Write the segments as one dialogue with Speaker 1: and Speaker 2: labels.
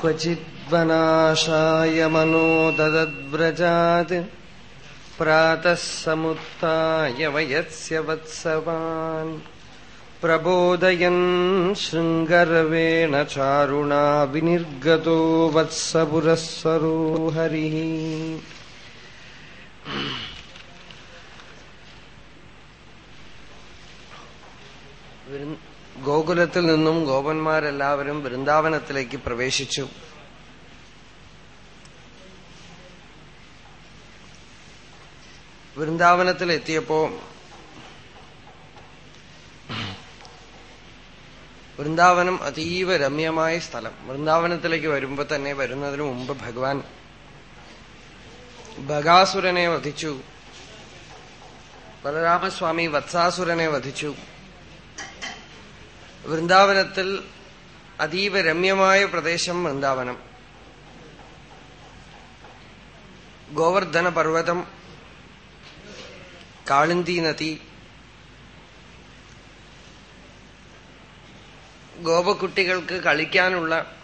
Speaker 1: क्वचिद्वनाशाय मनो ददद्व्रजात् प्रातः समुत्थाय वयस्य वत्सवान् प्रबोधयन् शृङ्गरवेण चारुणा विनिर्गतो वत्सपुरःसरो हरिः ഗോകുലത്തിൽ നിന്നും ഗോപന്മാരെല്ലാവരും വൃന്ദാവനത്തിലേക്ക് പ്രവേശിച്ചു. വൃന്ദാവനത്തിൽ എത്തിയപ്പോ വൃന്ദാവനം അതീവ രമ്യമായ സ്ഥലം. വൃന്ദാവനത്തിലേക്ക് വരുമ്പോ തന്നെ വരുന്നതിന് മുമ്പ് ഭഗവാൻ ബഗാസുരനെ വധിച്ചു. ബലരാമസ്വാമി വത്സാസുരനെ വധിച്ചു. വൃന്ദാവനത്തിൽ അതീവ രമ്യമായ പ്രദേശം വൃന്ദാവനം. ഗോവർദ്ധന പർവതം കാളിന്തി നദി ഗോപക്കുട്ടികൾക്ക് കളിക്കാനുള്ള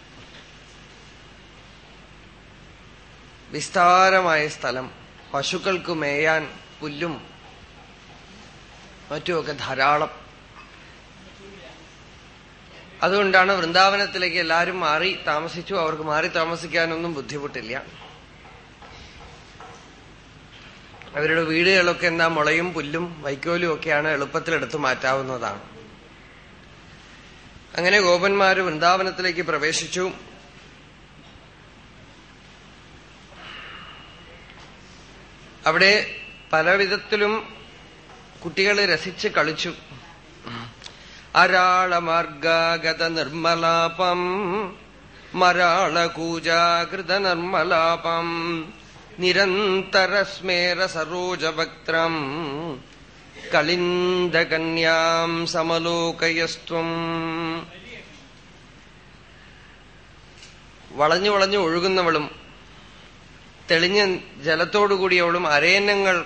Speaker 1: വിസ്താരമായ സ്ഥലം പശുക്കൾക്ക് മേയാൻ പുല്ലും മറ്റുമൊക്കെ ധാരാളം. അതുകൊണ്ടാണ് വൃന്ദാവനത്തിലേക്ക് എല്ലാവരും മാറി താമസിച്ചു. അവർക്ക് മാറി താമസിക്കാനൊന്നും ബുദ്ധിമുട്ടില്ല. അവരുടെ വീടുകളൊക്കെ എന്താ മുളയും പുല്ലും വൈക്കോലും ഒക്കെയാണ് എളുപ്പത്തിൽ എടുത്തു മാറ്റാവുന്നതാണ്. അങ്ങനെ ഗോപന്മാര് വൃന്ദാവനത്തിലേക്ക് പ്രവേശിച്ചു. അവിടെ പലവിധത്തിലും കുട്ടികൾ രസിച്ച് കളിച്ചു. അരാളമാർഗാഗത നിർമ്മലാപം മരാളകൂജാകൃത നിർമ്മലാപം നിരന്തരസ്മേര സരോജവക്ത്രം കളിന്ദകന്യാം സമലോകയസ്ത്വം. വളഞ്ഞു വളഞ്ഞു ഒഴുകുന്നവളും തെളിഞ്ഞ ജലത്തോടുകൂടിയവളും അരയന്നങ്ങൾ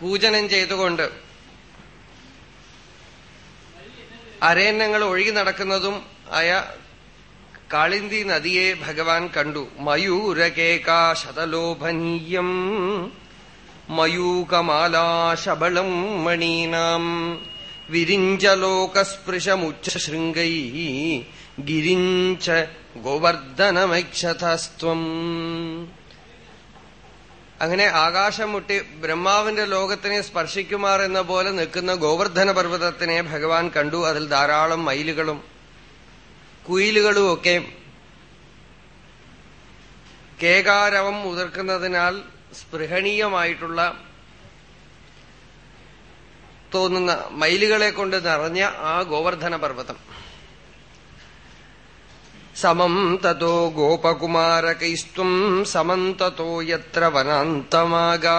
Speaker 1: കൂജനം ചെയ്തുകൊണ്ട് അരയന്നങ്ങൾ ഒഴുകി നടക്കുന്നതും ആയ കാളിന്തി നദിയെ ഭഗവാൻ കണ്ടു. മയൂരകേകാ ശതലോഭനീയം. മയൂകമാലാശബളം മണീനാം. വിരിഞ്ചലോകസ്പൃശമുച്ഛശൃംഗൈ ഗിരിഞ്ച ഗോവർദ്ധനമൈക്ഷതസ്ത്വം. അങ്ങനെ ആകാശം മുട്ടി ബ്രഹ്മാവിന്റെ ലോകത്തിനെ സ്പർശിക്കുമാർ എന്ന പോലെ നിൽക്കുന്ന ഗോവർദ്ധന പർവതത്തിനെ ഭഗവാൻ കണ്ടു. അതിൽ ധാരാളം മയിലുകളും കുയിലുകളും ഒക്കെ കേകാരവം ഉതിർക്കുന്നതിനാൽ സ്പൃഹണീയമായിട്ടുള്ള തോന്നുന്ന മയിലുകളെ കൊണ്ട് നിറഞ്ഞ ആ ഗോവർദ്ധന പർവതം. സമം തോ ഗോപകുമാരകൈസ്ത്വം സമം തോ യത്ര വനാന്തമാകാ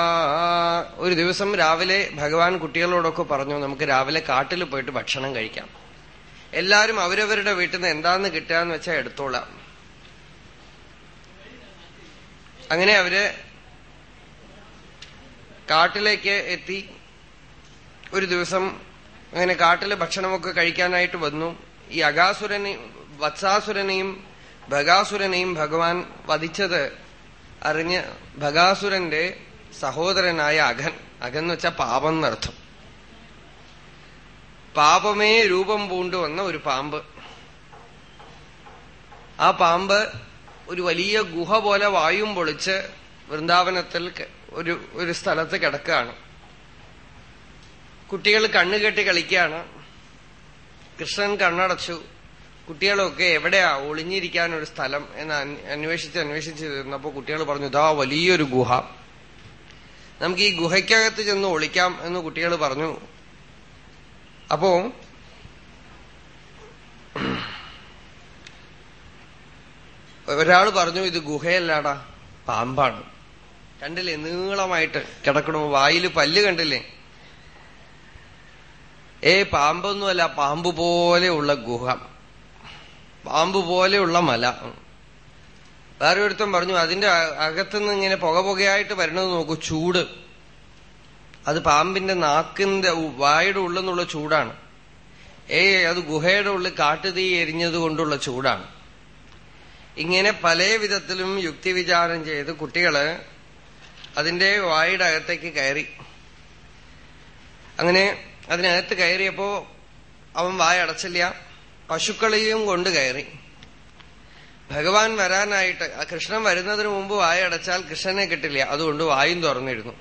Speaker 1: ഒരു ദിവസം രാവിലെ ഭഗവാൻ കുട്ടികളോടൊക്കെ പറഞ്ഞു നമുക്ക് രാവിലെ കാട്ടിൽ പോയിട്ട് ഭക്ഷണം കഴിക്കാം. എല്ലാരും അവരവരുടെ വീട്ടിൽ നിന്ന് എന്താന്ന് കിട്ടുകയെന്ന് വെച്ചാൽ എടുത്തോളാം. അങ്ങനെ അവർ കാട്ടിലേക്ക് എത്തി. ഒരു ദിവസം അങ്ങനെ കാട്ടിലെ ഭക്ഷണമൊക്കെ കഴിക്കാനായിട്ട് വന്നു. ഈ അഗാസുരനെ വത്സാസുരനെയും ഭഗാസുരനെയും ഭഗവാൻ വധിച്ചത് അറിഞ്ഞ് ഭഗാസുരന്റെ സഹോദരനായ അഘൻ. അഘൻ എന്ന് വെച്ചാൽ പാപം എന്നർത്ഥം. പാപമേ രൂപം പൂണ്ടുവന്ന ഒരു പാമ്പ്. ആ പാമ്പ് ഒരു വലിയ ഗുഹ പോലെ വായും പൊളിച്ച് വൃന്ദാവനത്തിൽ ഒരു ഒരു സ്ഥലത്ത് കിടക്കുകയാണ്. കുട്ടികൾ കണ്ണുകെട്ടി കളിക്കുകയാണ്. കൃഷ്ണൻ കണ്ണടച്ചു. കുട്ടികളൊക്കെ എവിടെയാ ഒളിഞ്ഞിരിക്കാൻ ഒരു സ്ഥലം എന്ന് അന്വേഷിച്ച് അന്വേഷിച്ച് തീർന്നപ്പോ കുട്ടികൾ പറഞ്ഞു ഇതാ വലിയൊരു ഗുഹ. നമുക്ക് ഈ ഗുഹയ്ക്കകത്ത് ചെന്ന് ഒളിക്കാം എന്ന് കുട്ടികൾ പറഞ്ഞു. അപ്പോ ഒരാൾ പറഞ്ഞു ഇത് ഗുഹയല്ലാടാ പാമ്പാണ്. കണ്ടില്ലേ നീളമായിട്ട് കിടക്കണു വായിൽ പല്ല് കണ്ടില്ലേ? ഏ പാമ്പൊന്നുമല്ല പാമ്പ് പോലെയുള്ള ഗുഹ. പാമ്പ് പോലെയുള്ള മല. വേറെ ഒരുത്തം പറഞ്ഞു അതിന്റെ അകത്തുനിന്ന് ഇങ്ങനെ പുക പുകയായിട്ട് വരണത് നോക്കൂ ചൂട്. അത് പാമ്പിന്റെ നാക്കിന്റെ വായുടെ ഉള്ളെന്നുള്ള ചൂടാണ്. ഏ അത് ഗുഹയുടെ ഉള്ളിൽ കാട്ടുതീ എരിഞ്ഞത് കൊണ്ടുള്ള ചൂടാണ്. ഇങ്ങനെ പല വിധത്തിലും യുക്തിവിചാരം ചെയ്ത് കുട്ടികൾ അതിന്റെ വായുടെ അകത്തേക്ക് കയറി. അങ്ങനെ അതിനകത്ത് കയറിയപ്പോ അവൻ വായ അടച്ചില്ല പശുക്കളെയും കൊണ്ട് കയറി. ഭഗവാൻ വരാനായിട്ട് കൃഷ്ണൻ വരുന്നതിന് മുമ്പ് വായ അടച്ചാൽ കൃഷ്ണനെ കിട്ടില്ല. അതുകൊണ്ട് വായും തുറന്നിരുന്നു.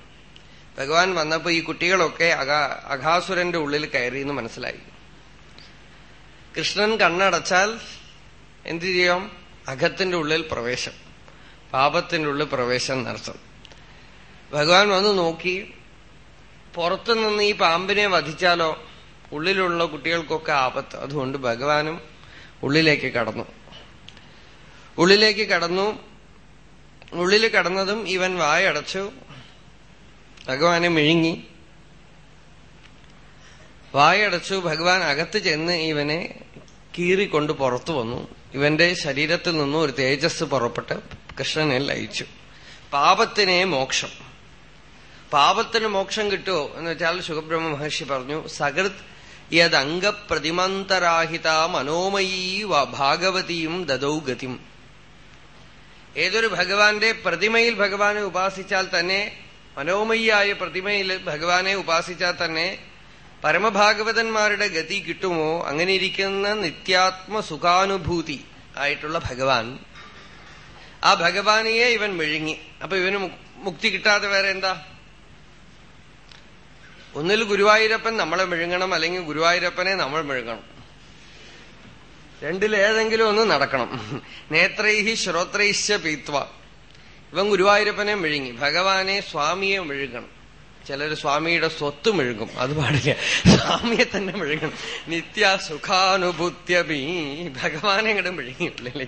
Speaker 1: ഭഗവാൻ വന്നപ്പോ ഈ കുട്ടികളൊക്കെ അഘാസുരന്റെ ഉള്ളിൽ കയറി എന്ന് മനസ്സിലായി. കൃഷ്ണൻ കണ്ണടച്ചാൽ എന്തു ചെയ്യാം? അഘത്തിന്റെ ഉള്ളിൽ പ്രവേശം. പാപത്തിന്റെ ഉള്ളിൽ പ്രവേശം നടത്തും. ഭഗവാൻ വന്ന് നോക്കി. പുറത്തുനിന്ന് ഈ പാമ്പിനെ വധിച്ചാലോ? ഉള്ളിലുള്ള കുട്ടികൾക്കൊക്കെ ആപത്ത്. അതുകൊണ്ട് ഭഗവാനും ഉള്ളിലേക്ക് കടന്നു. ഉള്ളിലേക്ക് കടന്നു. ഉള്ളിൽ കടന്നതും ഇവൻ വായടച്ചു ഭഗവാനെ മിഴുങ്ങി. വായടച്ചു ഭഗവാൻ അകത്ത് ചെന്ന് ഇവനെ കീറിക്കൊണ്ട് പുറത്തു വന്നു. ഇവന്റെ ശരീരത്തിൽ നിന്നും ഒരു തേജസ് പുറപ്പെട്ട് കൃഷ്ണനെ ലയിച്ചു. പാപത്തിനെ മോക്ഷം. പാപത്തിന് മോക്ഷം കിട്ടുമോ? എന്ന് വെച്ചാൽ സുഖബ്രഹ്മ മഹർഷി പറഞ്ഞു സകൃത് യത് അംഗപ്രതിമന്തരാഹിത മനോമയീ ഭാഗവതിയും ദദൗ ഗതിം. ഏതൊരു ഭഗവാന്റെ പ്രതിമയിൽ ഭഗവാനെ ഉപാസിച്ചാൽ തന്നെ മനോമയിയായ പ്രതിമയിൽ ഭഗവാനെ ഉപാസിച്ചാൽ തന്നെ പരമഭാഗവതന്മാരുടെ ഗതി കിട്ടുമോ? അങ്ങനെ ഇരിക്കുന്ന നിത്യാത്മ സുഖാനുഭൂതി ആയിട്ടുള്ള ഭഗവാൻ. ആ ഭഗവാനെയെ ഇവൻ മെഴുങ്ങി. അപ്പൊ ഇവന് മുക്തി കിട്ടാതെ വേറെ എന്താ? ഒന്നിൽ ഗുരുവായൂരപ്പൻ നമ്മളെ മെഴുങ്ങണം അല്ലെങ്കിൽ ഗുരുവായൂരപ്പനെ നമ്മൾ മെഴുങ്ങണം. രണ്ടിലേതെങ്കിലും ഒന്ന് നടക്കണം. നേത്രൈഹി ശ്രോത്രൈശ പീത്വ. ഇവൻ ഗുരുവായൂരപ്പനെ മെഴുങ്ങി. ഭഗവാനെ സ്വാമിയെ മെഴുകണം. ചിലർ സ്വാമിയുടെ സ്വത്ത് മെഴുകും. അത് പാടില്ല. സ്വാമിയെ തന്നെ മെഴുകണം. നിത്യ സുഖാനുഭൂത്യപി ഭഗവാനെ ഇങ്ങോട്ട് മെഴുങ്ങി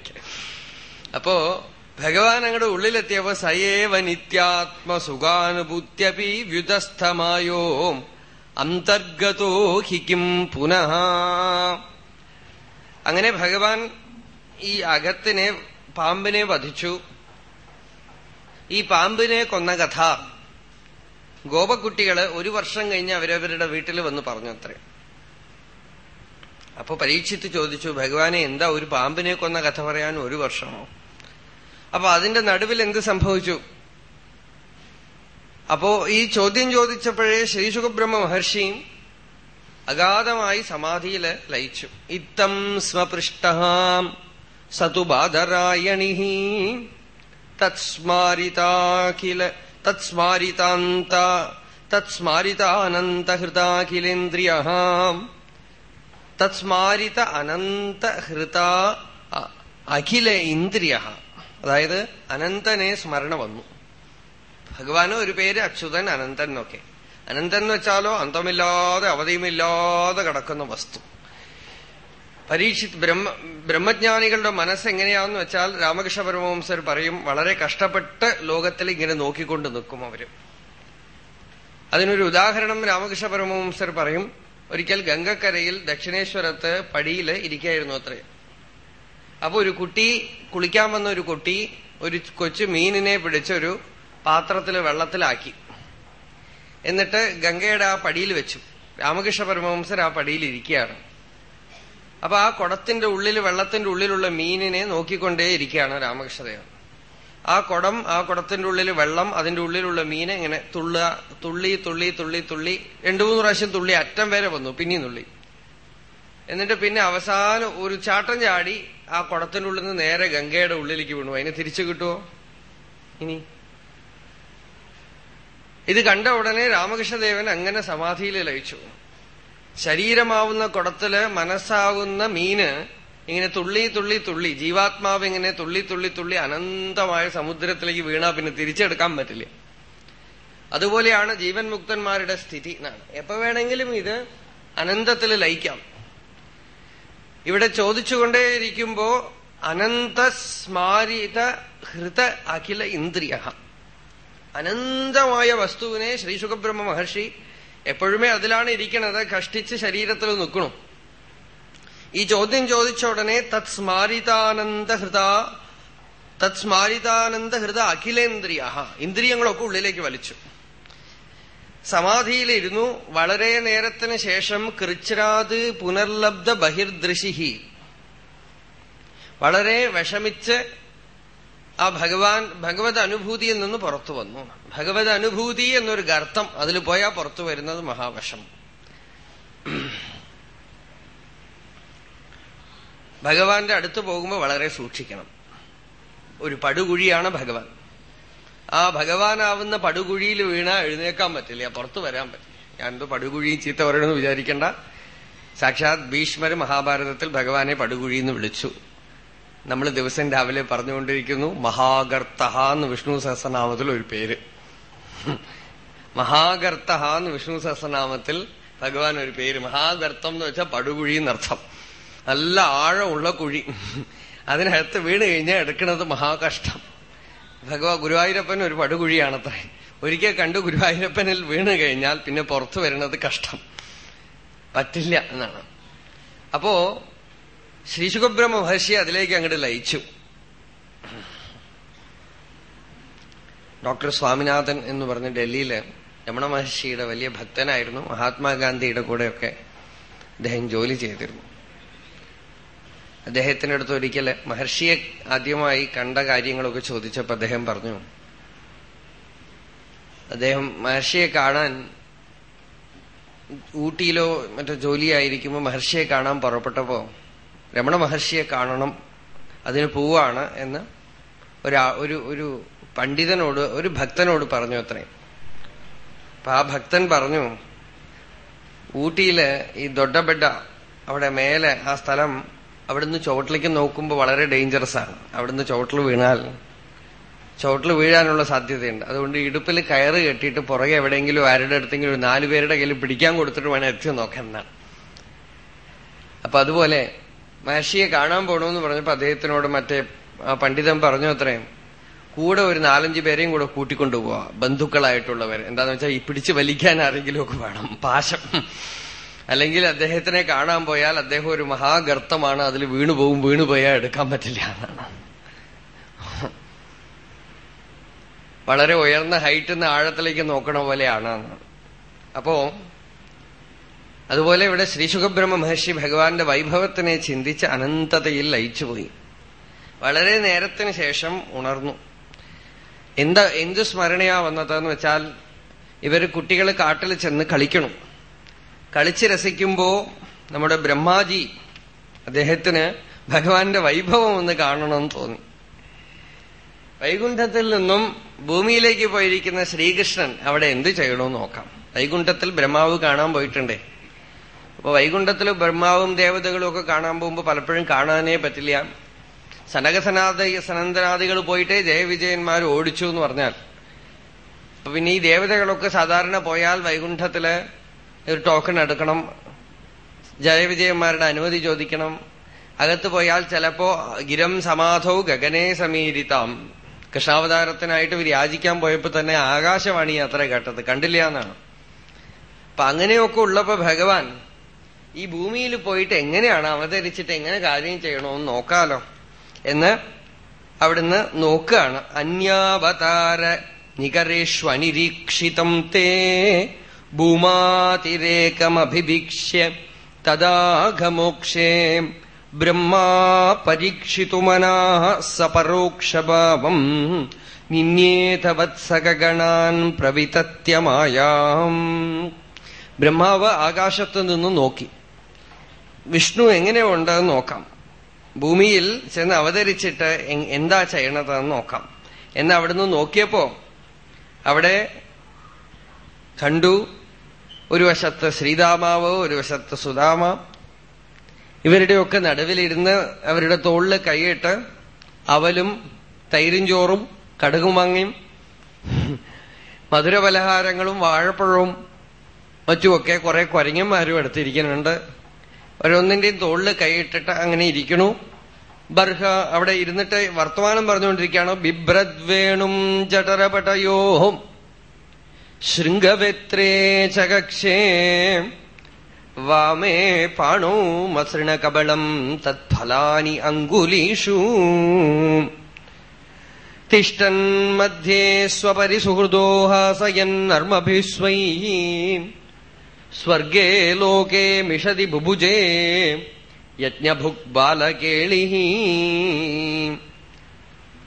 Speaker 1: അപ്പോ ഭഗവാൻ അങ്ങോട്ട് ഉള്ളിലെത്തിയപ്പോ സയേവ നിത്യാത്മ സുഖാനുഭൂത്യപി വ്യുതസ്ഥമായോ അന്തർഗതോ ഹിക്കും പുനഃ. അങ്ങനെ ഭഗവാൻ ഈ അകത്തിനെ പാമ്പിനെ വധിച്ചു. ഈ പാമ്പിനെ കൊന്ന കഥ ഗോപക്കുട്ടികൾ ഒരു വർഷം കഴിഞ്ഞ് അവരവരുടെ വീട്ടിൽ വന്ന് പറഞ്ഞു അത്രേ അപ്പൊ പരീക്ഷിച്ച് ചോദിച്ചു ഭഗവാനെ എന്താ ഒരു പാമ്പിനെ കൊന്ന കഥ പറയാൻ ഒരു വർഷമോ? അപ്പൊ അതിന്റെ നടുവിൽ എന്ത് സംഭവിച്ചു? അപ്പോ ഈ ചോദ്യം ചോദിച്ചപ്പോഴേ ശ്രീശുഖബ്രഹ്മ മഹർഷിയും അഗാധമായി സമാധിയിൽ ലയിച്ചു. ഇത്തം സ്മപൃഷ്ടഹാം സതു ബാധരായണി തത്സ്മാരിതാഖില തത്സ്മാരിതാന്ത തത്സ്മാരിതാനന്തഹൃതാഖിലേന്ദ്രിയ തത്സ്മാരിത അനന്തഹൃത അഖില ഇന്ദ്രിയ അതായത് അനന്തനെ സ്മരണ വന്നു. ഭഗവാന് ഒരു പേര് അച്യുതൻ അനന്തൻ എന്നൊക്കെ. അനന്തൻ എന്ന് വെച്ചാലോ അന്തമില്ലാതെ അവധിയുമില്ലാതെ കിടക്കുന്ന വസ്തു. പരീക്ഷി ബ്രഹ്മ ബ്രഹ്മജ്ഞാനികളുടെ മനസ്സ് എങ്ങനെയാന്ന് വെച്ചാൽ രാമകൃഷ്ണ പരമവംസർ പറയും വളരെ കഷ്ടപ്പെട്ട് ലോകത്തിൽ ഇങ്ങനെ നോക്കിക്കൊണ്ട് നിൽക്കും അവർ. അതിനൊരു ഉദാഹരണം രാമകൃഷ്ണ പരമവംസർ പറയും. ഒരിക്കൽ ഗംഗക്കരയിൽ ദക്ഷിണേശ്വരത്ത് പടിയിൽ ഇരിക്കായിരുന്നു അത്രേ അപ്പൊ ഒരു കുട്ടി കുളിക്കാൻ വന്ന ഒരു കുട്ടി ഒരു കൊച്ചു മീനിനെ പിടിച്ചൊരു പാത്രത്തിൽ വെള്ളത്തിലാക്കി. എന്നിട്ട് ഗംഗയുടെ ആ പടിയിൽ വെച്ചു. രാമകൃഷ്ണ പരമവംസർ ആ പടിയിൽ ഇരിക്കുകയാണ്. അപ്പൊ ആ കുടത്തിന്റെ ഉള്ളിൽ വെള്ളത്തിന്റെ ഉള്ളിലുള്ള മീനിനെ നോക്കിക്കൊണ്ടേ ഇരിക്കുകയാണ് രാമകൃഷ്ണദേവൻ. ആ കുടം ആ കുടത്തിന്റെ ഉള്ളിൽ വെള്ളം അതിന്റെ ഉള്ളിലുള്ള മീനെ ഇങ്ങനെ തുള്ള തുള്ളി തുള്ളി തുള്ളി തുള്ളി രണ്ടു മൂന്ന് പ്രാവശ്യം തുള്ളി അറ്റം വരെ വന്നു പിന്നെയും തുള്ളി. എന്നിട്ട് പിന്നെ അവസാനം ഒരു ചാട്ടം ചാടി ആ കുടത്തിന്റെ ഉള്ളിൽ നിന്ന് നേരെ ഗംഗയുടെ ഉള്ളിലേക്ക് വീണു. അതിനെ തിരിച്ചു കിട്ടുമോ ഇനി. ഇത് കണ്ട ഉടനെ രാമകൃഷ്ണദേവൻ അങ്ങനെ സമാധിയിൽ ലയിച്ചു. ശരീരമാവുന്ന കുടത്തിൽ മനസ്സാവുന്ന മീന് ഇങ്ങനെ തുള്ളി തുള്ളി തുള്ളി ജീവാത്മാവ് ഇങ്ങനെ തുള്ളി തുള്ളി തുള്ളി അനന്തമായ സമുദ്രത്തിലേക്ക് വീണാ പിന്നെ തിരിച്ചെടുക്കാൻ പറ്റില്ല. അതുപോലെയാണ് ജീവൻ മുക്തന്മാരുടെ സ്ഥിതി എന്നാണ്. എപ്പോ വേണമെങ്കിലും ഇത് അനന്തത്തിൽ ലയിക്കാം. ഇവിടെ ചോദിച്ചുകൊണ്ടേയിരിക്കുമ്പോ അനന്തസ്മാരിത ഹൃത അഖില ഇന്ദ്രിയ. അനന്തമായ വസ്തുവിനെ ശ്രീ സുഖബ്രഹ്മ മഹർഷി എപ്പോഴുമേ അതിലാണ് ഇരിക്കണത് കഷ്ടിച്ച് ശരീരത്തിൽ നിൽക്കണു. ഈ ചോദ്യം ചോദിച്ച ഉടനെ തത്സ്മാരിതാനന്ദ ഹൃദ തത്സ്മാരിതാനന്ദ ഹൃദ അഖിലേന്ദ്രിയ ഇന്ദ്രിയങ്ങളൊക്കെ ഉള്ളിലേക്ക് വലിച്ചു. സമാധിയിലിരുന്നു. വളരെ നേരത്തിന് ശേഷം കൃച്ഛ്രാത് പുനർലബ്ധ ബഹിർദൃശിഹി. വളരെ വിഷമിച്ച് ആ ഭഗവാൻ ഭഗവത് അനുഭൂതിയിൽ നിന്ന് പുറത്തു വന്നു. ഭഗവത് അനുഭൂതി എന്നൊരു ഗർത്തം അതിൽ പോയാൽ പുറത്തു വരുന്നത് മഹാവശം ഭഗവാന്റെ അടുത്ത് പോകുമ്പോൾ വളരെ സൂക്ഷിക്കണം. ഒരു പടുകുഴിയാണ് ഭഗവാൻ. ആ ഭഗവാനാവുന്ന പടുകുഴിയിൽ വീണാ എഴുന്നേക്കാൻ പറ്റില്ല. പുറത്തു വരാൻ പറ്റില്ല. ഞാനെന്തോ പടുകുഴിയും ചീത്ത പറയണമെന്ന് വിചാരിക്കണ്ട. സാക്ഷാത് ഭീഷ്മർ മഹാഭാരതത്തിൽ ഭഗവാനെ പടുകുഴി എന്ന് വിളിച്ചു. നമ്മൾ ദിവസം രാവിലെ പറഞ്ഞുകൊണ്ടിരിക്കുന്നു മഹാഗർത്ത എന്ന് വിഷ്ണു സഹസ്രനാമത്തിൽ ഒരു പേര്. മഹാഗർത്ത എന്ന് വിഷ്ണു സഹസ്രനാമത്തിൽ ഭഗവാൻ ഒരു പേര്. മഹാഗർത്തം എന്ന് വെച്ചാൽ പടുകുഴി എന്നർത്ഥം. നല്ല ആഴമുള്ള കുഴി. അതിനകത്ത് വീണ് കഴിഞ്ഞാൽ എടുക്കുന്നത് മഹാകഷ്ടം ഭഗവാൻ ഗുരുവായൂരപ്പൻ ഒരു പടുകുഴിയാണത്രേ. ഒരിക്കൽ കണ്ടു ഗുരുവായൂരപ്പനിൽ വീണ് കഴിഞ്ഞാൽ പിന്നെ പുറത്തു വരുന്നത് കഷ്ടം. പറ്റില്ല എന്നാണ്. അപ്പോ ശ്രീശുഖബ്രഹ്മ മഹർഷി അതിലേക്ക് അങ്ങോട്ട് ലയിച്ചു. ഡോക്ടർ സ്വാമിനാഥൻ എന്ന് പറഞ്ഞ് ഡൽഹിയിൽ രമണ മഹർഷിയുടെ വലിയ ഭക്തനായിരുന്നു. മഹാത്മാഗാന്ധിയുടെ കൂടെയൊക്കെ അദ്ദേഹം ജോലി ചെയ്തിരുന്നു. അദ്ദേഹത്തിന്റെ അടുത്ത് ഒരിക്കൽ മഹർഷിയെ ആദ്യമായി കണ്ട കാര്യങ്ങളൊക്കെ ചോദിച്ചപ്പോ അദ്ദേഹം പറഞ്ഞു അദ്ദേഹം മഹർഷിയെ കാണാൻ ഊട്ടിയിലോ മറ്റോ ജോലിയായിരിക്കുമ്പോൾ മഹർഷിയെ കാണാൻ പുറപ്പെട്ടപ്പോ രമണ മഹർഷിയെ കാണണം അതിന് പോവാണ് എന്ന് ഒരാ ഒരു ഒരു പണ്ഡിതനോട് ഒരു ഭക്തനോട് പറഞ്ഞു അത്രയും അപ്പൊ ആ ഭക്തൻ പറഞ്ഞു ഊട്ടിയിൽ ഈ ദൊഡബെഡ അവിടെ മേലെ ആ സ്ഥലം അവിടുന്ന് ചുവട്ടിലേക്ക് നോക്കുമ്പോൾ വളരെ ഡേഞ്ചറസ് ആണ്. അവിടുന്ന് ചുവട്ടിൽ വീണാൽ ചുവട്ടിൽ വീഴാനുള്ള സാധ്യതയുണ്ട്. അതുകൊണ്ട് ഇടുപ്പിൽ കയറ് കെട്ടിയിട്ട് പുറകെ എവിടെയെങ്കിലും ആരുടെ അടുത്തെങ്കിലും ഒരു നാലു പേരുടെ കയ്യിൽ പിടിക്കാൻ കൊടുത്തിട്ട് വേണം എത്തി നോക്കാൻ എന്നാണ് അപ്പൊ അതുപോലെ മഹർഷിയെ കാണാൻ പോകണമെന്ന് പറഞ്ഞപ്പോ അദ്ദേഹത്തിനോട് മറ്റേ പണ്ഡിതൻ പറഞ്ഞു അത്രയും കൂടെ ഒരു നാലഞ്ച് പേരെയും കൂടെ കൂട്ടിക്കൊണ്ടുപോവാ ബന്ധുക്കളായിട്ടുള്ളവർ എന്താന്ന് വെച്ചാൽ ഈ പിടിച്ചു വലിക്കാൻ ആരെങ്കിലും ഒക്കെ വേണം. പാശം. അല്ലെങ്കിൽ അദ്ദേഹത്തിനെ കാണാൻ പോയാൽ അദ്ദേഹം ഒരു മഹാഗർത്തമാണ്. അതിൽ വീണുപോകും വീണുപോയാൽ എടുക്കാൻ പറ്റില്ല. എന്നാണ് വളരെ ഉയർന്ന ഹൈറ്റിൽ നിന്ന് ആഴത്തിലേക്ക് നോക്കണ പോലെയാണ്. അപ്പോ അതുപോലെ ഇവിടെ ശ്രീ ശ്രീശുഖബ്രഹ്മ മഹർഷി ഭഗവാന്റെ വൈഭവത്തിനെ ചിന്തിച്ച് അനന്തതയിൽ ലയിച്ചുപോയി വളരെ നേരത്തിന് ശേഷം ഉണർന്നു. എന്താ എന്ത് സ്മരണയാ വന്നതെന്ന് വെച്ചാൽ ഇവർ കുട്ടികൾ കാട്ടിൽ ചെന്ന് കളിക്കണം. കളിച്ച് രസിക്കുമ്പോ നമ്മുടെ ബ്രഹ്മാജി അദ്ദേഹത്തിന് ഭഗവാന്റെ വൈഭവം ഒന്ന് കാണണമെന്ന് തോന്നി. വൈകുണ്ഠത്തിൽ നിന്നും ഭൂമിയിലേക്ക് പോയിരിക്കുന്ന ശ്രീകൃഷ്ണൻ അവിടെ എന്ത് ചെയ്യണമെന്ന് നോക്കാം. വൈകുണ്ഠത്തിൽ ബ്രഹ്മാവ് കാണാൻ പോയിട്ടുണ്ടേ. അപ്പൊ വൈകുണ്ഠത്തിൽ ബ്രഹ്മാവും ദേവതകളും ഒക്കെ കാണാൻ പോകുമ്പോൾ പലപ്പോഴും കാണാനേ പറ്റില്ല. സനകസനാദ സനന്ദനാദികൾ പോയിട്ടേ ജയവിജയന്മാർ ഓടിച്ചു എന്ന് പറഞ്ഞാൽ. അപ്പൊ പിന്നെ ഈ ദേവതകളൊക്കെ സാധാരണ പോയാൽ വൈകുണ്ഠത്തിൽ ഒരു ടോക്കൺ എടുക്കണം. ജയവിജയന്മാരുടെ അനുമതി ചോദിക്കണം. അകത്ത് പോയാൽ ചിലപ്പോ ഗിരം സമാധൗ ഗഗനെ സമീരിതാം. കൃഷ്ണാവതാരത്തിനായിട്ട് വിരാജിക്കാൻ പോയപ്പോ തന്നെ ആകാശവാണി അത്ര കേട്ടത്. കണ്ടില്ല എന്നാണ്. അപ്പൊ അങ്ങനെയൊക്കെ ഉള്ളപ്പോ ഭഗവാൻ ഈ ഭൂമിയിൽ പോയിട്ട് എങ്ങനെയാണ് അവതരിച്ചിട്ട് എങ്ങനെ കാര്യം ചെയ്യണമെന്ന് നോക്കാലോ എന്ന് അവിടുന്ന് നോക്കുകയാണ് അന്യാവതാര നികരേഷ്വനിരീക്ഷിതം തേ ഭൂമാതിരേകമഭിഭീക്ഷ്യ തദാഘമോക്ഷേ. ബ്രഹ്മാ പരീക്ഷിതുമനാ സപരോക്ഷഭാവം. നിന്യേതവത്സകഗണാൻ പ്രവിതത്യമായാം. ബ്രഹ്മാവ് ആകാശത്ത് നിന്ന് നോക്കി. വിഷ്ണു എങ്ങനെയുണ്ടെന്ന് നോക്കാം. ഭൂമിയിൽ ചെന്ന് അവതരിച്ചിട്ട് എന്താ ചെയ്യണതെന്ന് നോക്കാം. എന്ന് അവിടുന്ന് നോക്കിയപ്പോ അവിടെ കണ്ടു ഒരു വശത്ത് ശ്രീരാമാവ് ഒരു വശത്ത് സുധാമ ഇവരുടെയൊക്കെ നടുവിലിരുന്ന് അവരുടെ തോളിൽ കൈയിട്ട് അവലും തൈരും ചോറും കടുകുമങ്ങയും മധുരപലഹാരങ്ങളും വാഴപ്പഴവും മറ്റുമൊക്കെ കുറെ കുരങ്ങന്മാരും എടുത്തിരിക്കുന്നുണ്ട്. ഓരോന്നിന്റെയും തോളിൽ കൈയിട്ടിട്ട് അങ്ങനെ ഇരിക്കണു ബർഹ അവിടെ ഇരുന്നിട്ട് വർത്തമാനം പറഞ്ഞുകൊണ്ടിരിക്കുകയാണ്. ബിബ്രദ്വേണും ജഠരപടയോഹം ശൃംഗവേത്രേ ചകക്ഷേ. വാമേ പാണോ മസൃണകബളം തത്ഫലാനി അങ്കുലീഷു. തിഷ്ടൻ മധ്യേ സ്വപരിസുഹൃദോ ഹാസയന്നർമ്മഭിസ്വൈ സ്വർഗേ ലോകേ മിഷതി ബുഭുജേ. യജ്ഞഭുക് ബാലകേളി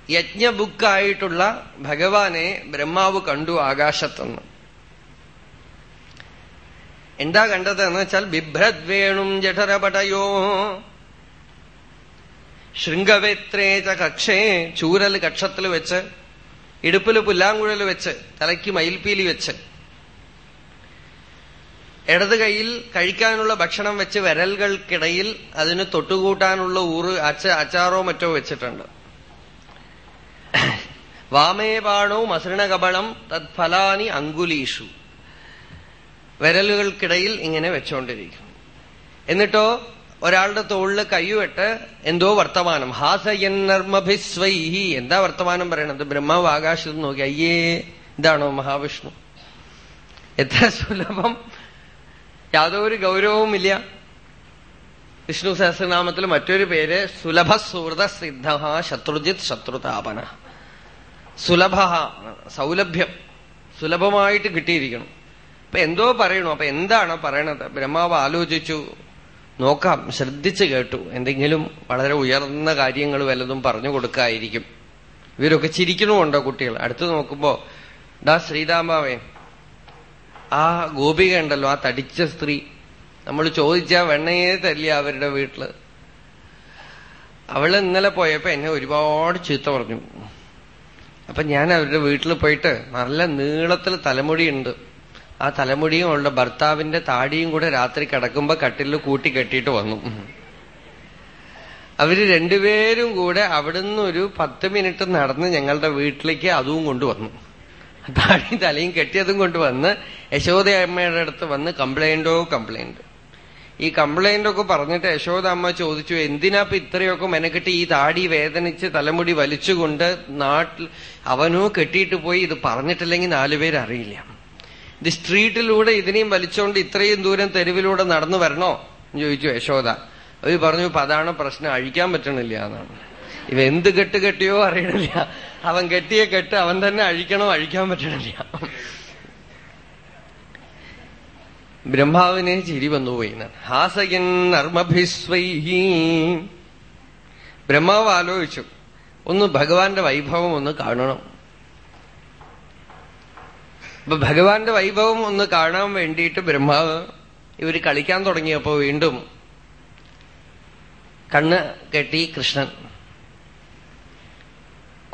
Speaker 1: യജ്ഞബുക്കായിട്ടുള്ള ഭഗവാനെ ബ്രഹ്മാവ് കണ്ടു ആകാശത്തുനിന്ന്. എന്താ കണ്ടത് എന്ന് വെച്ചാൽ ബിഭ്രദ്വേണും ജഠരപടയോ. ശൃംഗവേത്രേച കക്ഷേ ചൂരൽ കക്ഷത്തിൽ വെച്ച് ഇടുപ്പിൽ പുല്ലാങ്കുഴൽ വെച്ച് തലയ്ക്ക് മയിൽപ്പീലി വെച്ച്. ഇടത് കൈയിൽ കഴിക്കാനുള്ള ഭക്ഷണം വെച്ച് വിരലുകൾക്കിടയിൽ അതിന് തൊട്ടുകൂട്ടാനുള്ള ഊറ് അച്ച അച്ചാറോ മറ്റോ വെച്ചിട്ടുണ്ട്. വാമേപാണോ മസൃണകബളം തത്ഫലാനി അങ്കുലീഷു. വിരലുകൾക്കിടയിൽ ഇങ്ങനെ വെച്ചോണ്ടിരിക്കും. എന്നിട്ടോ ഒരാളുടെ തോളിൽ കയ്യുവിട്ട് എന്തോ വർത്തമാനം. ഹാസയന്നർമ്മഭിസ്വൈഹി എന്താ വർത്തമാനം പറയണത്? ബ്രഹ്മാവ് ആകാശത്ത് നോക്കി. അയ്യേ ഇതാണോ മഹാവിഷ്ണു? എത്ര സുലഭം. യാതൊരു ഗൗരവവുമില്ല. വിഷ്ണു സഹസ്രനാമത്തിൽ മറ്റൊരു പേര് സുലഭ സുഹൃത സിദ്ധ ശത്രുജിത് ശത്രുതാപന. സുലഭ സൗലഭ്യം സുലഭമായിട്ട് കിട്ടിയിരിക്കണം. അപ്പൊ എന്തോ പറയണു അപ്പൊ എന്താണ് പറയണത്? ബ്രഹ്മാവ് ആലോചിച്ചു നോക്കാം ശ്രദ്ധിച്ചു കേട്ടു. എന്തെങ്കിലും വളരെ ഉയർന്ന കാര്യങ്ങൾ വല്ലതും പറഞ്ഞു കൊടുക്കായിരിക്കും. ഇവരൊക്കെ ചിരിക്കണമുണ്ടോ കുട്ടികൾ? അടുത്ത് നോക്കുമ്പോ ഡാ ശ്രീരാമാവേ ആ ഗോപിക ഉണ്ടല്ലോ ആ തടിച്ച സ്ത്രീ. നമ്മൾ ചോദിച്ചാ വെണ്ണയെ തല്ലി അവരുടെ വീട്ടിൽ. അവൾ ഇന്നലെ പോയപ്പോ എന്നെ ഒരുപാട് ചീത്ത പറഞ്ഞു. അപ്പൊ ഞാൻ അവരുടെ വീട്ടിൽ പോയിട്ട് നല്ല നീളത്തിൽ തലമുടിയുണ്ട്. ആ തലമുടിയും അവളുടെ ഭർത്താവിന്റെ താടിയും കൂടെ രാത്രി കിടക്കുമ്പോ കട്ടിലിൽ കൂട്ടി കെട്ടിയിട്ട് വന്നു. അവർ രണ്ടുപേരും കൂടെ അവിടുന്ന് ഒരു പത്ത് മിനിറ്റ് നടന്ന് ഞങ്ങളുടെ വീട്ടിലേക്ക് അതും കൊണ്ടുവന്നു. താടിയും തലയും കെട്ടിയതും കൊണ്ടുവന്ന് യശോദയമ്മയുടെ അടുത്ത് വന്ന് കംപ്ലൈന്റോ കംപ്ലൈന്റ് ഈ കംപ്ലൈന്റ് ഒക്കെ പറഞ്ഞിട്ട് യശോദ അമ്മ ചോദിച്ചു എന്തിനാപ്പ ഇത്രയൊക്കെ മെനക്കെട്ട് ഈ താടി വേദനിച്ച് തലമുടി വലിച്ചുകൊണ്ട് നാട്ടിൽ അവനോ കെട്ടിയിട്ട് പോയി? ഇത് പറഞ്ഞിട്ടില്ലെങ്കിൽ നാലുപേരറിയില്ല ഇത് സ്ട്രീറ്റിലൂടെ ഇതിനെയും വലിച്ചുകൊണ്ട് ഇത്രയും ദൂരം തെരുവിലൂടെ നടന്നു വരണോ? എന്ന് ചോദിച്ചു യശോദ. അവർ പറഞ്ഞു അതാണ് പ്രശ്നം. അഴിക്കാൻ പറ്റണില്ല എന്നാണ്. ഇവ എന്ത് കെട്ട് കെട്ടിയോ അറിയണില്ല. അവൻ കെട്ടിയ കെട്ട് അവൻ തന്നെ അഴിക്കണോ? അഴിക്കാൻ പറ്റണില്ല. ബ്രഹ്മാവിനെ ചിരി വന്നു വന്നുപോയി ഹാസയൻ നർമ്മഭിസ്വൈഹി. ബ്രഹ്മാവ് ആലോചിച്ചു. ഒന്ന് ഭഗവാന്റെ വൈഭവം ഒന്ന് കാണണം. അപ്പൊ ഭഗവാന്റെ വൈഭവം ഒന്ന് കാണാൻ വേണ്ടിയിട്ട് ബ്രഹ്മാവ് ഇവർ കളിക്കാൻ തുടങ്ങിയപ്പോ വീണ്ടും കണ്ണ് കെട്ടി കൃഷ്ണൻ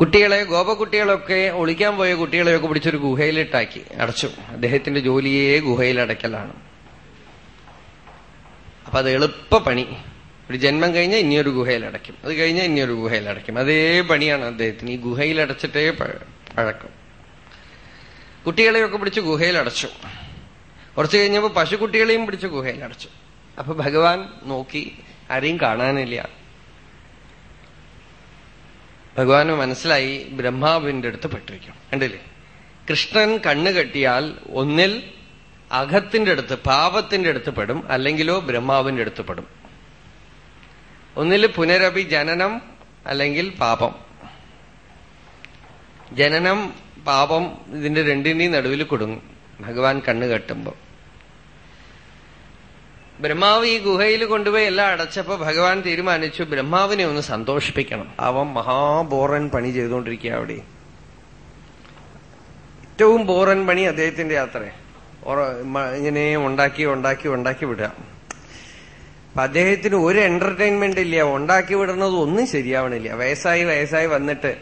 Speaker 1: കുട്ടികളെ ഗോപകുട്ടികളൊക്കെ ഒളിക്കാൻ പോയ കുട്ടികളെയൊക്കെ പിടിച്ചൊരു ഗുഹയിലിട്ടാക്കി അടച്ചു. അദ്ദേഹത്തിന്റെ ജോലിയെ ഗുഹയിൽ അടയ്ക്കലാണ് അപ്പൊ അത് എളുപ്പ പണി. ഒരു ജന്മം കഴിഞ്ഞാൽ ഇനിയൊരു ഗുഹയിൽ അടയ്ക്കും അത് കഴിഞ്ഞാൽ ഇനിയൊരു ഗുഹയിൽ അടയ്ക്കും അതേ പണിയാണ് അദ്ദേഹത്തിന്. ഈ ഗുഹയിൽ അടച്ചിട്ടേ പഴക്കം. കുട്ടികളെയൊക്കെ പിടിച്ച് ഗുഹയിൽ അടച്ചു കുറച്ചു കഴിഞ്ഞപ്പോ പശുക്കുട്ടികളെയും പിടിച്ച് ഗുഹയിൽ അടച്ചു അപ്പൊ ഭഗവാൻ നോക്കി ആരെയും കാണാനില്ല. ഭഗവാന് മനസ്സിലായി ബ്രഹ്മാവിന്റെ അടുത്ത് പെട്ടിരിക്കും. കണ്ടില്ലേ? കൃഷ്ണൻ കണ്ണ് കെട്ടിയാൽ ഒന്നിൽ അഘത്തിന്റെ അടുത്ത് പാപത്തിന്റെ അടുത്ത് പെടും അല്ലെങ്കിലോ ബ്രഹ്മാവിന്റെ അടുത്ത് പെടും. ഒന്നിൽ പുനരഭി ജനനം അല്ലെങ്കിൽ പാപം. ജനനം പാപം ഇതിന്റെ രണ്ടിന്റെയും നടുവിൽ കൊടുങ്ങും. ഭഗവാൻ കണ്ണ് കെട്ടുമ്പോ. ബ്രഹ്മാവ് ഈ ഗുഹയിൽ കൊണ്ടുപോയി എല്ലാം അടച്ചപ്പോ ഭഗവാൻ തീരുമാനിച്ചു ബ്രഹ്മാവിനെ ഒന്ന് സന്തോഷിപ്പിക്കണം. അവൻ മഹാബോറൻ പണി ചെയ്തുകൊണ്ടിരിക്കുക അവിടെ. ഏറ്റവും ബോറൻ പണി അദ്ദേഹത്തിന്റെ യാത്ര. ഇങ്ങനെ ഉണ്ടാക്കി ഉണ്ടാക്കി ഉണ്ടാക്കി വിടുക. അപ്പൊ അദ്ദേഹത്തിന് ഒരു എന്റർടൈൻമെന്റ് ഇല്ല. ഉണ്ടാക്കി വിടുന്നത് ഒന്നും ശരിയാവണില്ല. വയസ്സായി വയസ്സായി വന്നിട്ട്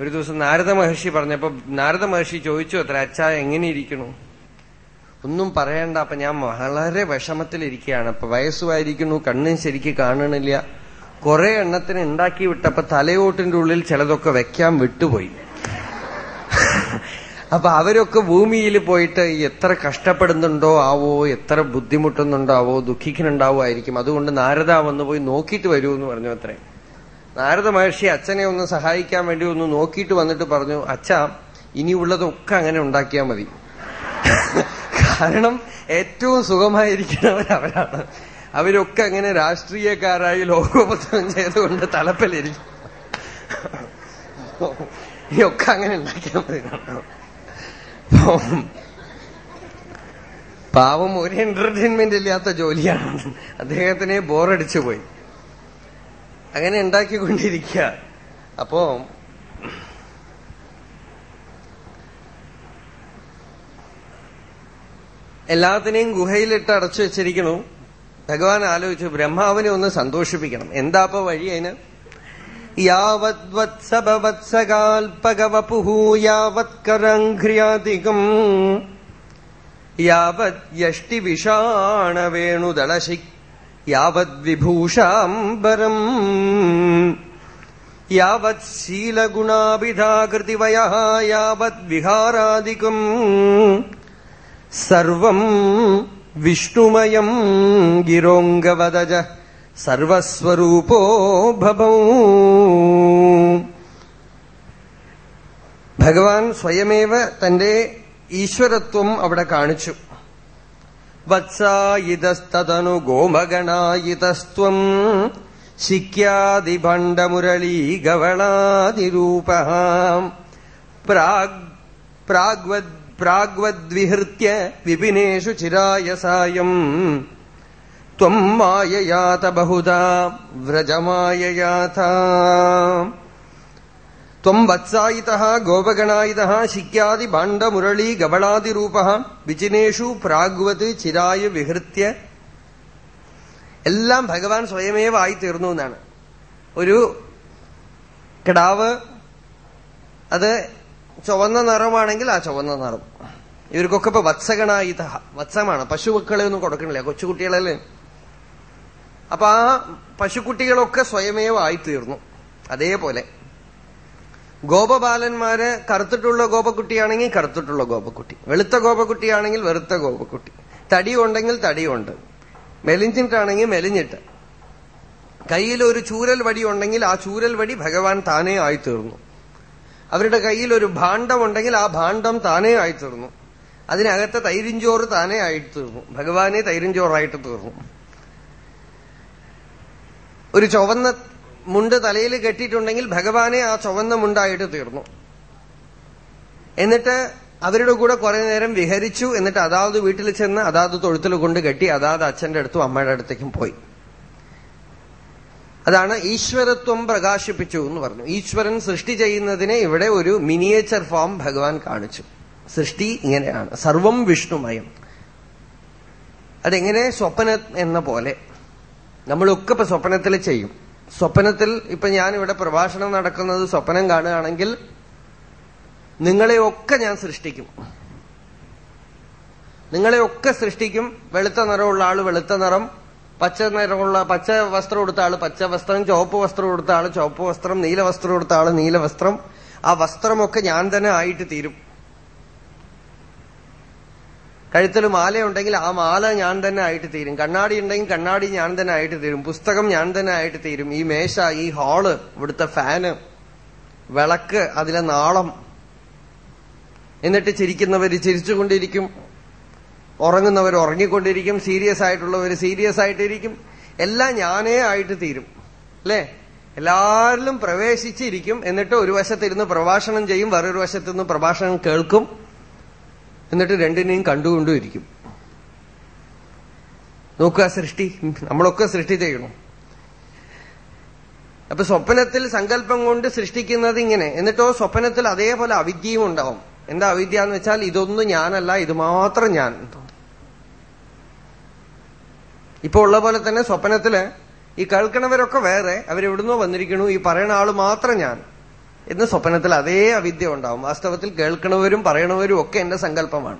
Speaker 1: ഒരു ദിവസം നാരദ മഹർഷി പറഞ്ഞപ്പോ നാരദ മഹർഷി ചോദിച്ചു അത്ര അച്ഛ എങ്ങനെ ഇരിക്കണു? ഒന്നും പറയണ്ട. അപ്പൊ ഞാൻ വളരെ വിഷമത്തിലിരിക്കുകയാണ്. അപ്പൊ വയസ്സുമായിരിക്കുന്നു കണ്ണും ശരിക്ക് കാണണില്ല. കുറെ എണ്ണത്തിന് ഉണ്ടാക്കി വിട്ടപ്പോ തലയോട്ടിന്റെ ഉള്ളിൽ ചിലതൊക്കെ വെക്കാൻ വിട്ടുപോയി. അപ്പൊ അവരൊക്കെ ഭൂമിയിൽ പോയിട്ട് എത്ര കഷ്ടപ്പെടുന്നുണ്ടോ ആവോ എത്ര ബുദ്ധിമുട്ടുന്നുണ്ടോ ബുദ്ധിമുട്ടുന്നുണ്ടാവോ ദുഃഖിക്കുന്നുണ്ടാവുമായിരിക്കും. അതുകൊണ്ട് നാരദ വന്നു പോയി നോക്കിയിട്ട് വരൂ എന്ന് പറഞ്ഞു അത്രേ. നാരദ മഹർഷി അച്ഛനെ ഒന്ന് സഹായിക്കാൻ വേണ്ടി ഒന്ന് നോക്കിയിട്ട് വന്നിട്ട് പറഞ്ഞു അച്ഛ ഇനിയുള്ളതൊക്കെ അങ്ങനെ ഉണ്ടാക്കിയാൽ മതി. കാരണം ഏറ്റവും സുഖമായിരിക്കുന്നവർ അവരാണ് അവരൊക്കെ അങ്ങനെ രാഷ്ട്രീയക്കാരായി ലോകോപദ്രവം ചെയ്തുകൊണ്ട് തലപ്പലിരിക്കും. ഇതൊക്കെ അങ്ങനെ ഉണ്ടാക്കിയാൽ മതി. പാവം ഒരു എന്റർടൈൻമെന്റ് ഇല്ലാത്ത ജോലിയാണ്. അദ്ദേഹത്തിനെ ബോറടിച്ചു പോയി അങ്ങനെ ഉണ്ടാക്കിക്കൊണ്ടിരിക്കുക. അപ്പോ എല്ലാത്തിനെയും ഗുഹയിലിട്ട് അടച്ചു വെച്ചിരിക്കണു. ഭഗവാൻ ആലോചിച്ചു ബ്രഹ്മാവിനെ ഒന്ന് സന്തോഷിപ്പിക്കണം. എന്താപ്പോ വഴി അതിന്? യാവദ്വത്സഭവത്സകാൽപകവപുഹൂ യാവത്കരഘ്ര്യാധികം. യാവത് യഷ്ടിവിഷാണവേണുദളശി യാവദ്വിഭൂഷാംബരം. യാവത് ശീലഗുണാഭിധാകൃതിവയ യാവദ്വിഹാരാദികം സർവം വിഷ്ണുമയം ഗിരോംഗവദജ സർവസ്വരൂപോ ഭവൗ. ഭഗവാൻ സ്വയമേവ തന്റെ ഈശ്വരത്വം അവിടെ കാണിച്ചു. വത്സായിതസ്തതനു ഗോമഗണായിതസ്ത്വം ശിക്യാദിഭണ്ഡമുരളീ ഗവണാതിരൂപ പ്രാഗ് പ്രാഗ്വദ് പ്രാഗ്വദ്വിഹൃത്യ വിപിനേഷു ചിരായസായം. ത്വം മായയാത ബഹുദാ വ്രജമായയാത ത്വം വത്സായിത ഗോപഗണായിത ശിക്യാദി ഭാണ്ഡമുരളീ ഗവളാദിരൂപ വിചിനേഷു പ്രാഗ്വത് ചിരായ വിഹൃത്യ. എല്ലാം ഭഗവാൻ സ്വയമേവ ആയിത്തീർന്നു എന്നാണ്. ഒരു കിടാവ് അത് ചുവന്ന നിറമാണെങ്കിൽ ആ ചുവന്ന നിറം. ഇവർക്കൊക്കെ ഇപ്പൊ വത്സഗണായിത വത്സമാണ് പശുമക്കളെ ഒന്നും കൊടുക്കണില്ല കൊച്ചുകുട്ടികളല്ലേ? അപ്പൊ ആ പശുക്കുട്ടികളൊക്കെ സ്വയമേവ ആയിത്തീർന്നു. അതേപോലെ. ഗോപബാലന്മാര് കറുത്തിട്ടുള്ള ഗോപക്കുട്ടിയാണെങ്കിൽ കറുത്തിട്ടുള്ള ഗോപക്കുട്ടി. വെളുത്ത ഗോപക്കുട്ടിയാണെങ്കിൽ വെറുത്ത ഗോപക്കുട്ടി. തടി ഉണ്ടെങ്കിൽ തടിയുണ്ട്. മെലിഞ്ഞിട്ടാണെങ്കിൽ മെലിഞ്ഞിട്ട്. കയ്യിൽ ഒരു ചൂരൽ വടി ഉണ്ടെങ്കിൽ ആ ചൂരൽ വടി ഭഗവാൻ താനേ ആയിത്തീർന്നു. അവരുടെ കയ്യിൽ ഒരു ഭാണ്ഡം ഉണ്ടെങ്കിൽ ആ ഭാണ്ഡം താനേ ആയിത്തീർന്നു അതിനകത്തെ തൈരിഞ്ചോറ് താനേ ആയിത്തീർന്നു ഭഗവാനെ തൈരിഞ്ചോറായിട്ട് തീർന്നു. ഒരു ചുവന്ന മുണ്ട് തലയിൽ കെട്ടിയിട്ടുണ്ടെങ്കിൽ ഭഗവാനെ ആ ചുവന്ന മുണ്ടായിട്ട് തീർന്നു. എന്നിട്ട് അവരുടെ കൂടെ കുറെ നേരം വിഹരിച്ചു. എന്നിട്ട് അതാത് വീട്ടിൽ ചെന്ന് അതാത് തൊഴുത്തിൽ കൊണ്ട് കെട്ടി അതാത് അച്ഛന്റെ അടുത്തും അമ്മയുടെ അടുത്തേക്കും പോയി. അതാണ് ഈശ്വരത്വം പ്രകാശിപ്പിച്ചു എന്ന് പറഞ്ഞു. ഈശ്വരൻ സൃഷ്ടി ചെയ്യുന്നതിനെ ഇവിടെ ഒരു മിനിയേച്ചർ ഫോം ഭഗവാൻ കാണിച്ചു. സൃഷ്ടി ഇങ്ങനെയാണ്. സർവം വിഷ്ണുമയം. അതെങ്ങനെ? സ്വപ്ന എന്ന പോലെ. നമ്മളൊക്കെ ഇപ്പൊ സ്വപ്നത്തിൽ ചെയ്യും. സ്വപ്നത്തിൽ ഇപ്പൊ ഞാൻ ഇവിടെ പ്രഭാഷണം നടക്കുന്നത് സ്വപ്നം കാണുകയാണെങ്കിൽ നിങ്ങളെയൊക്കെ ഞാൻ സൃഷ്ടിക്കും. നിങ്ങളെയൊക്കെ സൃഷ്ടിക്കും. വെളുത്ത നിറമുള്ള ആൾ വെളുത്ത നിറം. പച്ച നിറമുള്ള പച്ച വസ്ത്രം കൊടുത്ത ആൾ പച്ച വസ്ത്രം ചുവപ്പ് വസ്ത്രം കൊടുത്ത ആൾ ചുവപ്പ് വസ്ത്രം നീല വസ്ത്രം കൊടുത്ത ആൾ നീല വസ്ത്രം. ആ വസ്ത്രമൊക്കെ ഞാൻ തന്നെ ആയിട്ട് തീരും. കഴുത്തിൽ മാലയുണ്ടെങ്കിൽ ആ മാല ഞാൻ തന്നെ ആയിട്ട് തീരും. കണ്ണാടി ഉണ്ടെങ്കിൽ കണ്ണാടി ഞാൻ തന്നെ ആയിട്ട് തീരും. പുസ്തകം ഞാൻ തന്നെ ആയിട്ട് തീരും. ഈ മേശ ഈ ഹാൾ ഇവിടുത്തെ ഫാന് വിളക്ക് അതിലെ നാളം. എന്നിട്ട് ചിരിക്കുന്നവർ ചിരിച്ചുകൊണ്ടിരിക്കും. ഉറങ്ങുന്നവർ ഉറങ്ങിക്കൊണ്ടിരിക്കും സീരിയസ് ആയിട്ടുള്ളവർ സീരിയസ് ആയിട്ടിരിക്കും. എല്ലാം ഞാനേ ആയിട്ട് തീരും. അല്ലേ? എല്ലാവരിലും പ്രവേശിച്ചിരിക്കും എന്നിട്ട് ഒരു വശത്തിരുന്ന് പ്രഭാഷണം ചെയ്യും വേറൊരു വശത്തുനിന്ന് പ്രഭാഷണം കേൾക്കും എന്നിട്ട് രണ്ടിനെയും കണ്ടുകൊണ്ടും ഇരിക്കും. നോക്കുക സൃഷ്ടി. നമ്മളൊക്കെ സൃഷ്ടി ചെയ്യണം. അപ്പൊ സ്വപ്നത്തിൽ സങ്കല്പം കൊണ്ട് സൃഷ്ടിക്കുന്നത് ഇങ്ങനെ. എന്നിട്ടോ സ്വപ്നത്തിൽ അതേപോലെ അവിദ്യയും ഉണ്ടാവും. എന്താ അവിദ്യ എന്ന് വെച്ചാൽ ഇതൊന്നും ഞാനല്ല ഇത് മാത്രം ഞാൻ. ഇപ്പൊ ഉള്ള പോലെ തന്നെ സ്വപ്നത്തിൽ ഈ കേൾക്കണവരൊക്കെ വേറെ അവരെവിടുന്നോ വന്നിരിക്കണു ഈ പറയണ ആൾ മാത്രം ഞാൻ. എന്ന് സ്വപ്നത്തിൽ അതേ അവിദ്യ ഉണ്ടാവും. വാസ്തവത്തിൽ കേൾക്കണവരും പറയണവരും ഒക്കെ എന്റെ സങ്കല്പമാണ്.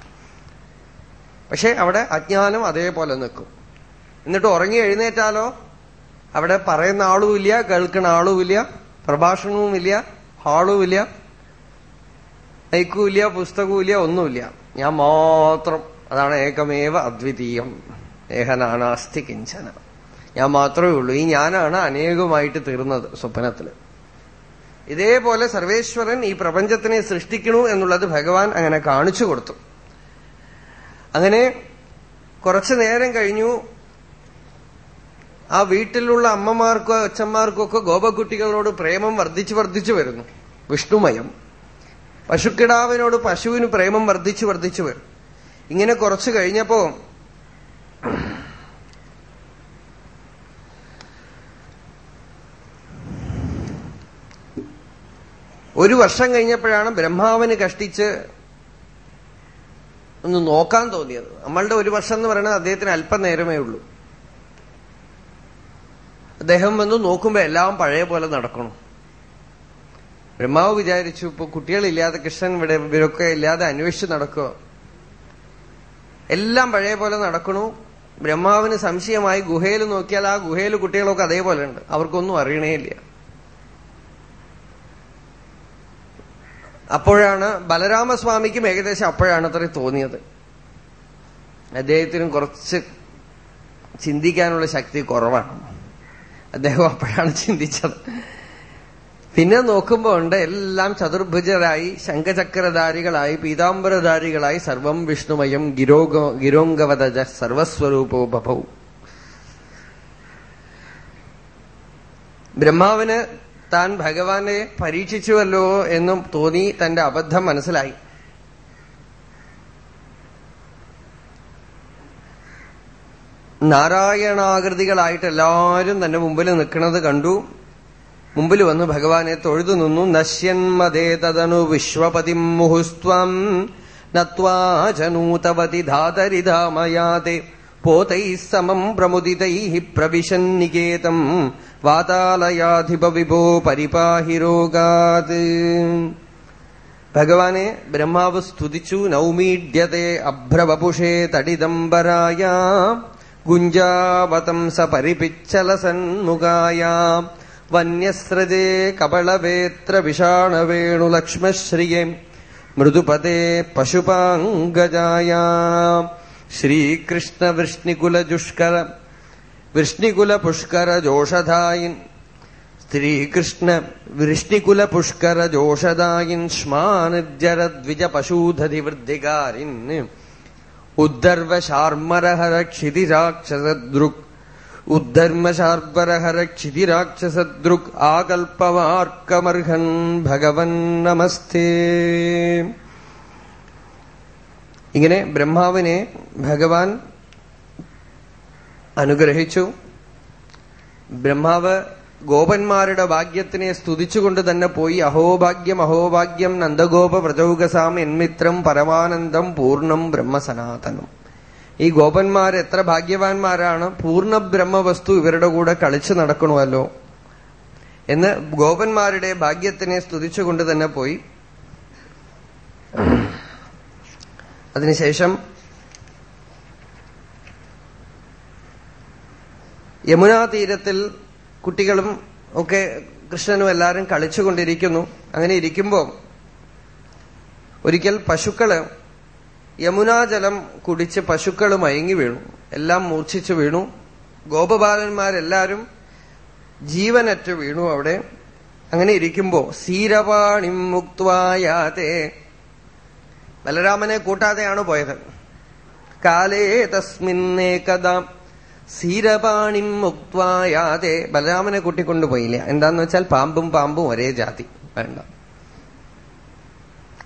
Speaker 1: പക്ഷെ അവിടെ അജ്ഞാനം അതേപോലെ നിൽക്കും. എന്നിട്ട് ഉറങ്ങി എഴുന്നേറ്റാലോ? അവിടെ പറയുന്ന ആളുമില്ല കേൾക്കുന്ന ആളുമില്ല പ്രഭാഷണവുമില്ല ഹാളുമില്ല പുസ്തകവും പുസ്തകവുമില്ല ഒന്നുമില്ല. ഞാൻ മാത്രം അതാണ് ഏകമേവ അദ്വിതീയം. ഏഹനാനാസ്തി കിഞ്ചന. ഞാൻ മാത്രമേ ഉള്ളൂ. ഈ ഞാനാണ് അനേകമായിട്ട് തീർന്നത് സ്വപ്നത്തിൽ ഇതേപോലെ സർവേശ്വരൻ ഈ പ്രപഞ്ചത്തിനെ സൃഷ്ടിക്കണു എന്നുള്ളത് ഭഗവാൻ അങ്ങനെ കാണിച്ചു കൊടുത്തു. അങ്ങനെ കുറച്ചു നേരം കഴിഞ്ഞു. ആ വീട്ടിലുള്ള അമ്മമാർക്കോ അച്ഛന്മാർക്കോ ഒക്കെ ഗോപകുട്ടികളോട് പ്രേമം വർദ്ധിച്ചു വർദ്ധിച്ചു വരുന്നു. വിഷ്ണുമയം. പശുക്കിടാവിനോട് പശുവിന് പ്രേമം വർദ്ധിച്ചു വർദ്ധിച്ചു വരും. ഇങ്ങനെ കുറച്ചു കഴിഞ്ഞപ്പോ ഒരു വർഷം കഴിഞ്ഞപ്പോഴാണ് ബ്രഹ്മാവിന് കഷ്ടിച്ച് ഒന്ന് നോക്കാൻ തോന്നിയത്. നമ്മളുടെ ഒരു വർഷം എന്ന് പറയുന്നത് അദ്ദേഹത്തിന് അല്പനേരമേ ഉള്ളൂ. അദ്ദേഹം വന്ന് നോക്കുമ്പോ എല്ലാം പഴയ പോലെ നടക്കണം. ബ്രഹ്മാവ് വിചാരിച്ചു ഇപ്പൊ കുട്ടികളില്ലാതെ കൃഷ്ണൻ ഇവിടെ ഇവരൊക്കെ ഇല്ലാതെ അന്വേഷിച്ച് നടക്കുക. എല്ലാം പഴയ പോലെ നടക്കണു. ബ്രഹ്മാവിന് സംശയമായി ഗുഹയിൽ നോക്കിയാൽ ആ ഗുഹയിൽ കുട്ടികളൊക്കെ അതേപോലെ ഉണ്ട്. അവർക്കൊന്നും അറിയണേ ഇല്ല അപ്പോഴാണ് ബലരാമസ്വാമിക്കും ഏകദേശം അപ്പോഴാണ് അത്ര തോന്നിയത്. അദ്ദേഹത്തിനും കുറച്ച് ചിന്തിക്കാനുള്ള ശക്തി കുറവാണ്. അദ്ദേഹം അപ്പോഴാണ് ചിന്തിച്ചത്. പിന്നെ നോക്കുമ്പോ ഉണ്ട് എല്ലാം ചതുർഭുജരായി ശംഖചക്രധാരികളായി പീതാംബരധാരികളായി സർവം വിഷ്ണുമയം ഗിരോഗ ഗിരോംഗവതജ സർവസ്വരൂപോ ബഭൗ ബ്രഹ്മാവിന് താൻ ഭഗവാനെ പരീക്ഷിച്ചുവല്ലോ എന്നും തോന്നി തന്റെ അബദ്ധം മനസ്സിലായി. നാരായണാകൃതികളായിട്ട് എല്ലാവരും തന്റെ മുമ്പിൽ നിൽക്കുന്നത് കണ്ടു. മുമ്പിൽ വന്ന് ഭഗവാനെ തൊഴുതു നിന്നു. നശ്യന്മതേ തദനു വിശ്വപതി മുഹുസ്ത്വം. നൂതവതി ധാതരിധാമയാതെ പോതൈ സമം പ്രമുദിതൈ പ്രവിശന്നികേതം വാതാലയാധിപ വിഭോ പരിപാഹി രോഗാത്. ഭഗവാനെ ബ്രഹ്മാവ് സ്തുതിച്ചു. നൗമീഡ്യത്തെ അഭ്രവപുഷേ തടിദംബരായ. ഗുഞ്ചാവതംസ പരിപിച്ചലസന്മുഖായ വന്യസ്രജേ കപളവേത്ര വിഷാണവേണുലക്ഷ്മശ്രിയെ മൃദുപദേ പശുപാംഗജായ. ശ്രീകൃഷ്ണ വൃഷ്ണികുലജുഷ്കര വൃഷ്ണികുല പുഷ്കര ജോഷധായിൻ. ശ്രീകൃഷ്ണ വൃഷ്ണികുല പുഷ്കര ജോഷദായിൻ ശ്മാനുജരദ്വിജ പശൂധതിവൃദ്ധികാരിൻ. ഉദ്ധർവശാർമരഹര ക്ഷിതിരാക്ഷസദൃക് ഉദ്ധർമ്മശാർബരഹര ക്ഷിതിരാക്ഷസദൃക് ആകൽപ്പവാർക്കമർഹൻ ഭഗവൻ നമസ്തേ. ഇങ്ങനെ ബ്രഹ്മാവിനെ ഭഗവാൻ അനുഗ്രഹിച്ചു. ബ്രഹ്മാവ് ഗോപന്മാരുടെ ഭാഗ്യത്തിനെ സ്തുതിച്ചുകൊണ്ട് തന്നെ പോയി. അഹോഭാഗ്യം അഹോഭാഗ്യം നന്ദഗോപ വ്രതൗകസാം എന്മിത്രം പരമാനന്ദം പൂർണം ബ്രഹ്മസനാതനം ഈ ഗോപന്മാർ എത്ര ഭാഗ്യവാന്മാരാണ്? പൂർണ ബ്രഹ്മവസ്തു ഇവരുടെ കൂടെ കളിച്ചു നടക്കണമല്ലോ. എന്ന് ഗോപന്മാരുടെ ഭാഗ്യത്തിനെ സ്തുതിച്ചുകൊണ്ട് തന്നെ പോയി. അതിനുശേഷം യമുനാ തീരത്തിൽ കുട്ടികളും ഒക്കെ കൃഷ്ണനും എല്ലാവരും കളിച്ചുകൊണ്ടിരിക്കുന്നു. അങ്ങനെ ഇരിക്കുമ്പോൾ ഒരിക്കൽ പശുക്കൾ യമുനാജലം കുടിച്ച് പശുക്കൾ മയങ്ങി വീണു. എല്ലാം മൂർച്ഛിച്ചു വീണു. ഗോപബാലന്മാരെല്ലാരും ജീവനറ്റ് വീണു അവിടെ. അങ്ങനെ ഇരിക്കുമ്പോ സീരവാണിം മുക്വായാതെ ബലരാമനെ കൂട്ടാതെയാണ് പോയത്. കാലേ തസ്മിന്നേകദാ സീരപാണിം മുക്വായാതെ ബലരാമനെ കൂട്ടിക്കൊണ്ടുപോയില്ല. എന്താന്ന് വെച്ചാൽ പാമ്പും പാമ്പും ഒരേ ജാതി. വേണ്ട.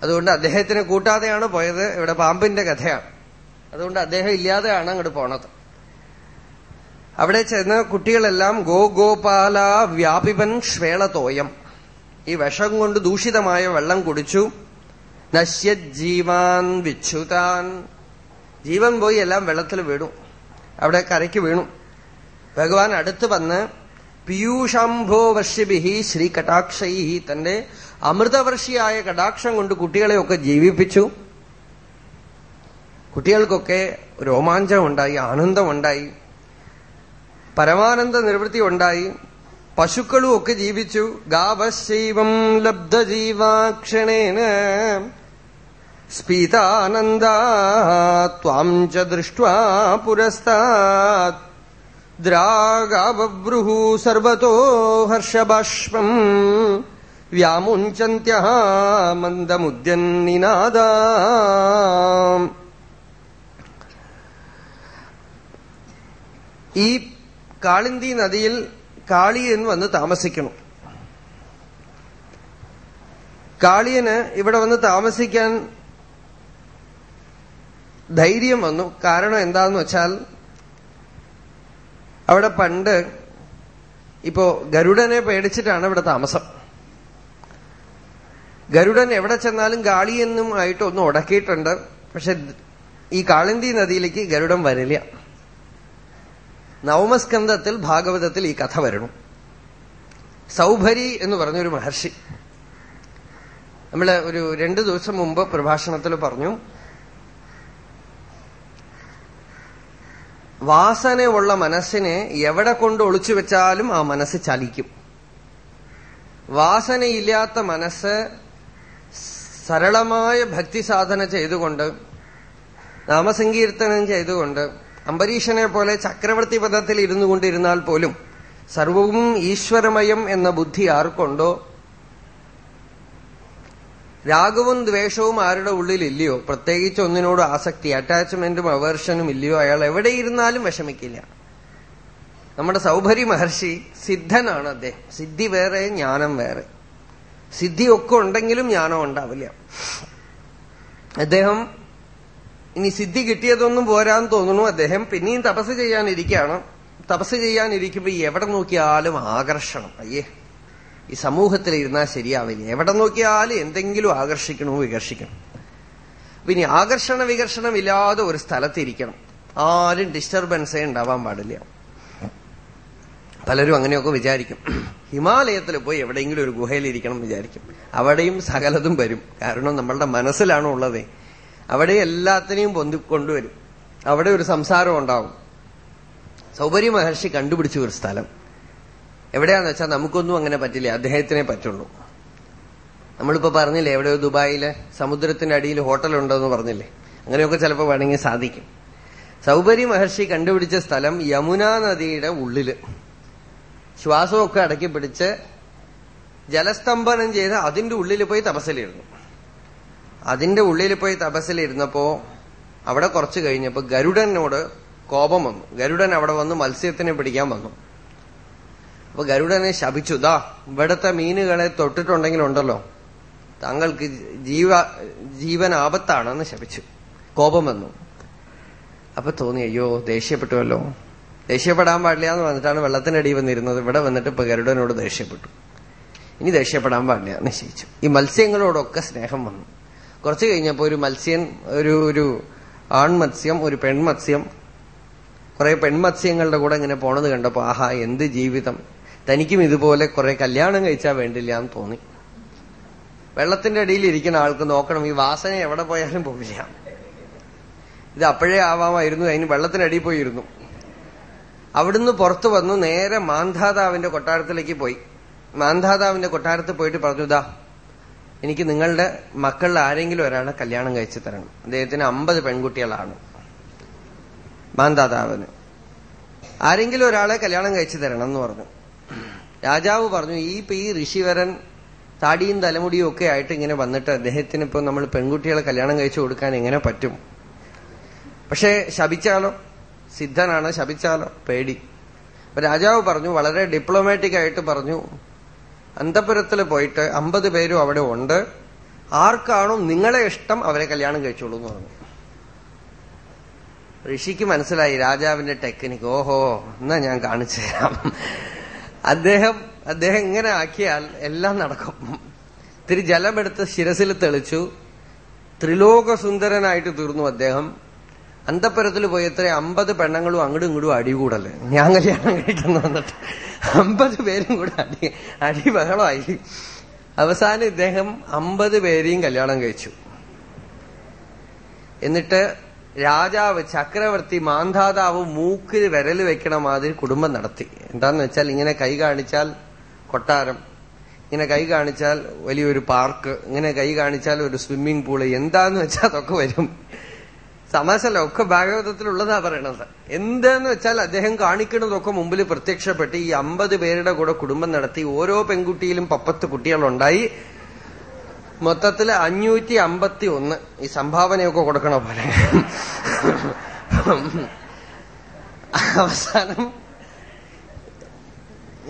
Speaker 1: അതുകൊണ്ട് അദ്ദേഹത്തിനെ കൂട്ടാതെയാണ് പോയത്. ഇവിടെ പാമ്പിന്റെ കഥയാണ്. അതുകൊണ്ട് അദ്ദേഹം ഇല്ലാതെയാണ് അങ്ങോട്ട് പോണത്. അവിടെ ചെന്ന കുട്ടികളെല്ലാം ഗോ ഗോപാല വ്യാപിപൻ ശ്വേളതോയം. ഈ വിഷം കൊണ്ട് ദൂഷിതമായ വെള്ളം കുടിച്ചു. നശ്യജീവാൻ വിച്ഛുതാൻ. ജീവൻ പോയി എല്ലാം വെള്ളത്തിൽ വീണു. അവിടെ കരയ്ക്ക് വീണു. ഭഗവാൻ അടുത്ത് വന്ന് പീയൂഷാംഭോ വശ്യഭി ശ്രീ കടാക്ഷൈ തന്റെ അമൃതവർഷിയായ കടാക്ഷം കൊണ്ട് കുട്ടികളെയൊക്കെ ജീവിപ്പിച്ചു. കുട്ടികൾക്കൊക്കെ രോമാഞ്ചമുണ്ടായി ആനന്ദമുണ്ടായി പരമാനന്ദ നിവൃത്തി ഉണ്ടായി. പശുക്കളും ഒക്കെ ജീവിച്ചു. ഗാവശ്ചൈവം ലബ്ധജീവാക്ഷണേന സ്പീതാനന്ദ ത്വാം ച ദൃഷ്ട്വാ പുരസ്താത്. ദ്രാഗാവ്രുഹു സർവതോ ഹർഷബാഷ്പം. വ്യാമുഞ്ചന്ത്യ മന്ദമുദ്യന്നിനാദ. ഈ കാളിന്തി നദിയിൽ കാളിയൻ വന്ന് താമസിക്കണം. കാളിയന് ഇവിടെ വന്ന് താമസിക്കാൻ ധൈര്യം വന്നു. കാരണം എന്താന്ന് വെച്ചാൽ അവിടെ പണ്ട് ഇപ്പോ ഗരുഡനെ പേടിച്ചിട്ടാണ് ഇവിടെ താമസം. ഗരുഡൻ എവിടെ ചെന്നാലും ഗാളിയെന്നും ആയിട്ട് ഒന്ന് ഉടക്കിയിട്ടുണ്ട്. പക്ഷെ ഈ കാളിന്തി നദിയിലേക്ക് ഗരുഡൻ വരില്ല. നവമസ്കന്ധത്തിൽ ഭാഗവതത്തിൽ ഈ കഥ വരണം. സൗഭരി എന്ന് പറഞ്ഞൊരു മഹർഷി. നമ്മൾ ഒരു രണ്ടു ദിവസം മുമ്പ് പ്രഭാഷണത്തിൽ പറഞ്ഞു വാസനയുള്ള മനസ്സിനെ എവിടെ കൊണ്ട് ഒളിച്ചു വെച്ചാലും ആ മനസ്സ് ചലിക്കും. വാസനയില്ലാത്ത മനസ്സ് സരളമായ ഭക്തി സാധന ചെയ്തുകൊണ്ട് നാമസങ്കീർത്തനം ചെയ്തുകൊണ്ട് അംബരീഷനെ പോലെ ചക്രവർത്തി പദത്തിൽ ഇരുന്നു കൊണ്ടിരുന്നാൽ പോലും സർവവും ഈശ്വരമയം എന്ന ബുദ്ധി ആർക്കുണ്ടോ? രാഗവും ദ്വേഷവും ആരുടെ ഉള്ളിലില്ലയോ? പ്രത്യേകിച്ച് ഒന്നിനോട് ആസക്തി അറ്റാച്ച്മെന്റും അവേർഷനും ഇല്ലയോ? അയാൾ എവിടെ ഇരുന്നാലും വിഷമിക്കില്ല. നമ്മുടെ സൗഭരി മഹർഷി സിദ്ധനാണ് അദ്ദേഹം. സിദ്ധി വേറെ ജ്ഞാനം വേറെ. സിദ്ധിയൊക്കെ ഉണ്ടെങ്കിലും ജ്ഞാനം ഉണ്ടാവില്ല. അദ്ദേഹം ഇനി സിദ്ധി കിട്ടിയതൊന്നും പോരാന്ന് തോന്നുന്നു. അദ്ദേഹം പിന്നെയും തപസ് ചെയ്യാനിരിക്കുകയാണ്. തപസ് ചെയ്യാനിരിക്കുമ്പോ എവിടെ നോക്കിയാലും ആകർഷണം. അയ്യേ ഈ സമൂഹത്തിൽ ഇരുന്നാൽ ശരിയാവില്ല. എവിടെ നോക്കിയാലും എന്തെങ്കിലും ആകർഷിക്കണോ വികർഷിക്കണം. പിന്നെ ആകർഷണ വികർഷണം ഇല്ലാതെ ഒരു സ്ഥലത്തിരിക്കണം. ആരും ഡിസ്റ്റർബൻസേ ഉണ്ടാവാൻ പാടില്ല. പലരും അങ്ങനെയൊക്കെ വിചാരിക്കും. ഹിമാലയത്തിൽ പോയി എവിടെയെങ്കിലും ഒരു ഗുഹയിലിരിക്കണം വിചാരിക്കും. അവിടെയും സകലതും വരും. കാരണം നമ്മളുടെ മനസ്സിലാണോ ഉള്ളത്. അവിടെ എല്ലാത്തിനെയും പൊന്തിക്കൊണ്ടുവരും. അവിടെ ഒരു സംസാരം ഉണ്ടാവും. സൗപര്യ മഹർഷി കണ്ടുപിടിച്ച ഒരു സ്ഥലം. എവിടെയാന്ന് വെച്ചാൽ നമുക്കൊന്നും അങ്ങനെ പറ്റില്ല. അദ്ദേഹത്തിനെ പറ്റുള്ളൂ. നമ്മളിപ്പോ പറഞ്ഞില്ലേ എവിടെയോ ദുബായിലെ സമുദ്രത്തിന്റെ അടിയിൽ ഹോട്ടലുണ്ടെന്ന് പറഞ്ഞില്ലേ? അങ്ങനെയൊക്കെ ചിലപ്പോൾ വേണമെങ്കിൽ സാധിക്കും. സൗപര്യ മഹർഷി കണ്ടുപിടിച്ച സ്ഥലം യമുനാ നദിയുടെ ഉള്ളിൽ. ശ്വാസമൊക്കെ അടക്കി പിടിച്ച് ജലസ്തംഭനം ചെയ്ത് അതിന്റെ ഉള്ളിൽ പോയി തപസ്സിലിരുന്നു. അതിന്റെ ഉള്ളിൽ പോയി തപസ്സിലിരുന്നപ്പോ അവിടെ കുറച്ച് കഴിഞ്ഞപ്പോ ഗരുഡനോട് കോപം വന്നു. ഗരുഡൻ അവിടെ വന്ന് മത്സ്യത്തിനെ പിടിക്കാൻ വന്നു. അപ്പൊ ഗരുഡനെ ശപിച്ചു ദാ ഇവിടത്തെ മീനുകളെ തൊട്ടിട്ടുണ്ടെങ്കിലുണ്ടല്ലോ താങ്കൾക്ക് ജീവ ജീവൻ ആപത്താണെന്ന് ശപിച്ചു. കോപം വന്നു. അപ്പൊ തോന്നി അയ്യോ ദേഷ്യപ്പെട്ടുവല്ലോ ദേഷ്യപ്പെടാൻ പാടില്ല എന്ന് വന്നിട്ടാണ് വെള്ളത്തിനടി വന്നിരുന്നത്. ഇവിടെ വന്നിട്ട് ഇപ്പൊ ഗരുഡനോട് ദേഷ്യപ്പെട്ടു. ഇനി ദേഷ്യപ്പെടാൻ പാടില്ല നിശ്ചയിച്ചു. ഈ മത്സ്യങ്ങളോടൊക്കെ സ്നേഹം വന്നു. കുറച്ചു കഴിഞ്ഞപ്പോ ഒരു മത്സ്യൻ ഒരു ഒരു ആൺമത്സ്യം ഒരു പെൺമത്സ്യം കുറെ പെൺമത്സ്യങ്ങളുടെ കൂടെ ഇങ്ങനെ പോണത് കണ്ടപ്പോ ആഹാ എന്ത് ജീവിതം. തനിക്കും ഇതുപോലെ കുറെ കല്യാണം കഴിച്ചാൽ വേണ്ടില്ല എന്ന് തോന്നി. വെള്ളത്തിന്റെ അടിയിൽ ഇരിക്കുന്ന ആൾക്ക് നോക്കണം ഈ വാസന എവിടെ പോയാലും പോവില്ല. ഇത് അപ്പോഴേ ആവാമായിരുന്നു അതിന് വെള്ളത്തിനടിയിൽ പോയിരുന്നു. അവിടുന്ന് പുറത്തു വന്നു നേരെ മാന്ധാതാവിന്റെ കൊട്ടാരത്തിലേക്ക് പോയി. മാന്ധാതാവിന്റെ കൊട്ടാരത്തിൽ പോയിട്ട് പറഞ്ഞു ദാ എനിക്ക് നിങ്ങളുടെ മക്കളിൽ ആരെങ്കിലും ഒരാളെ കല്യാണം കഴിച്ചു തരണം. അദ്ദേഹത്തിന് അമ്പത് പെൺകുട്ടികളാണ്. മാന്താതാവിന് ആരെങ്കിലും ഒരാളെ കല്യാണം കഴിച്ചു തരണം എന്ന് പറഞ്ഞു. രാജാവ് പറഞ്ഞു ഈ ഇപ്പൊ ഈ ഋഷിവരൻ താടിയും തലമുടിയും ഒക്കെ ആയിട്ട് ഇങ്ങനെ വന്നിട്ട് അദ്ദേഹത്തിന് ഇപ്പൊ നമ്മൾ പെൺകുട്ടികളെ കല്യാണം കഴിച്ചു കൊടുക്കാൻ എങ്ങനെ പറ്റും? പക്ഷെ ശപിച്ചാലോ? സിദ്ധനാണ് ശപിച്ചാലോ പേടി. അപ്പൊ രാജാവ് പറഞ്ഞു വളരെ ഡിപ്ലോമാറ്റിക് ആയിട്ട് പറഞ്ഞു അന്തപുരത്തിൽ പോയിട്ട് അമ്പത് പേരും അവിടെ ഉണ്ട്. ആർക്കാണോ നിങ്ങളെ ഇഷ്ടം അവരെ കല്യാണം കഴിച്ചോളൂ എന്ന് പറഞ്ഞു. ഋഷിക്ക് മനസ്സിലായി രാജാവിന്റെ ടെക്നിക്ക് ഓഹോ എന്നാ ഞാൻ കാണിച്ചു തരാം. അദ്ദേഹം അദ്ദേഹം ഇങ്ങനെ ആക്കിയാൽ എല്ലാം നടക്കും. ഇത്തിരി ജലമെടുത്ത് ശിരസിൽ തെളിച്ചു. ത്രിലോകസുന്ദരനായിട്ട് തീർന്നു അദ്ദേഹം. അന്തപ്പുരത്തിൽ പോയി എത്ര അമ്പത് പെണ്ണുങ്ങളും അങ്ങോട്ടും ഇങ്ങോട്ടും അടികൂടല്ലേ? ഞാൻ കല്യാണം കഴിക്കുന്നു വന്നിട്ട് അമ്പത് പേരും കൂടെ അടി അടി ബഹളമായി അവസാനം ഇദ്ദേഹം അമ്പത് പേരെയും കല്യാണം കഴിച്ചു. എന്നിട്ട് രാജാവ് ചക്രവർത്തി മാന്ധാതാവ് മൂക്കിൽ വിരൽ വെക്കണ മാതിരി കുടുംബം നടത്തി. എന്താന്ന് വെച്ചാൽ ഇങ്ങനെ കൈ കാണിച്ചാൽ കൊട്ടാരം ഇങ്ങനെ കൈ കാണിച്ചാൽ വലിയൊരു പാർക്ക് ഇങ്ങനെ കൈ കാണിച്ചാൽ ഒരു സ്വിമ്മിംഗ് പൂൾ എന്താന്ന് വെച്ചാൽ അതൊക്കെ വരും. തമാശല്ല ഒക്കെ ഭാഗവതത്തിലുള്ളതാ പറയണത്. എന്താന്ന് വെച്ചാൽ അദ്ദേഹം കാണിക്കുന്നതൊക്കെ മുമ്പിൽ പ്രത്യക്ഷപ്പെട്ട് ഈ അമ്പത് പേരുടെ കൂടെ കുടുംബം നടത്തി ഓരോ പെൺകുട്ടിയിലും പപ്പത്ത് കുട്ടികളുണ്ടായി. മൊത്തത്തിൽ അഞ്ഞൂറ്റി അമ്പത്തി ഒന്ന് ഈ സംഭാവനയൊക്കെ കൊടുക്കണ പോലെ. അവസാനം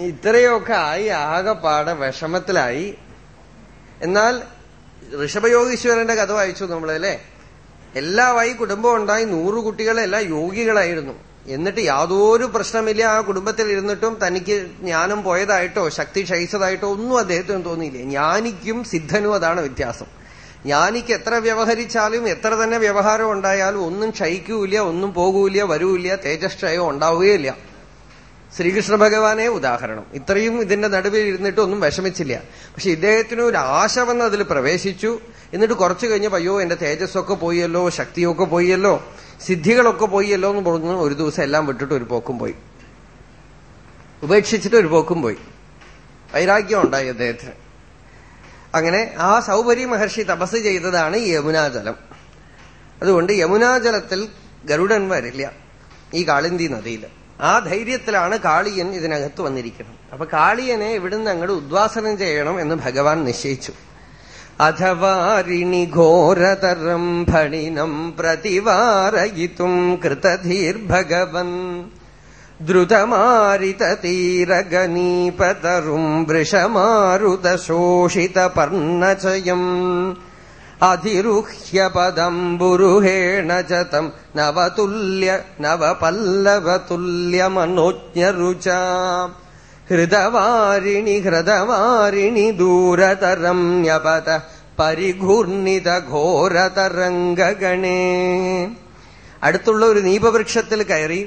Speaker 1: ഇത്രയൊക്കെ ആയി ആകെപ്പാടെ വിഷമത്തിലായി. എന്നാൽ ഋഷഭയോഗീശ്വരന്റെ കഥ വായിച്ചു നമ്മളല്ലേ എല്ലാമായി കുടുംബം ഉണ്ടായി നൂറു കുട്ടികളെല്ലാം യോഗികളായിരുന്നു. എന്നിട്ട് യാതൊരു പ്രശ്നമില്ല ആ കുടുംബത്തിൽ ഇരുന്നിട്ടും തനിക്ക് ജ്ഞാനം പോയതായിട്ടോ ശക്തി ക്ഷയിച്ചതായിട്ടോ ഒന്നും അദ്ദേഹത്തിന് തോന്നിയില്ല. ജ്ഞാനിക്കും സിദ്ധനും അതാണ് വ്യത്യാസം. ജ്ഞാനിക്ക് എത്ര വ്യവഹരിച്ചാലും എത്ര തന്നെ വ്യവഹാരം ഉണ്ടായാലും ഒന്നും ക്ഷയിക്കൂല ഒന്നും പോകൂല വരൂല തേജക്ഷയോ ഉണ്ടാവുകയില്ല. ശ്രീകൃഷ്ണ ഭഗവാനെ ഉദാഹരണം. ഇത്രയും ഇതിന്റെ നടുവിൽ ഇരുന്നിട്ട് ഒന്നും വിഷമിച്ചില്ല. പക്ഷെ ഇദ്ദേഹത്തിന് ഒരു ആശ വന്ന് അതിൽ പ്രവേശിച്ചു. എന്നിട്ട് കുറച്ചു കഴിഞ്ഞപ്പോ അയ്യോ എന്റെ തേജസ്സൊക്കെ പോയല്ലോ ശക്തിയൊക്കെ പോയല്ലോ സിദ്ധികളൊക്കെ പോയല്ലോ എന്ന് പറഞ്ഞു ഒരു ദിവസം എല്ലാം വിട്ടിട്ട് ഒരു പോക്കും പോയി. ഉപേക്ഷിച്ചിട്ട് ഒരു പോക്കും പോയി. വൈരാഗ്യം ഉണ്ടായി അദ്ദേഹത്തിന്. അങ്ങനെ ആ സൗപരി മഹർഷി തപസ് ചെയ്തതാണ് യമുനാജലം അതുകൊണ്ട് യമുനാജലത്തിൽ ഗരുഡൻ വരില്ല ഈ കാളിന്തി നദിയിൽ. ആ ധൈര്യത്തിലാണ് കാളിയൻ ഇതിനകത്ത് വന്നിരിക്കുന്നത്. അപ്പൊ കാളിയനെ ഇവിടുന്ന് അങ്ങോട്ട് ഉദ്വാസനം ചെയ്യണം എന്ന് ഭഗവാൻ നിശ്ചയിച്ചു. अथवारिणि घोरतरम् भणिनम् प्रतिवारयितुम् कृतधिर्भगवन्। द्रुतमारिततीरगनीपतरुम् वृषमारुतशोषितपर्णचयम् अधिरुह्यपदम् बुरुहेण च तम् नवतुल्य नवपल्लवतुल्यमनोज्ञरुचा। ഹൃദവാരിണി ഹൃദവാരിണി ദൂരതരം ന്യപത പരിഘൂർണിത ഘോരതരംഗഗണേ. അടുത്തുള്ള ഒരു നീപവൃക്ഷത്തിൽ കയറി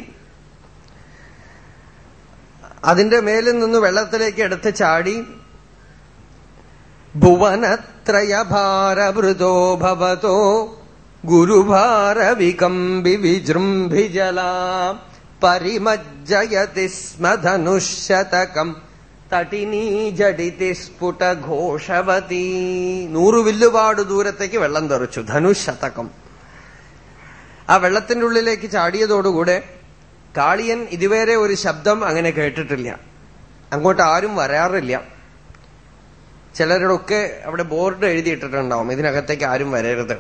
Speaker 1: അതിന്റെ മേലിൽ നിന്ന് വെള്ളത്തിലേക്ക് എടുത്ത് ചാടി ഭുവനത്രയഭാരഭൃതോ ഭവതോ ഗുരുഭാരവികമ്പി വിജൃംഭിജലാ. പരിമജ്ജയതി സ്മധനുശതകം തടിനീ സ്ഫുട ഘോഷവതി നൂറു വില്ലുപാട് ദൂരത്തേക്ക് വെള്ളം തെറിച്ചു. ധനുശതകം. ആ വെള്ളത്തിന്റെ ഉള്ളിലേക്ക് ചാടിയതോടുകൂടെ കാളിയൻ ഇതുവരെ ഒരു ശബ്ദം അങ്ങനെ കേട്ടിട്ടില്ല. അങ്ങോട്ട് ആരും വരാറില്ല. ചിലരുടെയൊക്കെ അവിടെ ബോർഡ് എഴുതിയിട്ടിട്ടുണ്ടാവും. ഇതിനകത്തേക്ക് ആരും വരരുത്.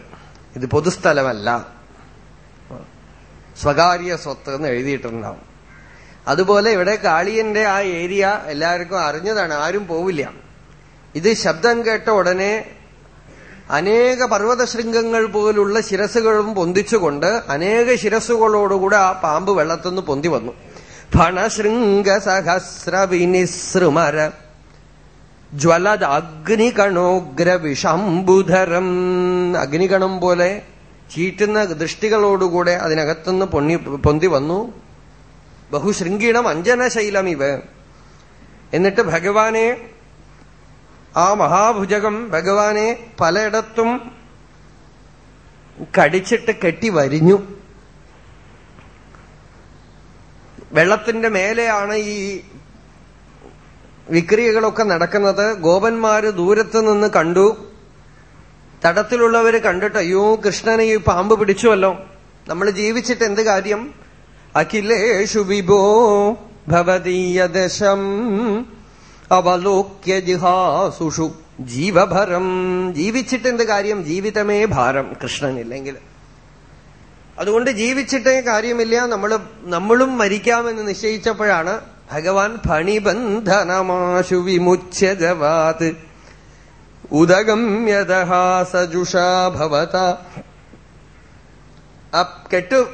Speaker 1: ഇത് പൊതുസ്ഥലമല്ല. സ്വകാര്യ സ്വത്ത് എന്ന് എഴുതിയിട്ടുണ്ടാവും. അതുപോലെ ഇവിടെ കാളിയന്റെ ആ ഏരിയ എല്ലാവർക്കും അറിഞ്ഞതാണ് ആരും പോവില്ല. ഇത് ശബ്ദം കേട്ട ഉടനെ അനേക പർവതശൃംഗങ്ങൾ പോലുള്ള ശിരസുകളും പൊന്തിച്ചുകൊണ്ട് അനേക ശിരസുകളോടുകൂടെ ആ പാമ്പ് വെള്ളത്തുനിന്ന് പൊന്തി വന്നു. ഫണശൃംഗ സഹസ്ര വിനിസൃമര ജ്വലത് അഗ്നികണോഗ്ര വിഷംബുധരം അഗ്നികണം പോലെ ചീറ്റുന്ന ദൃഷ്ടികളോടുകൂടെ അതിനകത്തുനിന്ന് പൊന്നി പൊന്തി വന്നു. ബഹുശൃംഗീണം അഞ്ജനശൈലം ഇവ എന്നിട്ട് ഭഗവാനെ ആ മഹാഭുജകം ഭഗവാനെ പലയിടത്തും കടിച്ചിട്ട് കെട്ടി വരിഞ്ഞു. വെള്ളത്തിന്റെ മേലെയാണ് ഈ വിക്രിയകളൊക്കെ നടക്കുന്നത്. ഗോപന്മാര് ദൂരത്ത് നിന്ന് കണ്ടു. തടത്തിലുള്ളവര് കണ്ടിട്ട് അയ്യോ കൃഷ്ണനെ ഈ പാമ്പ് പിടിച്ചുവല്ലോ. നമ്മൾ ജീവിച്ചിട്ട് എന്ത് കാര്യം? അഖിലേഷു വിഭോ ഭവതീയദശം അവലോക്യ ജിഹാസുഷു ജീവഭരം. ജീവിച്ചിട്ട് എന്ത് കാര്യം? ജീവിതമേ ഭാരം കൃഷ്ണനില്ലെങ്കിൽ. അതുകൊണ്ട് ജീവിച്ചിട്ടേ കാര്യമില്ല. നമ്മൾ നമ്മളും മരിക്കാമെന്ന് നിശ്ചയിച്ചപ്പോഴാണ് ഭഗവാൻ ഫണിബന്ധനമാശു വിമുച്യജവാത് ഉദഗമ്യതഹാസജുഷാ ഭവത. ആ കെട്ട്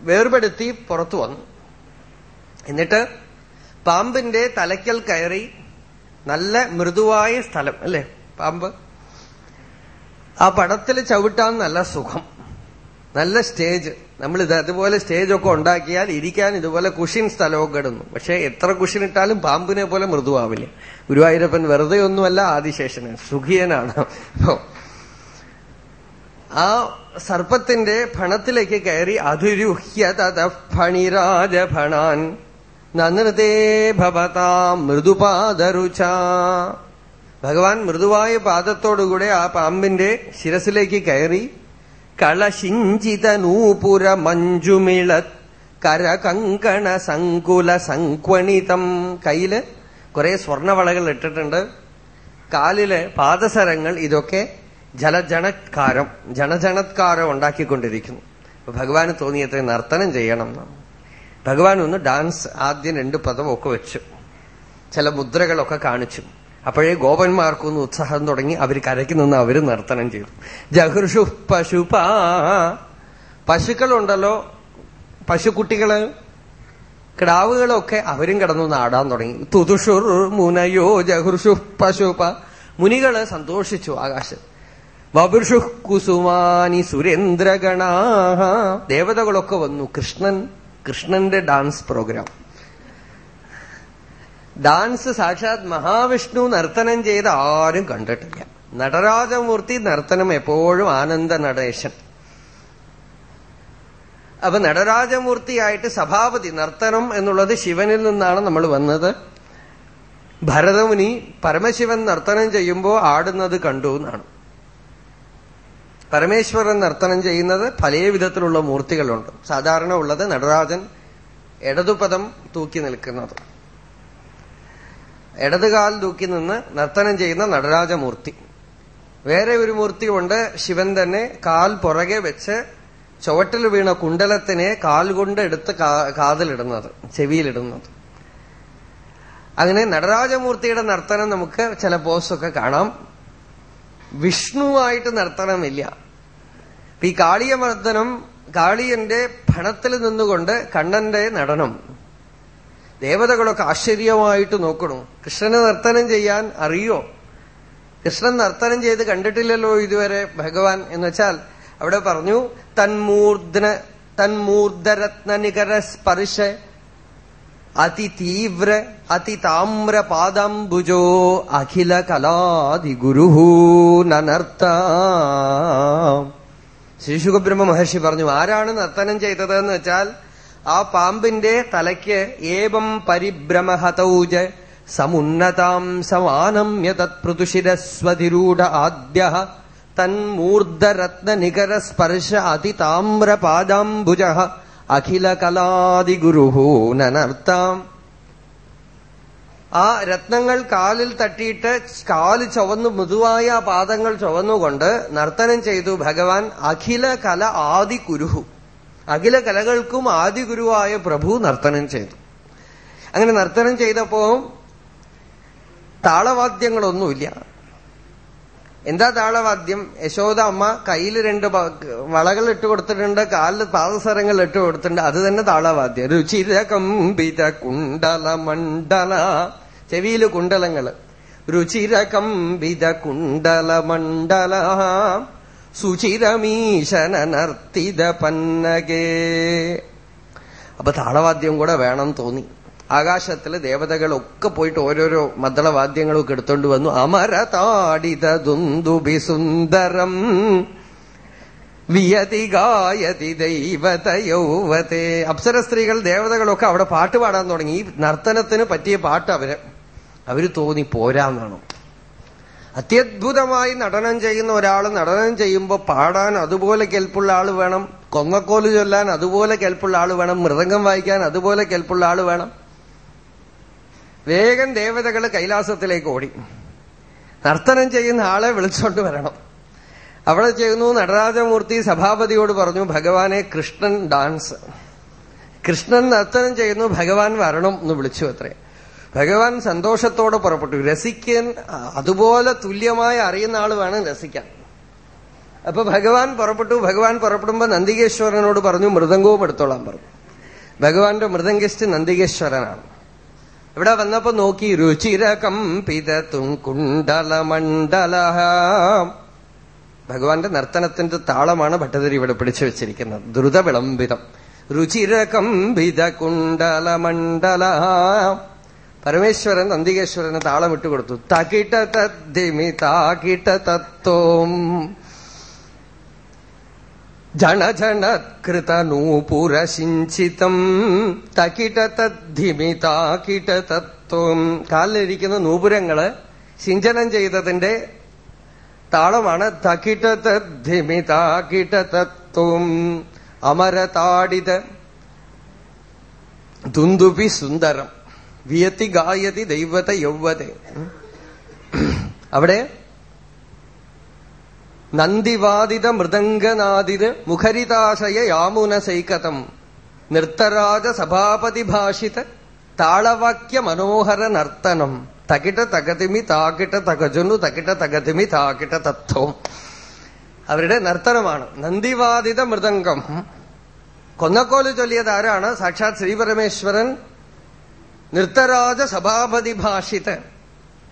Speaker 1: വേർപെടുത്തി പുറത്തു വന്നു. എന്നിട്ട് പാമ്പിന്റെ തലയ്ക്കൽ കയറി നല്ല മൃദുവായ സ്ഥലം അല്ലേ? പാമ്പ്. ആ പടത്തിൽ ചവിട്ടാൻ നല്ല സുഖം. നല്ല സ്റ്റേജ്. നമ്മൾ ഇത് അതുപോലെ സ്റ്റേജൊക്കെ ഉണ്ടാക്കിയാൽ ഇരിക്കാൻ ഇതുപോലെ കുഷിൻ സ്ഥലമൊക്കെ ഇടുന്നു. പക്ഷെ എത്ര കുഷിൻ ഇട്ടാലും പാമ്പിനെ പോലെ മൃദുവാവില്ല. ഗുരുവായൂരപ്പൻ വെറുതെ ഒന്നുമല്ല ആദിശേഷന് സുഖിയനാണ്. ആ സർപ്പത്തിന്റെ ഫണത്തിലേക്ക് കയറി അതുരുഹ്യ തണിരാജ ഭണാൻ. നനൃതേ ഭവതാ മൃദുപാദരുച. ഭഗവാൻ മൃദുവായ പാദത്തോടുകൂടെ ആ പാമ്പിന്റെ ശിരസിലേക്ക് കയറി കളശിഞ്ചിത നൂപുര മഞ്ജുമിളത് കരകങ്കണ സങ്കുല സങ്ക്വണിതം കയ്യിൽ കുറെ സ്വർണവളകൾ ഇട്ടിട്ടുണ്ട്. കാലിലെ പാദസരങ്ങൾ ഇതൊക്കെ ജലജണത്കാരം ജനജണത്കാരം ഉണ്ടാക്കിക്കൊണ്ടിരിക്കുന്നു. ഭഗവാന് തോന്നിയത്ര നർത്തനം ചെയ്യണം ഭഗവാൻ ഒന്ന് ഡാൻസ് ആദ്യം രണ്ട് പദമൊക്കെ വെച്ചു. ചില മുദ്രകളൊക്കെ കാണിച്ചു. അപ്പോഴേ ഗോപന്മാർക്കൊന്ന് ഉത്സാഹം തുടങ്ങി അവർ കരയ്ക്ക് നിന്ന് അവർ നർത്തനം ചെയ്തു. ജഹൃഷു പശുപാ പശുക്കളുണ്ടല്ലോ. പശുക്കുട്ടികൾ. കിടാവുകളൊക്കെ അവരും കിടന്നു നാടാൻ തുടങ്ങി. തുതുഷുർ മുനയോ ജഹൃഷു പശുപ മുനികൾ സന്തോഷിച്ചു ആകാശ് വപുഷു കുസുമാനി സുരേന്ദ്രഗണാ ദേവതകളൊക്കെ വന്നു. കൃഷ്ണൻ കൃഷ്ണന്റെ ഡാൻസ് പ്രോഗ്രാം. ഡാൻസ് സാക്ഷാത് മഹാവിഷ്ണു നർത്തനം ചെയ്ത് ആരും കണ്ടിട്ടില്ല. നടരാജമൂർത്തി നർത്തനം എപ്പോഴും ആനന്ദ നടേശൻ. അപ്പൊ നടരാജമൂർത്തിയായിട്ട് സഭാപതി നർത്തനം എന്നുള്ളത് ശിവനിൽ നിന്നാണ് നമ്മൾ വന്നത്. ഭരതമുനി പരമശിവൻ നർത്തനം ചെയ്യുമ്പോൾ ആടുന്നത് കണ്ടു എന്നാണ്. പരമേശ്വരൻ നർത്തനം ചെയ്യുന്നത് പല വിധത്തിലുള്ള മൂർത്തികളുണ്ട്. സാധാരണ ഉള്ളത് നടരാജൻ ഇടതുപദം തൂക്കി നിൽക്കുന്നത്. ഇടതുകാൽ തൂക്കി നിന്ന് നർത്തനം ചെയ്യുന്ന നടരാജമൂർത്തി. വേറെ ഒരു മൂർത്തിയുണ്ട് ശിവൻ തന്നെ കാൽ പുറകെ വെച്ച് ചുവട്ടിൽ വീണ കുണ്ടലത്തിനെ കാൽ കൊണ്ട് എടുത്ത് കാതിലിടുന്നത് ചെവിയിലിടുന്നത്. അങ്ങനെ നടരാജമൂർത്തിയുടെ നർത്തനം നമുക്ക് ചില പോസ്റ്റൊക്കെ കാണാം. വിഷ്ണുവായിട്ട് നർത്തനമില്ല. ഈ കാളിയമർദ്ദനം കാളിയന്റെ ഭണത്തിൽ നിന്നുകൊണ്ട് കണ്ണന്റെ നടനം ദേവതകളൊക്കെ ആശ്ചര്യമായിട്ട് നോക്കണു. കൃഷ്ണനെ നർത്തനം ചെയ്യാൻ അറിയോ? കൃഷ്ണൻ നർത്തനം ചെയ്ത് കണ്ടിട്ടില്ലല്ലോ ഇതുവരെ ഭഗവാൻ എന്ന് വെച്ചാൽ. അവിടെ പറഞ്ഞു തന്മൂർധന തന്മൂർധരത്നനികര സ്പർശ അതിതീവ്ര അതിതാമ്ര പാദാംബുജോ അഖില കലാദിഗുരു നനർത്ത. ശ്രീശുഖബ്രഹ്മ മഹർഷി പറഞ്ഞു ആരാണ് നർത്തനം ചെയ്തതെന്ന് വെച്ചാൽ ആ പാമ്പിന്റെ തലയ്ക്ക് ഏവം പരിഭ്രമഹതൗജ സമുന്നതാം സമാനമ്യ തത്പൃതുശിരസ്വതിരൂഢ ആദ്യ തന്മൂർധരത്നനികര സ്പർശ അതിതാമ്രപാദാംബുജ അഖില കലാദിഗുരു നനർത്താം. ആ രത്നങ്ങൾ കാലിൽ തട്ടിയിട്ട് കാൽ ചുവന്നു മൃദുവായ പാദങ്ങൾ ചുവന്നുകൊണ്ട് നർത്തനം ചെയ്തു ഭഗവാൻ അഖില കല ആദി കുരുഹു അഖില കലകൾക്കും ആദി ഗുരുവായ പ്രഭു നർത്തനം ചെയ്തു. അങ്ങനെ നർത്തനം ചെയ്തപ്പോ താളവാദ്യങ്ങളൊന്നുമില്ല. എന്താ താളവാദ്യം? യശോദ അമ്മ കയ്യിൽ രണ്ട് വളകൾ ഇട്ട് കൊടുത്തിട്ടുണ്ട് കാലിൽ പാദസരങ്ങൾ ഇട്ട് കൊടുത്തിട്ടുണ്ട്. അത് തന്നെ താളവാദ്യം. രുചിരകമ്പിത കുണ്ടല മണ്ഡല. ചെവിയിൽ കുണ്ടലങ്ങൾ. രുചിരകമ്പിത കുണ്ടല മണ്ഡല. സുചിരമീശന നർത്തിത പന്നകേ. അപ്പൊ താളവാദ്യം കൂടെ വേണം തോന്നി. ആകാശത്തിൽ ദേവതകളൊക്കെ പോയിട്ട് ഓരോരോ മദ്ദളവാദ്യങ്ങളൊക്കെ എടുത്തോണ്ട് വന്നു. അമര താടിത ദുന്ദുബി സുന്ദരം വിയതി ഗായതി ദൈവത അപ്സര സ്ത്രീകൾ ദേവതകളൊക്കെ അവിടെ പാട്ട് പാടാൻ തുടങ്ങി. ഈ നർത്തനത്തിന് പറ്റിയ പാട്ട് അവർ അവർ തോന്നി പോരാന്നാണ്? അത്യദ്ഭുതമായി നടനം ചെയ്യുന്ന ഒരാൾ നടനം ചെയ്യുമ്പോൾ പാടാൻ അതുപോലെ കെൽപ്പുള്ള ആൾ വേണം കൊങ്ങക്കോൽ ചൊല്ലാൻ അതുപോലെ കെൽപ്പുള്ള ആൾ വേണം മൃദംഗം വായിക്കാൻ അതുപോലെ കെൽപ്പുള്ള ആൾ വേണം. വേഗം ദേവതകൾ കൈലാസത്തിലേക്ക് ഓടി. നർത്തനം ചെയ്യുന്ന ആളെ വിളിച്ചോണ്ട് വരണം. അവിടെ ചെയ്യുന്നു നടരാജമൂർത്തി സഭാപതിയോട് പറഞ്ഞു ഭഗവാനെ കൃഷ്ണൻ ഡാൻസ്. കൃഷ്ണൻ നർത്തനം ചെയ്യുന്നു ഭഗവാൻ വരണം എന്ന് വിളിച്ചു അത്രേ. ഭഗവാൻ സന്തോഷത്തോടെ പുറപ്പെട്ടു. രസിക്കാൻ അതുപോലെ തുല്യമായി അറിയുന്ന ആൾ വേണം രസിക്കാൻ. അപ്പൊ ഭഗവാൻ പുറപ്പെട്ടു. ഭഗവാൻ പുറപ്പെടുമ്പോ നന്ദികേശ്വരനോട് പറഞ്ഞു മൃദംഗവും എടുത്തോളാൻ പറഞ്ഞു. ഭഗവാന്റെ മൃദംഗിസ്റ്റ് നന്ദികേശ്വരനാണ്. ഇവിടെ വന്നപ്പോ നോക്കി രുചിരകം പിതത്തും കുണ്ടലമണ്ഡല ഭഗവാന്റെ നർത്തനത്തിന്റെ താളമാണ് ഭട്ടതിരി ഇവിടെ പിടിച്ചു വെച്ചിരിക്കുന്നത്. ദ്രുത വിളംബിതം രുചിരകംപിത കുണ്ടലമണ്ഡല പരമേശ്വരൻ നന്ദികേശ്വരന് താളം ഇട്ടുകൊടുത്തു തകിട്ട തദ്ദിമി താകിട്ട തത്വം. ജണജണകൃതനൂപുരസിഞ്ചിതം തകിട തദ്ധിമി താകിട തത്വം. കാലിലിരിക്കുന്ന നൂപുരങ്ങൾ സിഞ്ചനം ചെയ്തതിന്റെ താളമാണ് തകിട തദ്ധിമി താകിട തത്വം. അമരതാടിത ദുന്ദുപി സുന്ദരം. വിയത്തി ഗായതി ദൈവത യൗവത. അവിടെ നന്ദിവാദിത മൃദംഗനാദിത് മുഖരിതാശയ യാമുന സൈകതം നൃത്തരാജ സഭാപതി ഭാഷിത താളവാക്യ മനോഹര നർത്തനം. തകിട തകതിമി താകിട്ട തകജുന്നു തകിട തകതിമി താകിട്ട തത്വം. അവരുടെ നർത്തനമാണ്. നന്ദിവാദിത മൃദംഗം. കൊന്നക്കോൽ ചൊല്ലിയത് ആരാണ്? സാക്ഷാത് ശ്രീപരമേശ്വരൻ നൃത്തരാജ സഭാപതി ഭാഷിത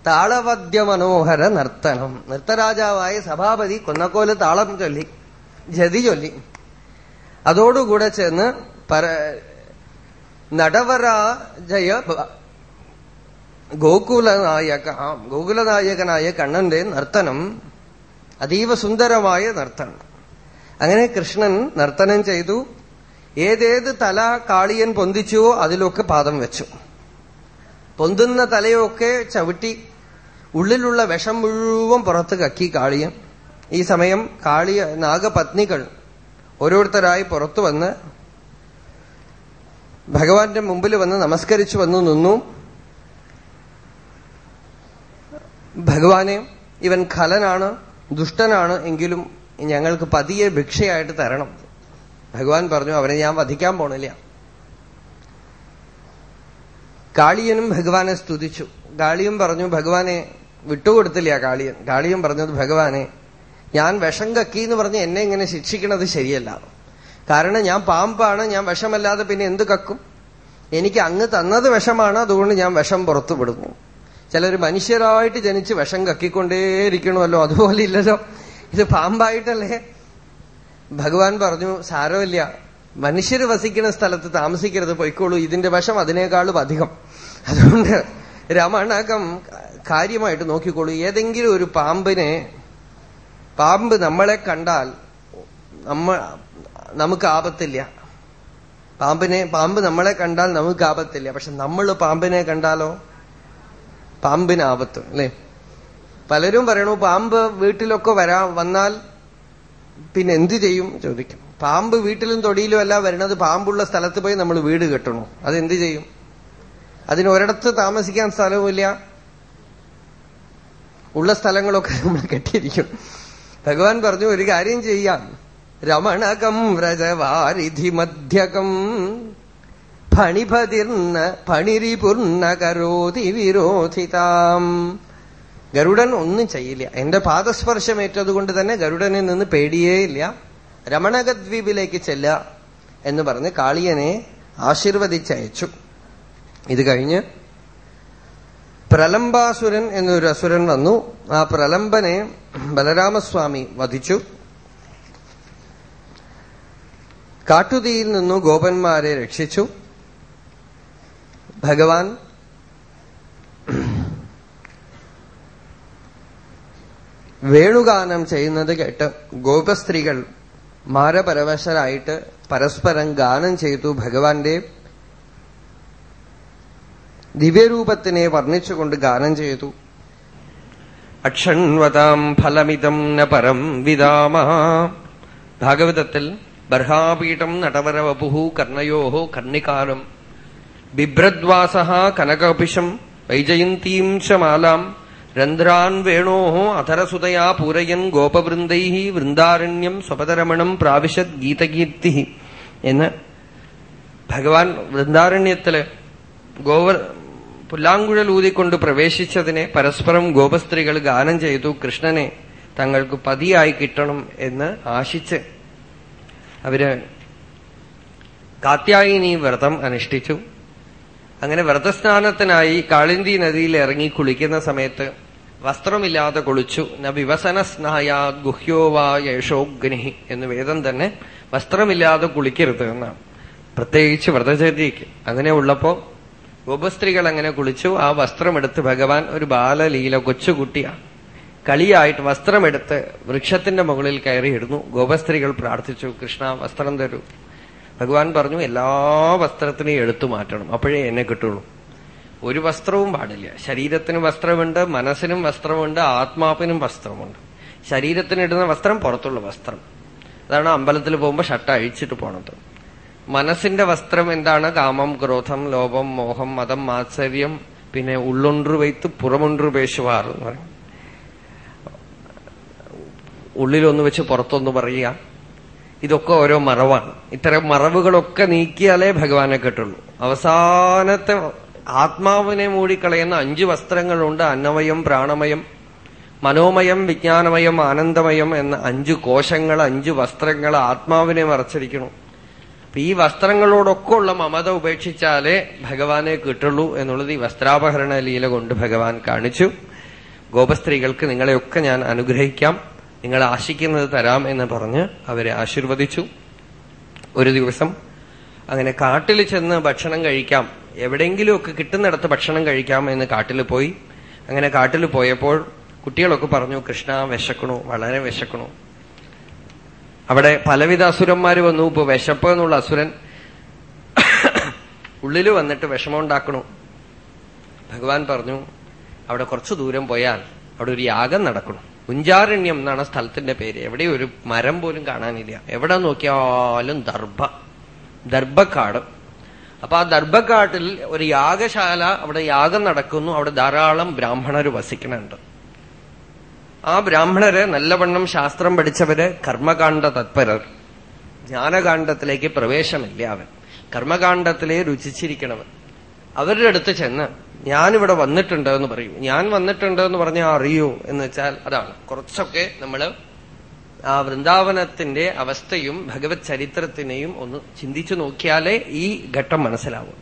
Speaker 1: താളവദ്യ മനോഹര നർത്തനം. നൃത്തരാജാവായ സഭാപതി കൊന്നക്കോൽ താളം ചൊല്ലി ജതി ചൊല്ലി. അതോടുകൂടെ ചെന്ന് പര നടവരാജയ ഗോകുലനായക ഗോകുലനായകനായ കണ്ണന്റെ നർത്തനം അതീവ സുന്ദരമായ നർത്തനം. അങ്ങനെ കൃഷ്ണൻ നർത്തനം ചെയ്തു. ഏതേത് തല കാളിയൻ പൊന്തിച്ചുവോ അതിലൊക്കെ പാദം വെച്ചു. പൊന്തുന്ന തലയൊക്കെ ചവിട്ടി ഉള്ളിലുള്ള വിഷം മുഴുവൻ പുറത്ത് കക്കി കാളിയ. ഈ സമയം കാളിയ നാഗപത്നികൾ ഓരോരുത്തരായി പുറത്തു വന്ന് ഭഗവാന്റെ മുമ്പിൽ വന്ന് നമസ്കരിച്ചു വന്നു നിന്നു. ഭഗവാനെ ഇവൻ ഖലനാണ് ദുഷ്ടനാണ് എങ്കിലും ഞങ്ങൾക്ക് പതിയെ ഭിക്ഷയായിട്ട് തരണം. ഭഗവാൻ പറഞ്ഞു അവനെ ഞാൻ വധിക്കാൻ പോണില്ല. കാളിയനും ഭഗവാനെ സ്തുതിച്ചു. കാളിയും പറഞ്ഞു ഭഗവാനെ വിട്ടുകൊടുത്തില്ല കാളിയൻ. കാളിയൻ പറഞ്ഞത് ഭഗവാനെ ഞാൻ വിഷം കക്കി എന്ന് പറഞ്ഞ് എന്നെ ഇങ്ങനെ ശിക്ഷിക്കണത് ശരിയല്ല. കാരണം ഞാൻ പാമ്പാണ് ഞാൻ വിഷമല്ലാതെ പിന്നെ എന്ത് കക്കും? എനിക്ക് അങ്ങ് തന്നത് വിഷമാണ് അതുകൊണ്ട് ഞാൻ വിഷം പുറത്തു വിടുന്നു. ചിലർ മനുഷ്യരായിട്ട് ജനിച്ച് വിഷം കക്കിക്കൊണ്ടേയിരിക്കണമല്ലോ അതുപോലെ ഇല്ലല്ലോ. ഇത് പാമ്പായിട്ടല്ലേ? ഭഗവാൻ പറഞ്ഞു സാരമില്ല. മനുഷ്യർ വസിക്കുന്ന സ്ഥലത്ത് താമസിക്കരുത് പോയിക്കോളൂ. ഇതിന്റെ വശം അതിനേക്കാളും അധികം. അതുകൊണ്ട് രമണകം കാര്യമായിട്ട് നോക്കിക്കോളൂ. ഏതെങ്കിലും ഒരു പാമ്പിനെ പാമ്പ് നമ്മളെ കണ്ടാൽ നമ്മ നമുക്ക് ആപത്തില്ല. പാമ്പിനെ പാമ്പ് നമ്മളെ കണ്ടാൽ നമുക്ക് ആപത്തില്ല. പക്ഷെ നമ്മൾ പാമ്പിനെ കണ്ടാലോ? പാമ്പിന് ആപത്ത് അല്ലേ? പലരും പറയണു പാമ്പ് വീട്ടിലൊക്കെ വരാ വന്നാൽ പിന്നെ എന്തു ചെയ്യും? ചോദിക്കും. പാമ്പ് വീട്ടിലും തൊടിയിലും അല്ല വരുന്നത് പാമ്പുള്ള സ്ഥലത്ത് പോയി നമ്മൾ വീട് കെട്ടണു. അതെന്ത് ചെയ്യും? അതിന് ഒരിടത്ത് താമസിക്കാൻ സ്ഥലവുമില്ല. ഉള്ള സ്ഥലങ്ങളൊക്കെ നമ്മൾ കെട്ടിയിരിക്കും. ഭഗവാൻ പറഞ്ഞു ഒരു കാര്യം ചെയ്യാം. രമണകം വ്രജവാരിധി മധ്യകം. ഫണിപതിർന്ന ഫണിരിപുർണ കരോതി വിരോധിതാം. ഗരുഡൻ ഒന്നും ചെയ്യില്ല. എന്റെ പാദസ്പർശമേറ്റതുകൊണ്ട് തന്നെ ഗരുഡനിൽ നിന്ന് പേടിയേ ഇല്ല. രമണകദ്വീപിലേക്ക് ചെല്ല എന്ന് പറഞ്ഞ് കാളിയനെ ആശീർവദിച്ചയച്ചു. ഇത് കഴിഞ്ഞ് പ്രലംബാസുരൻ എന്നൊരു അസുരൻ വന്നു. ആ പ്രലംബനെ ബലരാമസ്വാമി വധിച്ചു. കാട്ടുതീയിൽ നിന്നു ഗോപന്മാരെ രക്ഷിച്ചു. ഭഗവാൻ വേണുഗാനം ചെയ്യുന്നത് കേട്ട് ഗോപസ്ത്രീകൾ മാരപരവശരായിട്ട് പരസ്പരം ഗാനം ചെയ്തു ഭഗവാന്റെ ദിവ്യരൂപത്തിനെ വർണിച്ചുകൊണ്ട് ഗാനം ചെയ്തു. അക്ഷൺവതാം ഫലമിതം ന പരം വിദാമ. ഭാഗവതത്തിൽ ബർഹാപീഠം നടവരവപുഹു കർണയോഹോ കർണികാരം ബിഭ്രദ്വാസ കനകപിശം വൈജയന്തീം ച രന്ധ്രാൻ വേണോ അധരസുതയാ പൂരയൻ ഗോപവൃന്ദൈ വൃന്ദാരണ്യം സ്വപതരമണം പ്രാവിശത് ഗീതകീർത്തി എന്ന് ഭഗവാൻ വൃന്ദാരണ്യത്തിൽ ഗോവ പുല്ലാങ്കുഴൽ ഊതിക്കൊണ്ട് പ്രവേശിച്ചതിനെ പരസ്പരം ഗോപസ്ത്രീകൾ ഗാനം ചെയ്തു കൃഷ്ണനെ തങ്ങൾക്ക് പതിയായി കിട്ടണം എന്ന് ആശിച്ച് അവർ കാത്യായിനി വ്രതം അനുഷ്ഠിച്ചു. അങ്ങനെ വ്രതസ്നാനത്തിനായി കാളിന്തി നദിയിൽ ഇറങ്ങി കുളിക്കുന്ന സമയത്ത് വസ്ത്രമില്ലാതെ കൊളിച്ചു. ന വിവസന സ്നായാ ഗുഹ്യോവാ യേഷോഗ്നി എന്ന് വേദം തന്നെ വസ്ത്രമില്ലാതെ കുളിക്കരുത് എന്നാണ്. പ്രത്യേകിച്ച് വ്രതചര്യയ്ക്ക് അങ്ങനെ ഉള്ളപ്പോ ഗോപസ്ത്രീകൾ അങ്ങനെ കുളിച്ചു. ആ വസ്ത്രമെടുത്ത് ഭഗവാൻ ഒരു ബാലലീല കൊച്ചുകുട്ടിയാണ് കളിയായിട്ട് വസ്ത്രമെടുത്ത് വൃക്ഷത്തിന്റെ മുകളിൽ കയറിയിടുന്നു. ഗോപസ്ത്രീകൾ പ്രാർത്ഥിച്ചു കൃഷ്ണ വസ്ത്രം തരൂ. ഭഗവാൻ പറഞ്ഞു എല്ലാ വസ്ത്രത്തിനെയും എടുത്തു മാറ്റണം. അപ്പോഴേ എന്നെ കിട്ടുള്ളൂ. ഒരു വസ്ത്രവും പാടില്ല. ശരീരത്തിന് വസ്ത്രമുണ്ട് മനസ്സിനും വസ്ത്രമുണ്ട് ആത്മാവിനും വസ്ത്രമുണ്ട്. ശരീരത്തിന് ഇടുന്ന വസ്ത്രം പുറത്തുള്ള വസ്ത്രം. അതാണ് അമ്പലത്തിൽ പോകുമ്പോൾ ഷർട്ട് അഴിച്ചിട്ട് പോണത്. മനസ്സിന്റെ വസ്ത്രം എന്താണ്? കാമം ക്രോധം ലോപം മോഹം മതം മാത്സര്യം പിന്നെ ഉള്ളൊണ്ടു വയ്ത്ത് പുറമൊണ്ടു പേശുവാർ എന്ന് പറയും. ഉള്ളിലൊന്ന് വെച്ച് പുറത്തൊന്ന് പറയുക. ഇതൊക്കെ ഓരോ മറവാണ്. ഇത്തരം മറവുകളൊക്കെ നീക്കിയാലേ ഭഗവാനെ കേട്ടുള്ളൂ. അവസാനത്തെ ആത്മാവിനെ മൂടിക്കളയുന്ന അഞ്ച് വസ്ത്രങ്ങളുണ്ട്. അന്നമയം പ്രാണമയം മനോമയം വിജ്ഞാനമയം ആനന്ദമയം എന്ന അഞ്ച് കോശങ്ങൾ അഞ്ച് വസ്ത്രങ്ങൾ ആത്മാവിനെ മറച്ചിരിക്കണം അപ്പൊ ഈ വസ്ത്രങ്ങളോടൊക്കെ ഉള്ള മമത ഉപേക്ഷിച്ചാലേ ഭഗവാനെ കിട്ടുള്ളൂ എന്നുള്ളത് ഈ വസ്ത്രാപഹരണ ലീല കൊണ്ട് ഭഗവാൻ കാണിച്ചു. ഗോപസ്ത്രീകൾക്ക് നിങ്ങളെയൊക്കെ ഞാൻ അനുഗ്രഹിക്കാം. നിങ്ങൾ ആശിക്കുന്നത് തരാം എന്ന് പറഞ്ഞ് അവരെ ആശീർവദിച്ചു. ഒരു ദിവസം അങ്ങനെ കാട്ടിൽ ചെന്ന് ഭക്ഷണം കഴിക്കാം. എവിടെയെങ്കിലുമൊക്കെ കിട്ടുന്നിടത്ത് ഭക്ഷണം കഴിക്കാം എന്ന് കാട്ടിൽ പോയി. അങ്ങനെ കാട്ടിൽ പോയപ്പോൾ കുട്ടികളൊക്കെ പറഞ്ഞു കൃഷ്ണ വിശക്കണു വളരെ വിശക്കണു. അവിടെ പലവിധ അസുരന്മാര് വന്നു. ഇപ്പൊ വിശപ്പ് എന്നുള്ള അസുരൻ ഉള്ളിൽ വന്നിട്ട് വിഷമമുണ്ടാക്കണു. ഭഗവാൻ പറഞ്ഞു അവിടെ കുറച്ചു ദൂരം പോയാൽ അവിടെ ഒരു യാഗം നടക്കണം. ഉഞ്ചാരണ്യം എന്നാണ് സ്ഥലത്തിന്റെ പേര്. എവിടെ ഒരു മരം പോലും കാണാനില്ല. എവിടെ നോക്കിയാലും ദർഭ ദർഭക്കാട്. അപ്പൊ ആ ദർഭക്കാട്ടിൽ ഒരു യാഗശാല അവിടെ യാഗം നടക്കുന്നു. അവിടെ ധാരാളം ബ്രാഹ്മണർ വസിക്കുന്നുണ്ട്. ആ ബ്രാഹ്മണര് നല്ലവണ്ണം ശാസ്ത്രം പഠിച്ചവര് കർമ്മകാണ്ഡ തത്പരർ. ജ്ഞാനകാണ്ഡത്തിലേക്ക് പ്രവേശമില്ല അവൻ. കർമ്മകാണ്ഡത്തിലെ രുചിച്ചിരിക്കണവൻ. അവരുടെ അടുത്ത് ചെന്ന് ഞാനിവിടെ വന്നിട്ടുണ്ട് എന്ന് പറയും. ഞാൻ വന്നിട്ടുണ്ട് എന്ന് പറഞ്ഞാൽ അറിയൂ എന്ന് വെച്ചാൽ അതാണ്. കുറച്ചൊക്കെ നമ്മൾ ആ വൃന്ദാവനത്തിന്റെ അവസ്ഥയും ഭഗവത് ചരിത്രത്തിനെയും ഒന്ന് ചിന്തിച്ചു നോക്കിയാലേ ഈ ഘട്ടം മനസ്സിലാവും.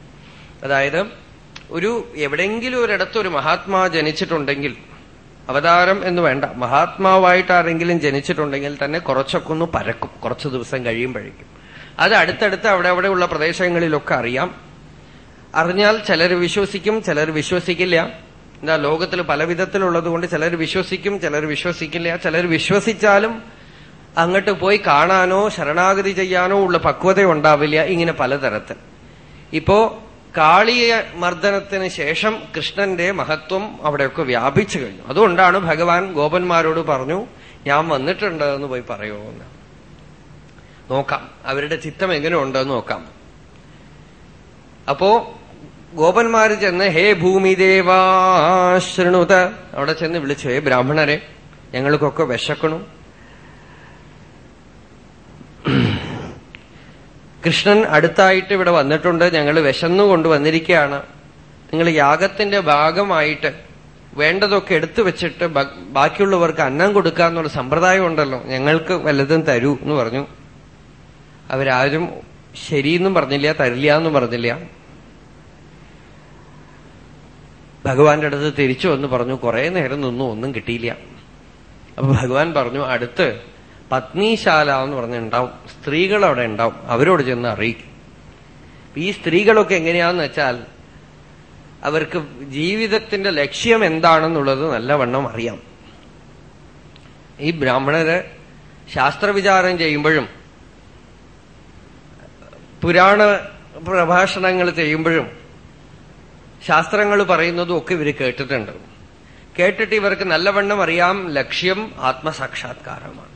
Speaker 1: അതായത് ഒരു എവിടെയെങ്കിലും ഒരിടത്ത് ഒരു മഹാത്മാ ജനിച്ചിട്ടുണ്ടെങ്കിൽ അവതാരം എന്ന് വേണ്ട മഹാത്മാവായിട്ട് ആരെങ്കിലും ജനിച്ചിട്ടുണ്ടെങ്കിൽ തന്നെ കുറച്ചൊക്കെ ഒന്ന് പരക്കും കുറച്ചു ദിവസം കഴിയുമ്പോഴേക്കും. അത് അടുത്തടുത്ത് അവിടെ അവിടെയുള്ള പ്രദേശങ്ങളിലൊക്കെ അറിയാം. അറിഞ്ഞാൽ ചിലർ വിശ്വസിക്കും ചിലർ വിശ്വസിക്കില്ല. എന്താ ലോകത്തിൽ പല വിധത്തിലുള്ളത് കൊണ്ട് ചിലർ വിശ്വസിക്കും ചിലർ വിശ്വസിക്കില്ല. ചിലർ വിശ്വസിച്ചാലും അങ്ങോട്ട് പോയി കാണാനോ ശരണാഗതി ചെയ്യാനോ ഉള്ള പക്വത ഉണ്ടാവില്ല ഇങ്ങനെ പലതരത്തിൽ. ഇപ്പോ കാളിയ മർദ്ദനത്തിന് ശേഷം കൃഷ്ണന്റെ മഹത്വം അവിടെയൊക്കെ വ്യാപിച്ചു കഴിഞ്ഞു. അതുകൊണ്ടാണ് ഭഗവാൻ ഗോപന്മാരോട് പറഞ്ഞു ഞാൻ വന്നിട്ടുണ്ട് എന്ന് പോയി പറയുമെന്ന് നോക്കാം. അവരുടെ ചിത്തം എങ്ങനെ ഉണ്ടെന്ന് നോക്കാം. അപ്പോ ഗോപന്മാര് ചെന്ന് ഹേ ഭൂമിദേവാശ്രണുത അവിടെ ചെന്ന് വിളിച്ചു ഹേ ബ്രാഹ്മണരെ ഞങ്ങൾക്കൊക്കെ വിശക്കണു. കൃഷ്ണൻ അടുത്തായിട്ട് ഇവിടെ വന്നിട്ടുണ്ട്. ഞങ്ങൾ വിശന്നു കൊണ്ടുവന്നിരിക്കുകയാണ് നിങ്ങൾ യാഗത്തിന്റെ ഭാഗമായിട്ട് വേണ്ടതൊക്കെ എടുത്തു വെച്ചിട്ട് ബാക്കിയുള്ളവർക്ക് അന്നം കൊടുക്കാന്നുള്ള സമ്പ്രദായം ഉണ്ടല്ലോ. ഞങ്ങൾക്ക് വല്ലതും തരൂ എന്ന് പറഞ്ഞു. അവരാരും ശരിയെന്നും പറഞ്ഞില്ല തരില്ല എന്നും പറഞ്ഞില്ല. ഭഗവാന്റെ അടുത്ത് തിരിച്ചു വന്ന് പറഞ്ഞു കുറെ നേരം നിന്നു ഒന്നും കിട്ടിയില്ല. അപ്പൊ ഭഗവാൻ പറഞ്ഞു അടുത്ത് പത്നിശാല എന്ന് പറഞ്ഞുണ്ടാവും സ്ത്രീകൾ അവിടെ ഉണ്ടാവും. അവരോട് ചെന്ന് അറിയിക്കും. ഈ സ്ത്രീകളൊക്കെ എങ്ങനെയാന്ന് വെച്ചാൽ അവർക്ക് ജീവിതത്തിന്റെ ലക്ഷ്യം എന്താണെന്നുള്ളത് നല്ലവണ്ണം അറിയാം. ഈ ബ്രാഹ്മണര് ശാസ്ത്രവിചാരം ചെയ്യുമ്പോഴും പുരാണ പ്രഭാഷണങ്ങൾ ചെയ്യുമ്പോഴും ശാസ്ത്രങ്ങൾ പറയുന്നതും ഒക്കെ ഇവർ കേട്ടിട്ടുണ്ട്. കേട്ടിട്ട് ഇവർക്ക് നല്ലവണ്ണം അറിയാം. ലക്ഷ്യം ആത്മസാക്ഷാത്കാരമാണ്.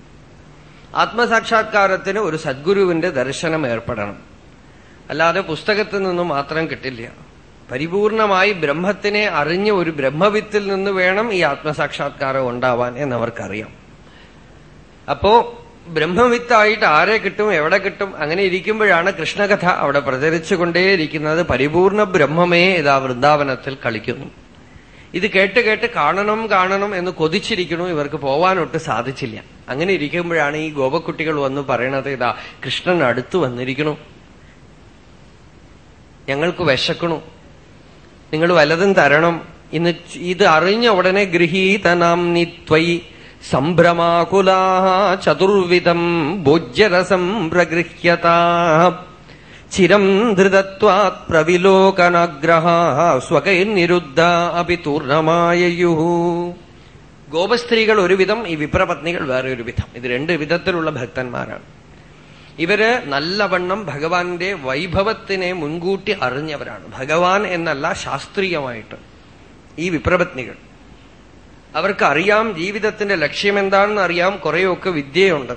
Speaker 1: ആത്മസാക്ഷാത്കാരത്തിന് ഒരു സദ്ഗുരുവിന്റെ ദർശനം ഏർപ്പെടണം. അല്ലാതെ പുസ്തകത്തിൽ നിന്നും മാത്രം കിട്ടില്ല. പരിപൂർണമായി ബ്രഹ്മത്തിനെ അറിഞ്ഞ ഒരു ബ്രഹ്മവിത്തിൽ നിന്ന് വേണം ഈ ആത്മസാക്ഷാത്കാരം ഉണ്ടാവാൻ എന്നവർക്കറിയാം. അപ്പോ ബ്രഹ്മവിത്തായിട്ട് ആരെ കിട്ടും എവിടെ കിട്ടും അങ്ങനെ ഇരിക്കുമ്പോഴാണ് കൃഷ്ണകഥ അവിടെ പ്രചരിച്ചുകൊണ്ടേയിരിക്കുന്നത്. പരിപൂർണ ബ്രഹ്മമേ ഇതാ വൃന്ദാവനത്തിൽ കളിക്കുന്നു. ഇത് കേട്ട് കേട്ട് കാണണം കാണണം എന്ന് കൊതിച്ചിരിക്കണു ഇവർക്ക് പോവാനൊട്ട് സാധിച്ചില്ല. അങ്ങനെ ഇരിക്കുമ്പോഴാണ് ഈ ഗോപക്കുട്ടികൾ വന്ന് പറയണത് ഇതാ കൃഷ്ണൻ അടുത്ത് വന്നിരിക്കണു ഞങ്ങൾക്ക് വിശക്കണു നിങ്ങൾ വലതും തരണം. ഇന്ന് ഇത് അറിഞ്ഞ ഉടനെ ഗൃഹീതനാം നിത്വയി സംഭ്രമാകുലാ ചതുർവിധം ഭോജ്യരസം പ്രഗൃഹ്യത. ചിരം ധൃതത്വാത് പ്രവിലോകനാഗ്രഹ സ്വകൈർനിരുദ്ധ അപി തൂർണമായയു ഗോപസ്ത്രീകൾ ഒരുവിധം ഈ വിപ്രപത്നികൾ വേറെ ഒരു വിധം ഇത് രണ്ട് വിധത്തിലുള്ള ഭക്തന്മാരാണ്. ഇവർ നല്ലവണ്ണം ഭഗവാന്റെ വൈഭവത്തിനെ മുൻകൂട്ടി അറിഞ്ഞവരാണ്. ഭഗവാൻ എന്നല്ല ശാസ്ത്രീയമായിട്ട് ഈ വിപ്രപത്നികൾ. അവർക്ക് അറിയാം ജീവിതത്തിന്റെ ലക്ഷ്യം എന്താണെന്ന് അറിയാം കുറെയൊക്കെ വിദ്യയുണ്ട്.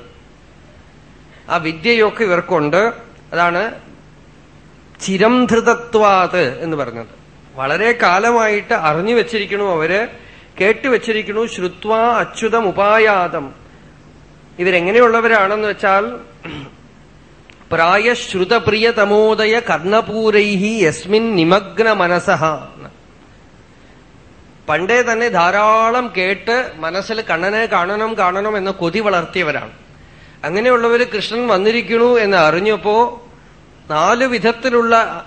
Speaker 1: ആ വിദ്യയൊക്കെ ഇവർക്കുണ്ട്. അതാണ് ചിരംധൃതത്വാത് എന്ന് പറഞ്ഞത്. വളരെ കാലമായിട്ട് അറിഞ്ഞു വെച്ചിരിക്കണു അവർ കേട്ടുവച്ചിരിക്കണു ശ്രുത്വ അച്യുതം ഉപായാതം. ഇവരെങ്ങനെയുള്ളവരാണെന്ന് വെച്ചാൽ പ്രായശ്രുതപ്രിയതമോദയ കർണപൂരൈഹി യസ്മിൻ നിമഗ്ന മനസഹ. പണ്ടേ തന്നെ ധാരാളം കേട്ട് മനസ്സിൽ കണ്ണനെ കാണണം കാണണം എന്ന കൊതി വളർത്തിയവരാണ്. അങ്ങനെയുള്ളവര് കൃഷ്ണൻ വന്നിരിക്കണു എന്ന് അറിഞ്ഞപ്പോ നാല് വിധത്തിലുള്ള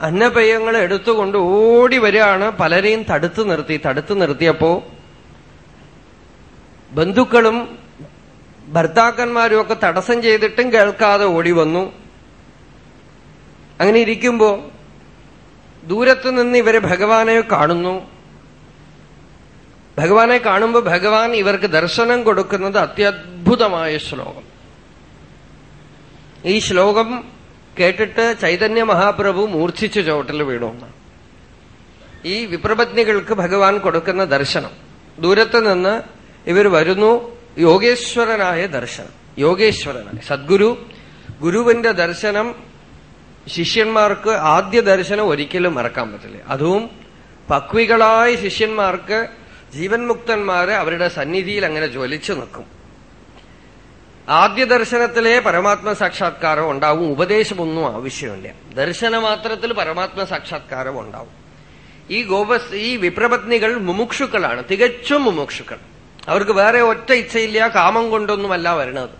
Speaker 1: അന്നപേയങ്ങൾ എടുത്തുകൊണ്ട് ഓടി വരികയാണ് പലരെയും തടുത്തു നിർത്തി തടുത്തു നിർത്തിയപ്പോ ബന്ധുക്കളും ഭർത്താക്കന്മാരും ഒക്കെ തടസ്സം ചെയ്തിട്ടും കേൾക്കാതെ ഓടി വന്നു. അങ്ങനെ ഇരിക്കുമ്പോ ദൂരത്തു നിന്ന് ഇവരെ ഭഗവാനെ കാണുന്നു. ഭഗവാനെ കാണുമ്പോൾ ഭഗവാൻ ഇവർക്ക് ദർശനം കൊടുക്കുന്നത് അത്യത്ഭുതമായ ശ്ലോകം. ഈ ശ്ലോകം കേട്ടിട്ട് ചൈതന്യ മഹാപ്രഭു മൂർച്ഛിച്ചു ചോട്ടിൽ വീണു. ഈ വിപ്രപത്നികൾക്ക് ഭഗവാൻ കൊടുക്കുന്ന ദർശനം. ദൂരത്ത് നിന്ന് ഇവർ വരുന്നു യോഗേശ്വരനായ ദർശനം. യോഗേശ്വരനായ സദ്ഗുരു ഗുരുവിന്റെ ദർശനം ശിഷ്യന്മാർക്ക് ആദ്യ ദർശനം ഒരിക്കലും മറക്കാൻ പറ്റില്ല. അതും പക്വികളായ ശിഷ്യന്മാർക്ക് ജീവൻ മുക്തന്മാര് അവരുടെ സന്നിധിയിൽ അങ്ങനെ ജ്വലിച്ചു നിൽക്കും. ആദ്യ ദർശനത്തിലെ പരമാത്മ സാക്ഷാത്കാരം ഉണ്ടാവും. ഉപദേശമൊന്നും ആവശ്യമില്ല. ദർശന മാത്രത്തിൽ പരമാത്മ സാക്ഷാത്കാരം ഉണ്ടാവും. ഈ ഗോപസ് ഈ വിപ്രപത്നികൾ മുമുക്ഷുക്കളാണ്. തികച്ചും മുമുക്ഷുക്കൾ. അവർക്ക് വേറെ ഒറ്റ ഇച്ഛയില്ല കാമം കൊണ്ടൊന്നുമല്ല വരുന്നത്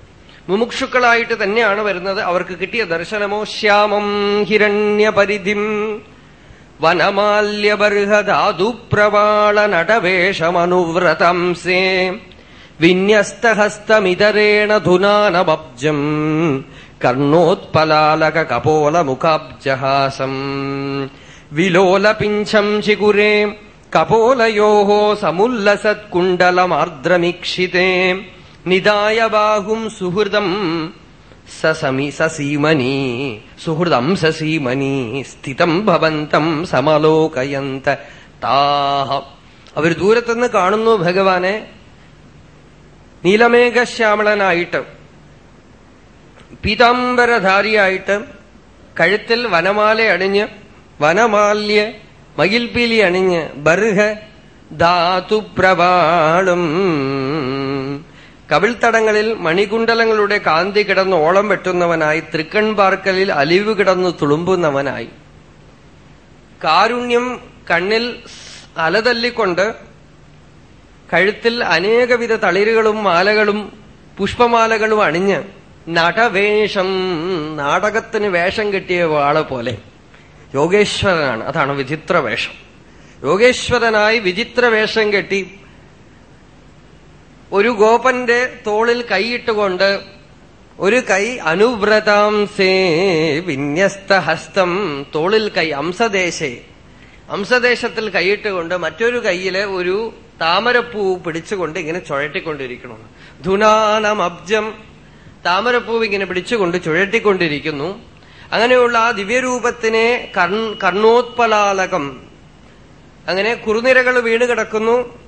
Speaker 1: മുമുക്ഷുക്കളായിട്ട് തന്നെയാണ് വരുന്നത്. അവർക്ക് കിട്ടിയ ദർശനമോ ശ്യാമം ഹിരണ്യപരിധിം നടവേഷമനുവ്രതം സേ വിന്യസ്തഹസ്തമിതരേണ ധുനാനമബ്ജം. കർണോത്പലാലക കപോലമുഖാബ്ജഹാസം വിലോലപിഞ്ചം ചികുരേ കപോലയോ സമുല്ലസത്കുണ്ടലമാർദ്രമീക്ഷിതേ നിദായ ബാഹും സുഹൃദം സസമി സസീമനി. സുഹൃദം സസീമനി. സ്ഥിതം ഭവന്തം സമലോകയന്ത. താഹ. അവർ ദൂരത്തുനിന്ന് കാണുന്നു ഭഗവാനെ. നീലമേഘശ്യാമളനായിട്ട് പീതാംബരധാരിയായിട്ട് കഴുത്തിൽ വനമാല അണിഞ്ഞ് വനമാല്യ മയിൽപീലി അണിഞ്ഞ് ബർഹ ധാതുപ്രഭാളും കവിൾത്തടങ്ങളിൽ മണികുണ്ടലങ്ങളുടെ കാന്തി കിടന്ന് ഓളം വെട്ടുന്നവനായി തൃക്കൺ പാർക്കലിൽ അലിവ് കിടന്ന് തുളുമ്പുന്നവനായി. കാരുണ്യം കണ്ണിൽ അലതല്ലിക്കൊണ്ട് കഴുത്തിൽ അനേകവിധ തളിരുകളും മാലകളും പുഷ്പമാലകളും അണിഞ്ഞ് നടവേഷം നാടകത്തിന് വേഷം കെട്ടിയ ആളെ പോലെ. യോഗേശ്വരനാണ്. അതാണ് വിചിത്ര വേഷം. യോഗേശ്വരനായി വിചിത്ര വേഷം കെട്ടി ഒരു ഗോപന്റെ തോളിൽ കൈയിട്ടുകൊണ്ട് ഒരു കൈ അനുവ്രതാംസേ വിന്യസ്തഹസ്തം തോളിൽ കൈ അംസദേശേ. അംസദേശത്തിൽ കൈയിട്ടുകൊണ്ട് മറ്റൊരു കൈയിൽ ഒരു താമരപ്പൂ പിടിച്ചുകൊണ്ട് ഇങ്ങനെ ചുഴറ്റിക്കൊണ്ടിരിക്കണമെന്ന് ധുനാനം അബ്ജം. താമരപ്പൂവ് ഇങ്ങനെ പിടിച്ചുകൊണ്ട് ചുഴട്ടിക്കൊണ്ടിരിക്കുന്നു അങ്ങനെയുള്ള ആ ദിവ്യരൂപത്തിനെ കർണോത്പലാലകം. അങ്ങനെ കുറുനിരകൾ വീണ് കിടക്കുന്നു.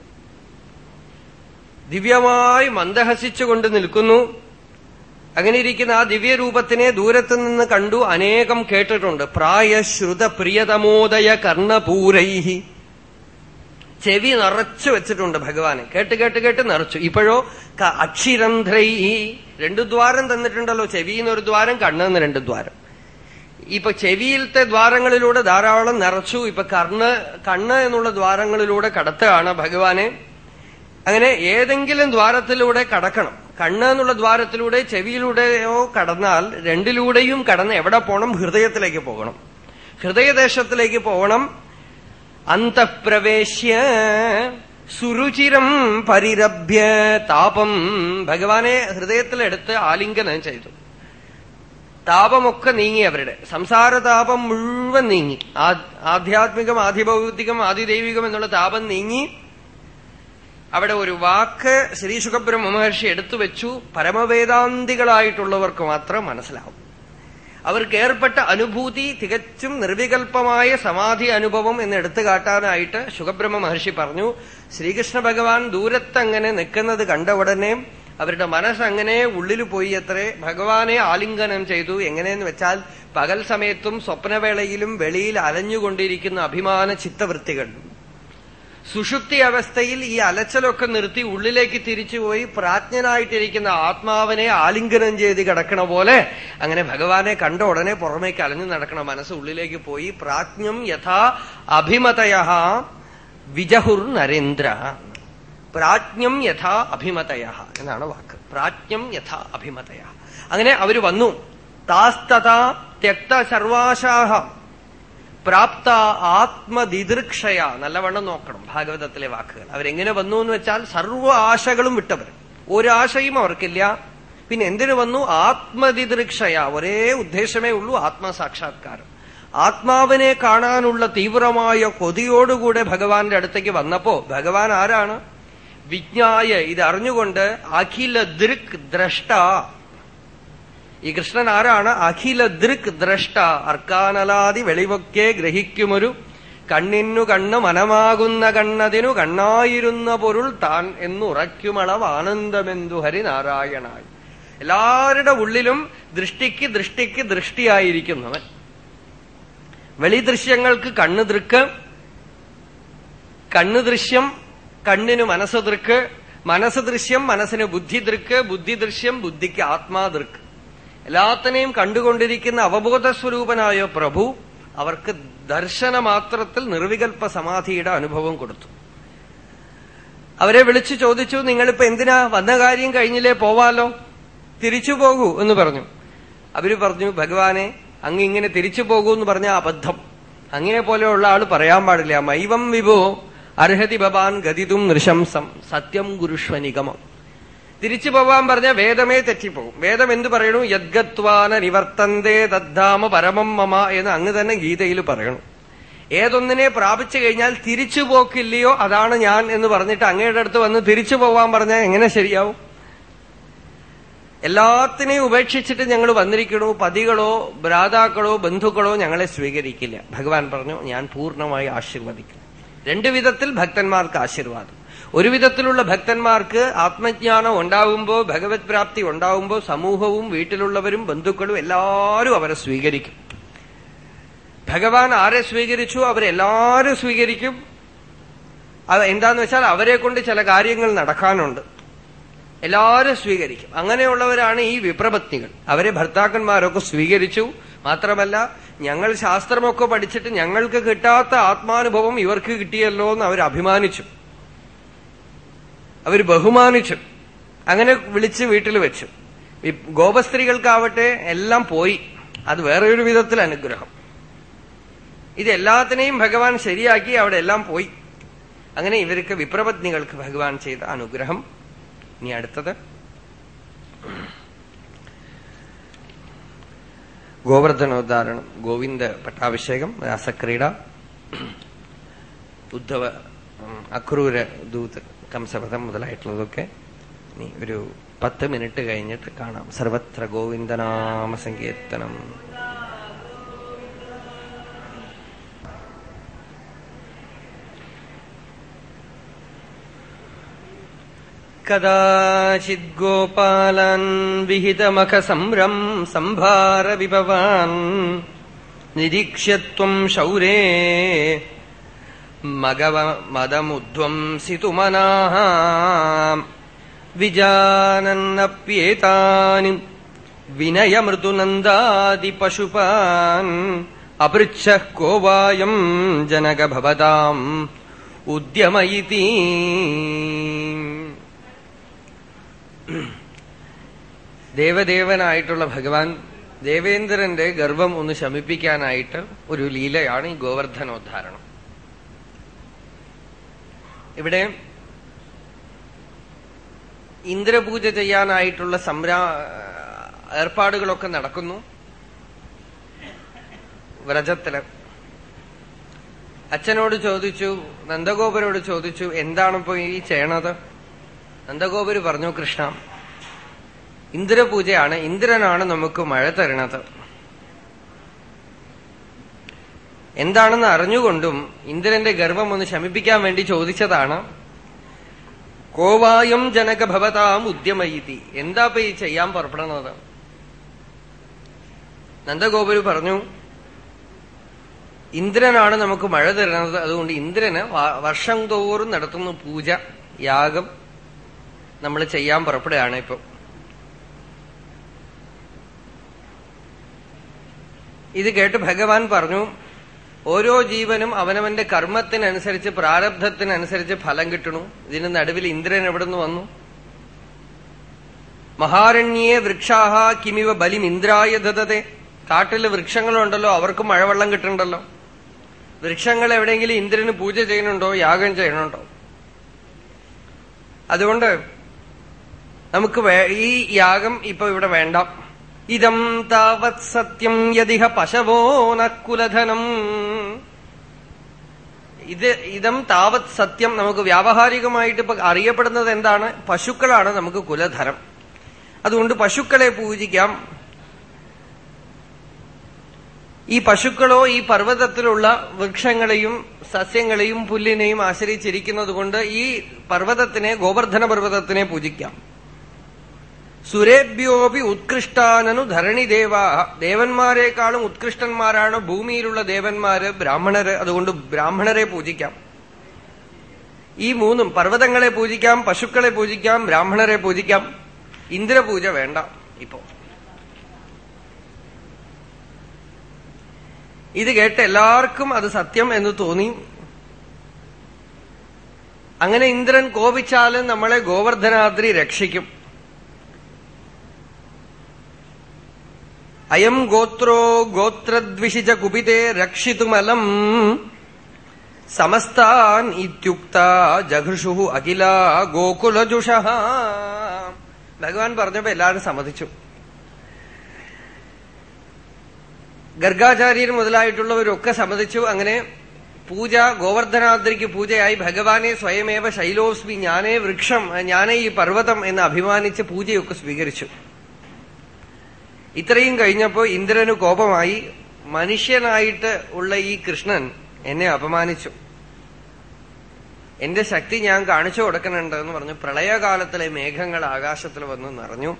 Speaker 1: ദിവ്യമായി മന്ദഹസിച്ചുകൊണ്ട് നിൽക്കുന്നു. അങ്ങനെ ഇരിക്കുന്ന ആ ദിവ്യരൂപത്തിനെ ദൂരത്തു നിന്ന് കണ്ടു അനേകം കേട്ടിട്ടുണ്ട്. പ്രായശ്രുത പ്രിയതമോദയ കർണപൂരൈഹി. ചെവി നിറച്ചു വെച്ചിട്ടുണ്ട് ഭഗവാന്. കേട്ട് കേട്ട് കേട്ട് നിറച്ചു. ഇപ്പോഴോ അക്ഷിരന്ധ്രൈ രണ്ടു ദ്വാരം തന്നിട്ടുണ്ടല്ലോ. ചെവിന്നൊരു ദ്വാരം കണ്ണെന്ന് രണ്ട് ദ്വാരം. ഇപ്പൊ ചെവിയിലത്തെ ദ്വാരങ്ങളിലൂടെ ധാരാളം നിറച്ചു. ഇപ്പൊ കർണ് കണ്ണ് എന്നുള്ള ദ്വാരങ്ങളിലൂടെ കടത്തുകയാണ് ഭഗവാനെ. അങ്ങനെ ഏതെങ്കിലും ദ്വാരത്തിലൂടെ കടക്കണം. കണ്ണ് എന്നുള്ള ദ്വാരത്തിലൂടെ ചെവിയിലൂടെയോ കടന്നാൽ രണ്ടിലൂടെയും കടന്ന് എവിടെ പോകണം ഹൃദയത്തിലേക്ക് പോകണം. ഹൃദയദേശത്തിലേക്ക് പോകണം. അന്തഃപ്രവേശ്യ സുരുചിരം പരിരഭ്യ താപം. ഭഗവാനെ ഹൃദയത്തിലെടുത്ത് ആലിംഗനം ചെയ്തു. താപമൊക്കെ നീങ്ങി അവരുടെ. സംസാര താപം മുഴുവൻ നീങ്ങി. ആധ്യാത്മികം ആധിഭൗതികം ആദിദൈവികം എന്നുള്ള താപം നീങ്ങി അവിടെ ഒരു വാക്ക് ശ്രീ സുഖബ്രഹ്മ മഹർഷി എടുത്തു വെച്ചു. പരമവേദാന്തികളായിട്ടുള്ളവർക്ക് മാത്രം മനസ്സിലാവും. അവർക്ക് ഏർപ്പെട്ട അനുഭൂതി തികച്ചും നിർവികൽപമായ സമാധി അനുഭവം എന്ന് എടുത്തു കാട്ടാനായിട്ട് ശുഖബ്രഹ്മ മഹർഷി പറഞ്ഞു ശ്രീകൃഷ്ണ ഭഗവാൻ ദൂരത്തങ്ങനെ നിൽക്കുന്നത് കണ്ട ഉടനെ അവരുടെ മനസ്സങ്ങനെ ഉള്ളിൽ പോയി അത്രേ ഭഗവാനെ ആലിംഗനം ചെയ്തു. എങ്ങനെയെന്ന് വെച്ചാൽ പകൽ സമയത്തും സ്വപ്നവേളയിലും വെളിയിൽ അലഞ്ഞുകൊണ്ടിരിക്കുന്ന അഭിമാന ചിത്തവൃത്തികൾ. സുഷുപ്തി അവസ്ഥയിൽ ഈ അലച്ചലൊക്കെ നിർത്തി ഉള്ളിലേക്ക് തിരിച്ചുപോയി പ്രാജ്ഞനായിട്ടിരിക്കുന്ന ആത്മാവിനെ ആലിംഗനം ചെയ്ത് കിടക്കണ പോലെ അങ്ങനെ ഭഗവാനെ കണ്ട ഉടനെ പുറമേക്ക് അലഞ്ഞു നടക്കണ മനസ്സ് ഉള്ളിലേക്ക് പോയി. പ്രാജ്ഞം യഥാ അഭിമതയ വിജഹുർ നരേന്ദ്ര. പ്രാജ്ഞം യഥാ അഭിമതയ എന്നാണ് വാക്ക്. പ്രാജ്ഞം യഥാ അഭിമതയ. അങ്ങനെ അവർ വന്നു. താസ്തഥാ ത്യക്ത സർവാശാഹ. പ്രാപ്ത ആത്മദിദൃക്ഷയ നല്ലവണ്ണം നോക്കണം ഭാഗവതത്തിലെ വാക്കുകൾ. അവരെങ്ങനെ വന്നു എന്ന് വെച്ചാൽ സർവ ആശകളും വിട്ടവർ. ഒരാശയും അവർക്കില്ല. പിന്നെ എന്തിനു വന്നു? ആത്മദിദൃക്ഷയ. ഒരേ ഉദ്ദേശമേ ഉള്ളൂ ആത്മസാക്ഷാത്കാരം. ആത്മാവിനെ കാണാനുള്ള തീവ്രമായ കൊതിയോടുകൂടെ ഭഗവാന്റെ അടുത്തേക്ക് വന്നപ്പോ ഭഗവാൻ ആരാണ്? വിജ്ഞായ. ഇത് അറിഞ്ഞുകൊണ്ട് അഖില ദൃക് ദ്രഷ്ട. ഈ കൃഷ്ണൻ ആരാണ്? അഖില ദൃക് ദ്രഷ്ട. അർക്കാനലാതി വെളിവൊക്കെ ഗ്രഹിക്കുമൊരു കണ്ണിനു കണ്ണ് മനമാകുന്ന കണ്ണതിനു കണ്ണായിരുന്ന പൊരുൾ താൻ എന്നുറയ്ക്കുമളവ് ആനന്ദമെന്തു ഹരിനാരായണായി. എല്ലാവരുടെ ഉള്ളിലും ദൃഷ്ടിക്ക് ദൃഷ്ടിക്ക് ദൃഷ്ടിയായിരിക്കുന്നവൻ. വെളിദൃശ്യങ്ങൾക്ക് കണ്ണ് ദൃക്ക് കണ്ണ് ദൃശ്യം കണ്ണിന് മനസ്സ് ദൃക്ക് മനസ്സ് ദൃശ്യം മനസ്സിന് ബുദ്ധി ദൃക്ക് ബുദ്ധി ദൃശ്യം ബുദ്ധിക്ക് ആത്മാ ദൃക്ക്. എല്ലാത്തിനെയും കണ്ടുകൊണ്ടിരിക്കുന്ന അവബോധ സ്വരൂപനായ പ്രഭു അവർക്ക് ദർശന മാത്രത്തിൽ നിർവികൽപ്പ സമാധിയുടെ അനുഭവം കൊടുത്തു. അവരെ വിളിച്ചു ചോദിച്ചു നിങ്ങളിപ്പോ എന്തിനാ വന്ന കാര്യം കഴിഞ്ഞില്ലേ? പോവാലോ? തിരിച്ചു പോകൂ എന്ന് പറഞ്ഞു. അവർ പറഞ്ഞു ഭഗവാനെ അങ്ങ് ഇങ്ങനെ തിരിച്ചു പോകൂ എന്ന് പറഞ്ഞ അബദ്ധം. അങ്ങനെ പോലെയുള്ള ആൾ പറയാൻ പാടില്ല. മൈവം വിഭോ അർഹതി ഭവാൻ ഗതിതും നൃശംസം സത്യം ഗുരുഷ്വനിഗമം. തിരിച്ചു പോവാൻ പറഞ്ഞ വേദമേ തെറ്റിപ്പോകും വേദം എന്തു പറയണു? യദ്ഗത്വാന നിവർത്തന്തേ തദ്ധാമ പരമം മമ എന്ന് അങ്ങ് തന്നെ ഗീതയിൽ പറയണു. ഏതൊന്നിനെ പ്രാപിച്ചു കഴിഞ്ഞാൽ തിരിച്ചു പോക്കില്ലയോ അതാണ് ഞാൻ എന്ന് പറഞ്ഞിട്ട് അങ്ങയുടെ അടുത്ത് വന്ന് തിരിച്ചു പോവാൻ പറഞ്ഞാൽ എങ്ങനെ ശരിയാവും? എല്ലാത്തിനെയും ഉപേക്ഷിച്ചിട്ട് ഞങ്ങൾ വന്നിരിക്കണു. പതികളോ ഭ്രാതാക്കളോ ബന്ധുക്കളോ ഞങ്ങളെ സ്വീകരിക്കില്ല. ഭഗവാൻ പറഞ്ഞു ഞാൻ പൂർണമായി ആശീർവദിക്കും. രണ്ടു വിധത്തിൽ ഭക്തന്മാർക്ക് ആശീർവാദം. ഒരു വിധത്തിലുള്ള ഭക്തന്മാർക്ക് ആത്മജ്ഞാനം ഉണ്ടാവുമ്പോ ഭഗവത് പ്രാപ്തി ഉണ്ടാവുമ്പോ സമൂഹവും വീട്ടിലുള്ളവരും ബന്ധുക്കളും എല്ലാവരും അവരെ സ്വീകരിക്കും. ഭഗവാൻ ആരെ സ്വീകരിച്ചു? അവരെല്ലാരും സ്വീകരിക്കും. അത് എന്താന്ന് വെച്ചാൽ അവരെ കൊണ്ട് ചില കാര്യങ്ങൾ നടക്കാനുണ്ട്. എല്ലാവരും സ്വീകരിക്കും. അങ്ങനെയുള്ളവരാണ് ഈ വിപ്രപത്നികൾ. അവരെ ഭർത്താക്കന്മാരൊക്കെ സ്വീകരിച്ചു. മാത്രമല്ല ഞങ്ങൾ ശാസ്ത്രമൊക്കെ പഠിച്ചിട്ട് ഞങ്ങൾക്ക് കിട്ടാത്ത ആത്മാനുഭവം ഇവർക്ക് കിട്ടിയല്ലോ എന്ന് അവർ അഭിമാനിച്ചു അവർ ബഹുമാനിച്ചു. അങ്ങനെ വിളിച്ച് വീട്ടിൽ വെച്ചു. ഗോപസ്ത്രീകൾക്കാവട്ടെ എല്ലാം പോയി. അത് വേറെ ഒരു വിധത്തിൽ അനുഗ്രഹം. ഇത് എല്ലാത്തിനെയും ഭഗവാൻ ശരിയാക്കി അവിടെ എല്ലാം പോയി. അങ്ങനെ ഇവർക്ക് വിപ്രപത്നികൾക്ക് ഭഗവാൻ ചെയ്ത അനുഗ്രഹം. ഇനി അടുത്തത്. ഗോവർദ്ധനോദ്ധാരണം ഗോവിന്ദ പട്ടാഭിഷേകം രാസക്രീഡ ഉദ്ധവ അക്രൂര ദൂത് കംസപഥം മുതലായിട്ടുള്ളതൊക്കെ ഇനി ഒരു പത്ത് മിനിറ്റ് കഴിഞ്ഞിട്ട് കാണാം സർവത്ര ഗോവിന്ദനാമ സങ്കീർത്തനം कदाचिद्गोपालान् विहितमखसम्रम् सम्भारविभवान् निरीक्ष्य त्वम् शौरे മഗവ മതമുധ്വംസിതുമനാഹ വിജാനന്നപ്യേതാനി വിനയമൃതുനന്ദാതി പശുപാൻ അപൃച്ഛ കോവായം ജനകഭവതാം ഉദ്യമയിതി. ദേവദേവനായിട്ടുള്ള ഭഗവാൻ ദേവേന്ദ്രന്റെ ഗർവം ഒന്ന് ശമിപ്പിക്കാനായിട്ട് ഒരു ലീലയാണ് ഈ ഗോവർദ്ധനോദ്ധാരണം. ഇവിടെ ഇന്ദ്രപൂജ ചെയ്യാനായിട്ടുള്ള സംരാ ഏർപ്പാടുകളൊക്കെ നടക്കുന്നു. വ്രജത്തിൽ. അച്ഛനോട് ചോദിച്ചു നന്ദഗോപരോട് ചോദിച്ചു എന്താണിപ്പോ ഈ ചെയ്യണത്? നന്ദഗോപര് പറഞ്ഞു കൃഷ്ണ ഇന്ദ്രപൂജയാണ് ഇന്ദ്രനാണ് നമുക്ക് മഴ തരണത്. എന്താണെന്ന് അറിഞ്ഞുകൊണ്ടും ഇന്ദ്രന്റെ ഗർവം ഒന്ന് ശമിപ്പിക്കാൻ വേണ്ടി ചോദിച്ചതാണ് കോവായം ജനക ഭവതാം എന്താ ഈ ചെയ്യാൻ പുറപ്പെടുന്നത്? നന്ദഗോപുരു പറഞ്ഞു ഇന്ദ്രനാണ് നമുക്ക് മഴ തരുന്നത്. അതുകൊണ്ട് ഇന്ദ്രന് വർഷം തോറും നടത്തുന്ന പൂജ യാഗം നമ്മൾ ചെയ്യാൻ പുറപ്പെടുകയാണ് ഇപ്പൊ. ഇത് കേട്ട് ഭഗവാൻ പറഞ്ഞു ഓരോ ജീവനും അവനവന്റെ കർമ്മത്തിനനുസരിച്ച് പ്രാരബ്ധത്തിനനുസരിച്ച് ഫലം കിട്ടണു ഇതിന് നടുവിൽ ഇന്ദ്രൻ എവിടുന്ന് വന്നു? മഹാരണ്യേ വൃക്ഷാഹ കിമിവ ബലിമിന്ദ്രായ ദതത്തെ കാട്ടിൽ വൃക്ഷങ്ങളുണ്ടല്ലോ അവർക്ക് മഴവെള്ളം കിട്ടുന്നുണ്ടല്ലോ വൃക്ഷങ്ങൾ എവിടെയെങ്കിലും ഇന്ദ്രന് പൂജ ചെയ്യണുണ്ടോ യാഗം ചെയ്യണുണ്ടോ അതുകൊണ്ട് നമുക്ക് ഈ യാഗം ഇപ്പൊ ഇവിടെ വേണ്ട. ഇതം താവത് സത്യം യതിഹ പശവോ നക്കുലധനം. ഇത് ഇതം താവത് സത്യം നമുക്ക് വ്യാവഹാരികമായിട്ട് ഇപ്പൊ അറിയപ്പെടുന്നത് എന്താണ്? പശുക്കളാണ് നമുക്ക് കുലധരം അതുകൊണ്ട് പശുക്കളെ പൂജിക്കാം. ഈ പശുക്കളോ ഈ പർവതത്തിലുള്ള വൃക്ഷങ്ങളെയും സസ്യങ്ങളെയും പുല്ലിനെയും ആശ്രയിച്ചിരിക്കുന്നത് കൊണ്ട് ഈ പർവതത്തിനെ ഗോവർദ്ധന പർവതത്തിനെ പൂജിക്കാം. സുരേഭ്യോപി ഉത്കൃഷ്ടാനു ധരണിദേവ ദേവന്മാരെക്കാളും ഉത്കൃഷ്ടന്മാരാണ് ഭൂമിയിലുള്ള ദേവന്മാര് ബ്രാഹ്മണര്. അതുകൊണ്ട് ബ്രാഹ്മണരെ പൂജിക്കാം. ഈ മൂന്നും പർവതങ്ങളെ പൂജിക്കാം പശുക്കളെ പൂജിക്കാം ബ്രാഹ്മണരെ പൂജിക്കാം. ഇന്ദ്രപൂജ വേണ്ട ഇപ്പോ. ഇത് കേട്ട് എല്ലാവർക്കും അത് സത്യം എന്ന് തോന്നി. അങ്ങനെ ഇന്ദ്രൻ കോപിച്ചാലും നമ്മളെ ഗോവർദ്ധനാദ്രി രക്ഷിക്കും. അയം ഗോത്രോ ഗോത്രദ്വിഷിജ കുപിതേ രക്ഷിതുമലം. സമസ്താൻ ഇത്യുക്ത ജഘൃഷു അഖില ഗോകുലജുഷ ഭഗവാൻ പറഞ്ഞപ്പോ എല്ലാവരും സമ്മതിച്ചു. ഗർഗാചാര്യർ മുതലായിട്ടുള്ളവരൊക്കെ സമ്മതിച്ചു. അങ്ങനെ പൂജ ഗോവർദ്ധനാദ്രിക്ക് പൂജയായി ഭഗവാനെ സ്വയമേവ ശൈലോസ്മി ഞാനേ വൃക്ഷം ഞാനേ ഈ പർവതം എന്ന് അഭിമാനിച്ച് പൂജയൊക്കെ സ്വീകരിച്ചു. ഇത്രയും കഴിഞ്ഞപ്പോ ഇന്ദ്രന് കോപമായി മനുഷ്യനായിട്ട് ഉള്ള ഈ കൃഷ്ണൻ എന്നെ അപമാനിച്ചു. എന്റെ ശക്തി ഞാൻ കാണിച്ചു കൊടുക്കുന്നുണ്ട് എന്ന് പറഞ്ഞു പ്രളയകാലത്തിലെ മേഘങ്ങൾ ആകാശത്തിൽ വന്നു നിറഞ്ഞു.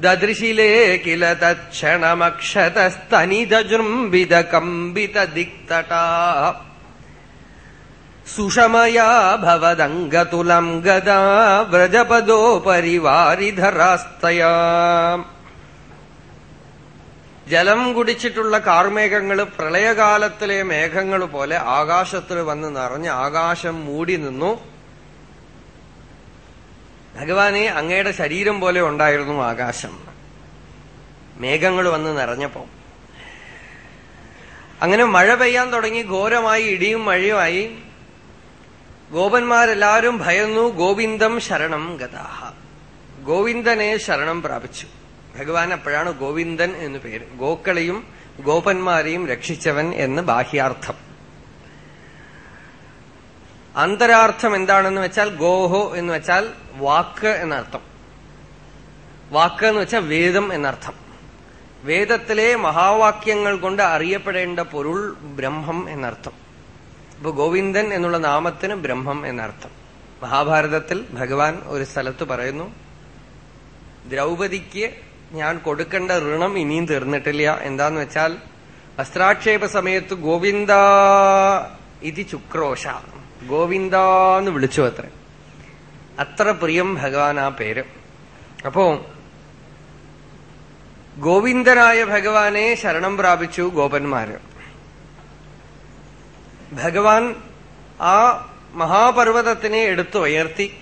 Speaker 1: ദദൃശിലേ കില തക്ഷണമക്ഷതസ്തനിതജൃംബിത കമ്പിത ദിക്തടാ സുഷമയാ ഭവദംഗതുലം ഗദാ ജലം കുടിച്ചിട്ടുള്ള കാർമേഘങ്ങൾ പ്രളയകാലത്തിലെ മേഘങ്ങൾ പോലെ ആകാശത്തിൽ വന്ന് നിറഞ്ഞ് ആകാശം മൂടി നിന്നു. ഭഗവാനെ അങ്ങയുടെ ശരീരം പോലെ ഉണ്ടായിരുന്നു ആകാശം. മേഘങ്ങൾ വന്ന് നിറഞ്ഞപ്പോ. അങ്ങനെ മഴ പെയ്യാൻ തുടങ്ങി ഘോരമായി ഇടിയും മഴയുമായി ഗോപന്മാരെല്ലാവരും ഭയന്നു ഗോവിന്ദം ശരണം ഗതാഹ. ഗോവിന്ദനെ ശരണം പ്രാപിച്ചു. ഭഗവാൻ അപ്പോഴാണ് ഗോവിന്ദൻ എന്ന് പേര്. ഗോക്കളെയും ഗോപന്മാരെയും രക്ഷിച്ചവൻ എന്ന് ബാഹ്യാർത്ഥം. അന്തരാർത്ഥം എന്താണെന്ന് വെച്ചാൽ ഗോഹോ എന്ന് വെച്ചാൽ വാക്ക് എന്നർത്ഥം. വാക്ക് എന്ന് വെച്ചാൽ വേദം എന്നർത്ഥം. വേദത്തിലെ മഹാവാക്യങ്ങൾ കൊണ്ട് അറിയപ്പെടേണ്ട പൊരുൾ ബ്രഹ്മം എന്നർത്ഥം. ഇപ്പൊ ഗോവിന്ദൻ എന്നുള്ള നാമത്തിന് ബ്രഹ്മം എന്നർത്ഥം. മഹാഭാരതത്തിൽ ഭഗവാൻ ഒരു സ്ഥലത്ത് പറയുന്നു ദ്രൗപദിക്ക് ഞാൻ കൊടുക്കേണ്ട ഋണം ഇനിയും തീർന്നിട്ടില്ല. എന്താന്ന് വെച്ചാൽ വസ്ത്രാക്ഷേപ സമയത്ത് ഗോവിന്ദ ഇതി ചുക്രോശ ഗോവിന്ദാന്ന് വിളിച്ചു അത്ര. അത്ര പ്രിയം ഭഗവാൻ ആ പേര്. അപ്പോ ഗോവിന്ദനായ ഭഗവാനെ ശരണം പ്രാപിച്ചു ഗോപന്മാര്. ഭഗവാൻ ആ മഹാപർവതത്തിനെ എടുത്തു ഉയർത്തി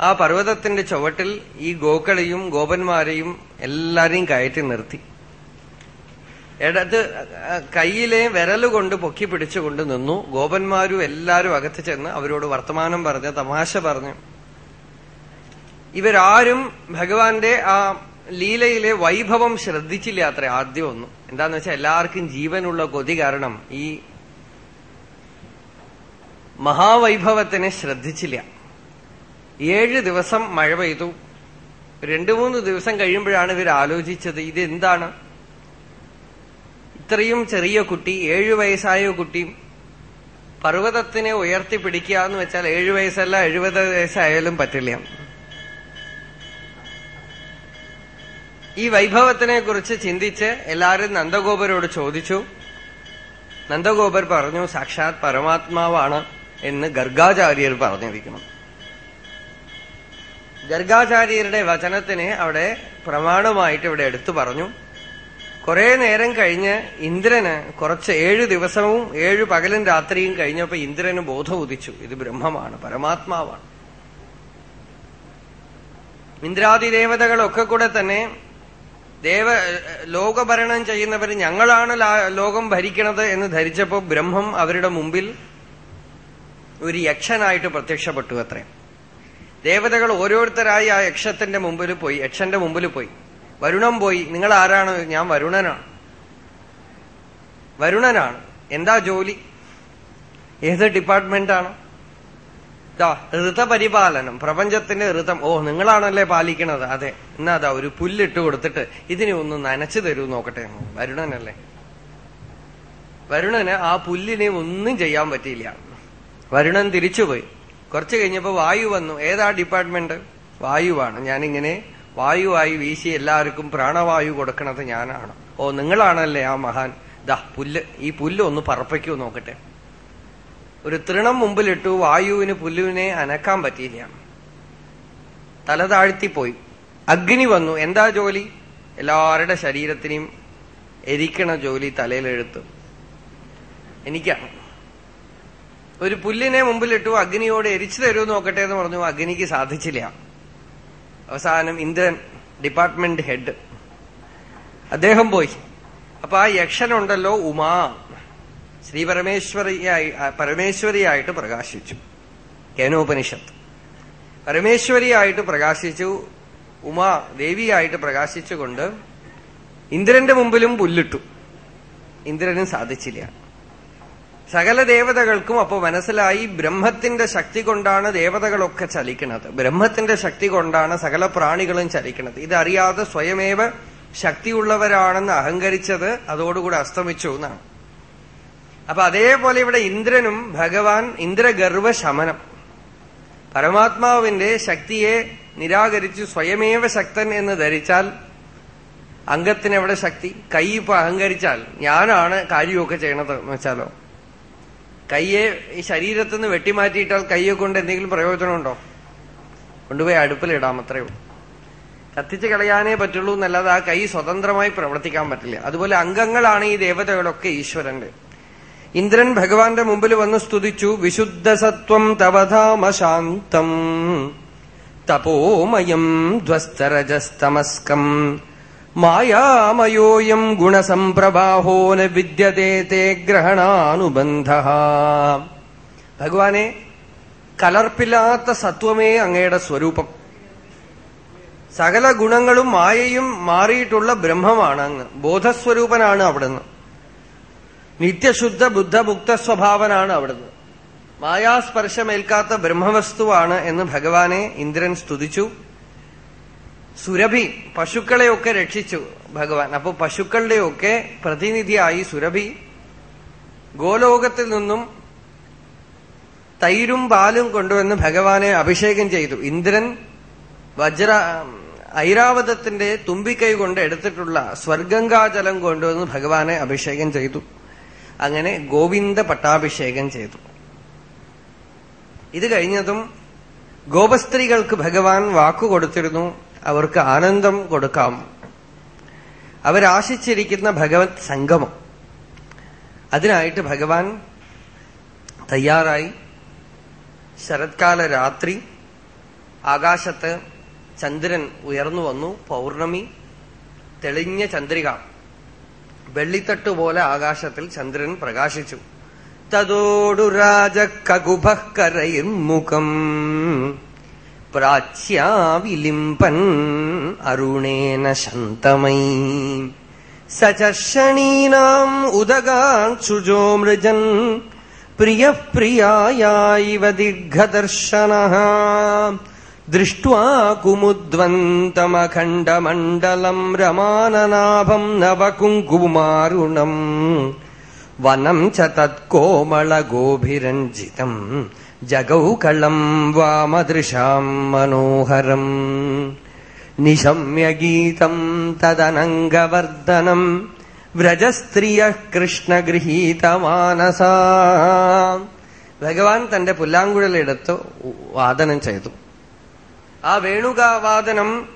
Speaker 1: ആ പർവതത്തിന്റെ ചുവട്ടിൽ ഈ ഗോക്കളെയും ഗോപന്മാരെയും എല്ലാരെയും കയറ്റി നിർത്തി. ഇടത് കയ്യിലെ വിരലുകൊണ്ട് പൊക്കി പിടിച്ചുകൊണ്ട് നിന്നു. ഗോപന്മാരും എല്ലാരും അകത്ത് ചെന്ന് അവരോട് വർത്തമാനം പറഞ്ഞ് തമാശ പറഞ്ഞു. ഇവരാരും ഭഗവാന്റെ ആ ലീലയിലെ വൈഭവം ശ്രദ്ധിച്ചില്ല അത്ര ആദ്യം ഒന്നും. എന്താന്ന് വെച്ചാൽ എല്ലാവർക്കും ജീവനുള്ള കൊതി കാരണം ഈ മഹാവൈഭവത്തിനെ ശ്രദ്ധിച്ചില്ല. ഏഴ് ദിവസം മഴ പെയ്തു. രണ്ടു മൂന്ന് ദിവസം കഴിയുമ്പോഴാണ് ഇവർ ആലോചിച്ചത് ഇതെന്താണ്? ഇത്രയും ചെറിയ കുട്ടി ഏഴു വയസ്സായ കുട്ടി പർവതത്തിനെ ഉയർത്തിപ്പിടിക്കുക എന്ന് വെച്ചാൽ ഏഴു വയസ്സല്ല എഴുപത് വയസ്സായാലും പറ്റില്ല. ഈ വൈഭവത്തിനെ കുറിച്ച് ചിന്തിച്ച് എല്ലാവരും നന്ദഗോപരോട് ചോദിച്ചു. നന്ദഗോപർ പറഞ്ഞു സാക്ഷാത് പരമാത്മാവാണ് എന്ന് ഗർഗാചാര്യർ പറഞ്ഞിരിക്കണം ഗർഗാചാര്യരുടെ വചനത്തിനെ അവിടെ പ്രമാണമായിട്ട് ഇവിടെ എടുത്തു പറഞ്ഞു. കുറെ നേരം കഴിഞ്ഞ് ഇന്ദ്രന് കുറച്ച് ഏഴു ദിവസവും ഏഴു പകലും രാത്രിയും കഴിഞ്ഞപ്പോ ഇന്ദ്രന് ബോധം ഉദിച്ചു ഇത് ബ്രഹ്മമാണ് പരമാത്മാവാണ്. ഇന്ദ്രാദി ദേവതകളൊക്കെ കൂടെ തന്നെ ദേവ ലോകഭരണം ചെയ്യുന്നവർ ഞങ്ങളാണ് ലോകം ഭരിക്കണത് എന്ന് ധരിച്ചപ്പോ ബ്രഹ്മം അവരുടെ മുമ്പിൽ ഒരു യക്ഷനായിട്ട് പ്രത്യക്ഷപ്പെട്ടു അത്രേ. ദേവതകൾ ഓരോരുത്തരായി ആ യക്ഷത്തിന്റെ മുമ്പിൽ പോയി യക്ഷന്റെ മുമ്പിൽ പോയി. വരുണം പോയി. നിങ്ങൾ ആരാണ്? ഞാൻ വരുണനാണ്. വരുണനാണ്. എന്താ ജോലി? ഏത് ഡിപ്പാർട്ട്മെന്റാണ്? ഋതപരിപാലനം. പ്രപഞ്ചത്തിന്റെ ഋതം. ഓ നിങ്ങളാണല്ലേ പാലിക്കണത്? അതെ. എന്നാ അതാ ഒരു പുല്ലിട്ട് കൊടുത്തിട്ട് ഇതിനെ ഒന്ന് നനച്ചു തരൂ നോക്കട്ടെ. വരുണനല്ലേ? വരുണന് ആ പുല്ലിനെ ഒന്നും ചെയ്യാൻ പറ്റിയില്ല. വരുണൻ തിരിച്ചുപോയി. കുറച്ചു കഴിഞ്ഞപ്പോ വായു വന്നു. ഏതാ ഡിപ്പാർട്ട്മെന്റ്? വായുവാണ്. ഞാനിങ്ങനെ വായുവായി വീശി എല്ലാവർക്കും പ്രാണവായു കൊടുക്കണത് ഞാനാണ്. ഓ നിങ്ങളാണല്ലേ ആ മഹാൻ? ദാ പുല്ല്. ഈ പുല്ല് ഒന്ന് പറപ്പിക്കൂ നോക്കട്ടെ. ഒരു തൃണം മുമ്പിലിട്ടു വായുവിന് പുല്ലുവിനെ അനക്കാൻ പറ്റിയില്ല. തല താഴ്ത്തിപ്പോയി അഗ്നി വന്നു. എന്താ ജോലി? എല്ലാവരുടെ ശരീരത്തിനെയും എരിക്കണ ജോലി തലയിലെഴുത്തു. എനിക്കാണ്. ഒരു പുല്ലിനെ മുമ്പിലിട്ടു അഗ്നിയോട് എരിച്ചു തരൂ നോക്കട്ടെ എന്ന് പറഞ്ഞു. അഗ്നിക്ക് സാധിച്ചില്ല. അവസാനം ഇന്ദ്രൻ ഡിപ്പാർട്ട്മെന്റ് ഹെഡ്. അദ്ദേഹം പോയി. അപ്പൊ ആ യക്ഷനുണ്ടല്ലോ ഉമാ. ശ്രീ പരമേശ്വരിയായി പരമേശ്വരിയായിട്ട് പ്രകാശിച്ചു. കേനോപനിഷത്ത്. പരമേശ്വരിയായിട്ട് പ്രകാശിച്ചു. ഉമാ ദേവിയായിട്ട് പ്രകാശിച്ചുകൊണ്ട് ഇന്ദ്രന്റെ മുമ്പിലും പുല്ലിട്ടു. ഇന്ദ്രനും സാധിച്ചില്ല. സകല ദേവതകൾക്കും അപ്പോൾ മനസ്സിലായി ബ്രഹ്മത്തിന്റെ ശക്തി കൊണ്ടാണ് ദേവതകളൊക്കെ ചലിക്കുന്നത്. ബ്രഹ്മത്തിന്റെ ശക്തി കൊണ്ടാണ് സകല പ്രാണികളും ചലിക്കുന്നത്. ഇതറിയാതെ സ്വയമേവ ശക്തിയുള്ളവരാണെന്ന് അഹങ്കരിച്ചത് അതോടുകൂടി അസ്തമിച്ചു എന്നാണ്. അപ്പൊ അതേപോലെ ഇവിടെ ഇന്ദ്രനും ഭഗവാൻ ഇന്ദ്രഗർവ ശമനം. പരമാത്മാവിന്റെ ശക്തിയെ നിരാകരിച്ച് സ്വയമേവ ശക്തൻ എന്ന് ധരിച്ചാൽ അംഗത്തിനെവിടെ ശക്തി? കൈ ഇപ്പൊ അഹങ്കരിച്ചാൽ ഞാനാണ് കാര്യമൊക്കെ ചെയ്യണത് എന്ന് വെച്ചാലോ? കയ്യെ ഈ ശരീരത്തിൽ നിന്ന് വെട്ടിമാറ്റിയിട്ടാൽ കയ്യെ കൊണ്ട് എന്തെങ്കിലും പ്രയോജനമുണ്ടോ? കൊണ്ടുപോയി അടുപ്പിലിടാം ഉള്ളൂ. കത്തിച്ച് കളയാനേ പറ്റുള്ളൂ എന്നല്ലാതെ ആ കൈ സ്വതന്ത്രമായി പ്രവർത്തിക്കാൻ പറ്റില്ല. അതുപോലെ അംഗങ്ങളാണ് ഈ ദേവതകളൊക്കെ ഈശ്വരന്റെ. ഇന്ദ്രൻ ഭഗവാന്റെ മുമ്പിൽ വന്ന് സ്തുതിച്ചു വിശുദ്ധ സത്വം തവധാമശാന്തം തപോമയം ധ്വസ്തരജസ്തമസ്കം മായാമയോയം ഗുണസംപ്രഭാഹോ ന വിദ്യതേ തേ ഗ്രഹണാനുബന്ധ ഭഗവാനെ കലർപ്പില്ലാത്ത സത്വമേ അങ്ങയുടെ സ്വരൂപം. സകല ഗുണങ്ങളും മായയും മാറിയിട്ടുള്ള ബ്രഹ്മമാണ് അങ്ങ് ബോധസ്വരൂപനാണ് അവിടുന്ന്. നിത്യശുദ്ധ ബുദ്ധമുക്ത സ്വഭാവനാണ് അവിടുന്ന്. മായാസ്പർശമേൽക്കാത്ത ബ്രഹ്മവസ്തുവാണ് എന്ന് ഭഗവാനെ ഇന്ദ്രൻ സ്തുതിച്ചു. സുരഭി പശുക്കളെയൊക്കെ രക്ഷിച്ചു ഭഗവാൻ. അപ്പൊ പശുക്കളുടെയൊക്കെ പ്രതിനിധിയായി സുരഭി ഗോലോകത്തിൽ നിന്നും തൈരും പാലും കൊണ്ടുവന്ന് ഭഗവാനെ അഭിഷേകം ചെയ്തു. ഇന്ദ്രൻ വജ്ര ഐരാവതത്തിന്റെ തുമ്പിക്കൈ കൊണ്ട് എടുത്തിട്ടുള്ള സ്വർഗംഗാജലം കൊണ്ടുവന്ന് ഭഗവാനെ അഭിഷേകം ചെയ്തു. അങ്ങനെ ഗോവിന്ദ പട്ടാഭിഷേകം ചെയ്തു. ഇത് കഴിഞ്ഞതും ഗോപസ്ത്രീകൾക്ക് ഭഗവാൻ വാക്കു കൊടുത്തിരുന്നു. അവർക്ക് ആനന്ദം കൊടുക്കാം. അവരാശിച്ചിരിക്കുന്ന ഭഗവത് സംഗമം. അതിനായിട്ട് ഭഗവാൻ തയ്യാറായി. ശരത്കാല രാത്രി ആകാശത്ത് ചന്ദ്രൻ ഉയർന്നു വന്നു. പൗർണമി തെളിഞ്ഞ ചന്ദ്രിക. വെള്ളിത്തട്ട് പോലെ ആകാശത്തിൽ ചന്ദ്രൻ പ്രകാശിച്ചു. തതോടു രാജകകുഭക്കരയിർമുഖം പ്രാച്യാവിലിംപൻ അരുണേന ശന്തമൈ സചർഷണീനാം ഉദകാക്ഷുജോ മൃജൻ പ്രിയ പ്രിയായൈവ ദീർഘദർശന ദൃഷ്ട്വാ കുമുദ്വന്തമഖണ്ഡമണ്ഡലം രമാനനാഭം നവകുങ്കുമാരുണം വനം ച തത്കോമളഗോഭിരഞ്ജിതം ജഗൗകളം വാമദൃശാം മനോഹരം. നിശമ്യഗീതം തദനംഗവർദ്ധനം. വ്രജസ്ത്രീയ കൃഷ്ണഗൃഹീതമാനസ. ഭഗവാൻ തന്റെ പുല്ലാങ്കുഴലെടുത്ത് വാദനം ചെയ്തു. ആ വേണുകാവാദനം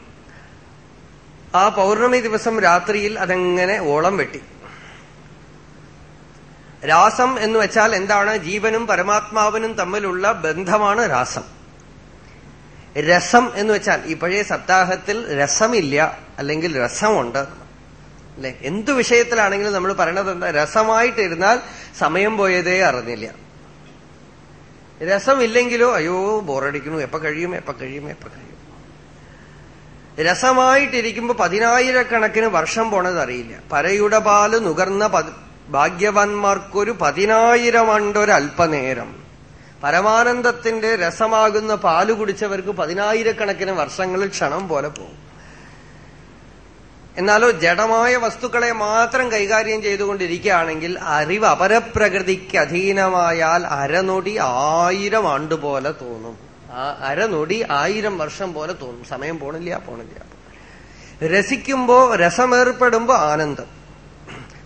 Speaker 1: ആ പൗർണമി ദിവസം രാത്രിയിൽ അതെങ്ങനെ ഓളം വെട്ടി. രാസം എന്ന് വെച്ചാൽ എന്താണ്? ജീവനും പരമാത്മാവിനും തമ്മിലുള്ള ബന്ധമാണ് രാസം. രസം എന്ന് വെച്ചാൽ ഈ പഴയ സപ്താഹത്തിൽ രസമില്ല അല്ലെങ്കിൽ രസമുണ്ട്. അല്ലെ? എന്തു വിഷയത്തിലാണെങ്കിലും നമ്മൾ പറയണത് എന്താ? രസമായിട്ടിരുന്നാൽ സമയം പോയതേ അറിഞ്ഞില്ല. രസമില്ലെങ്കിലോ അയ്യോ ബോറടിക്കുന്നു. എപ്പ കഴിയും? എപ്പ കഴിയും? എപ്പ കഴിയും? രസമായിട്ടിരിക്കുമ്പോ പതിനായിരക്കണക്കിന് വർഷം പോണത് അറിയില്ല പരയുടെ പാൽ നുകർന്ന ഭാഗ്യവാന്മാർക്കൊരു പതിനായിരം ആണ്ടൊരു അല്പനേരം പരമാനന്ദത്തിന്റെ രസമാകുന്ന പാൽ കുടിച്ചവർക്ക് പതിനായിരക്കണക്കിന് വർഷങ്ങളിൽ ക്ഷണം പോലെ പോകും. എന്നാലോ ജഡമായ വസ്തുക്കളെ മാത്രം കൈകാര്യം ചെയ്തുകൊണ്ടിരിക്കുകയാണെങ്കിൽ അറിവ് അപരപ്രകൃതിക്ക് അധീനമായാൽ അരനൊടി ആയിരം ആണ്ട് പോലെ തോന്നും. ആ അരനൊടി ആയിരം വർഷം പോലെ തോന്നും. സമയം പോണില്ല പോണില്ല. രസിക്കുമ്പോ രസമേർപ്പെടുമ്പോ ആനന്ദം.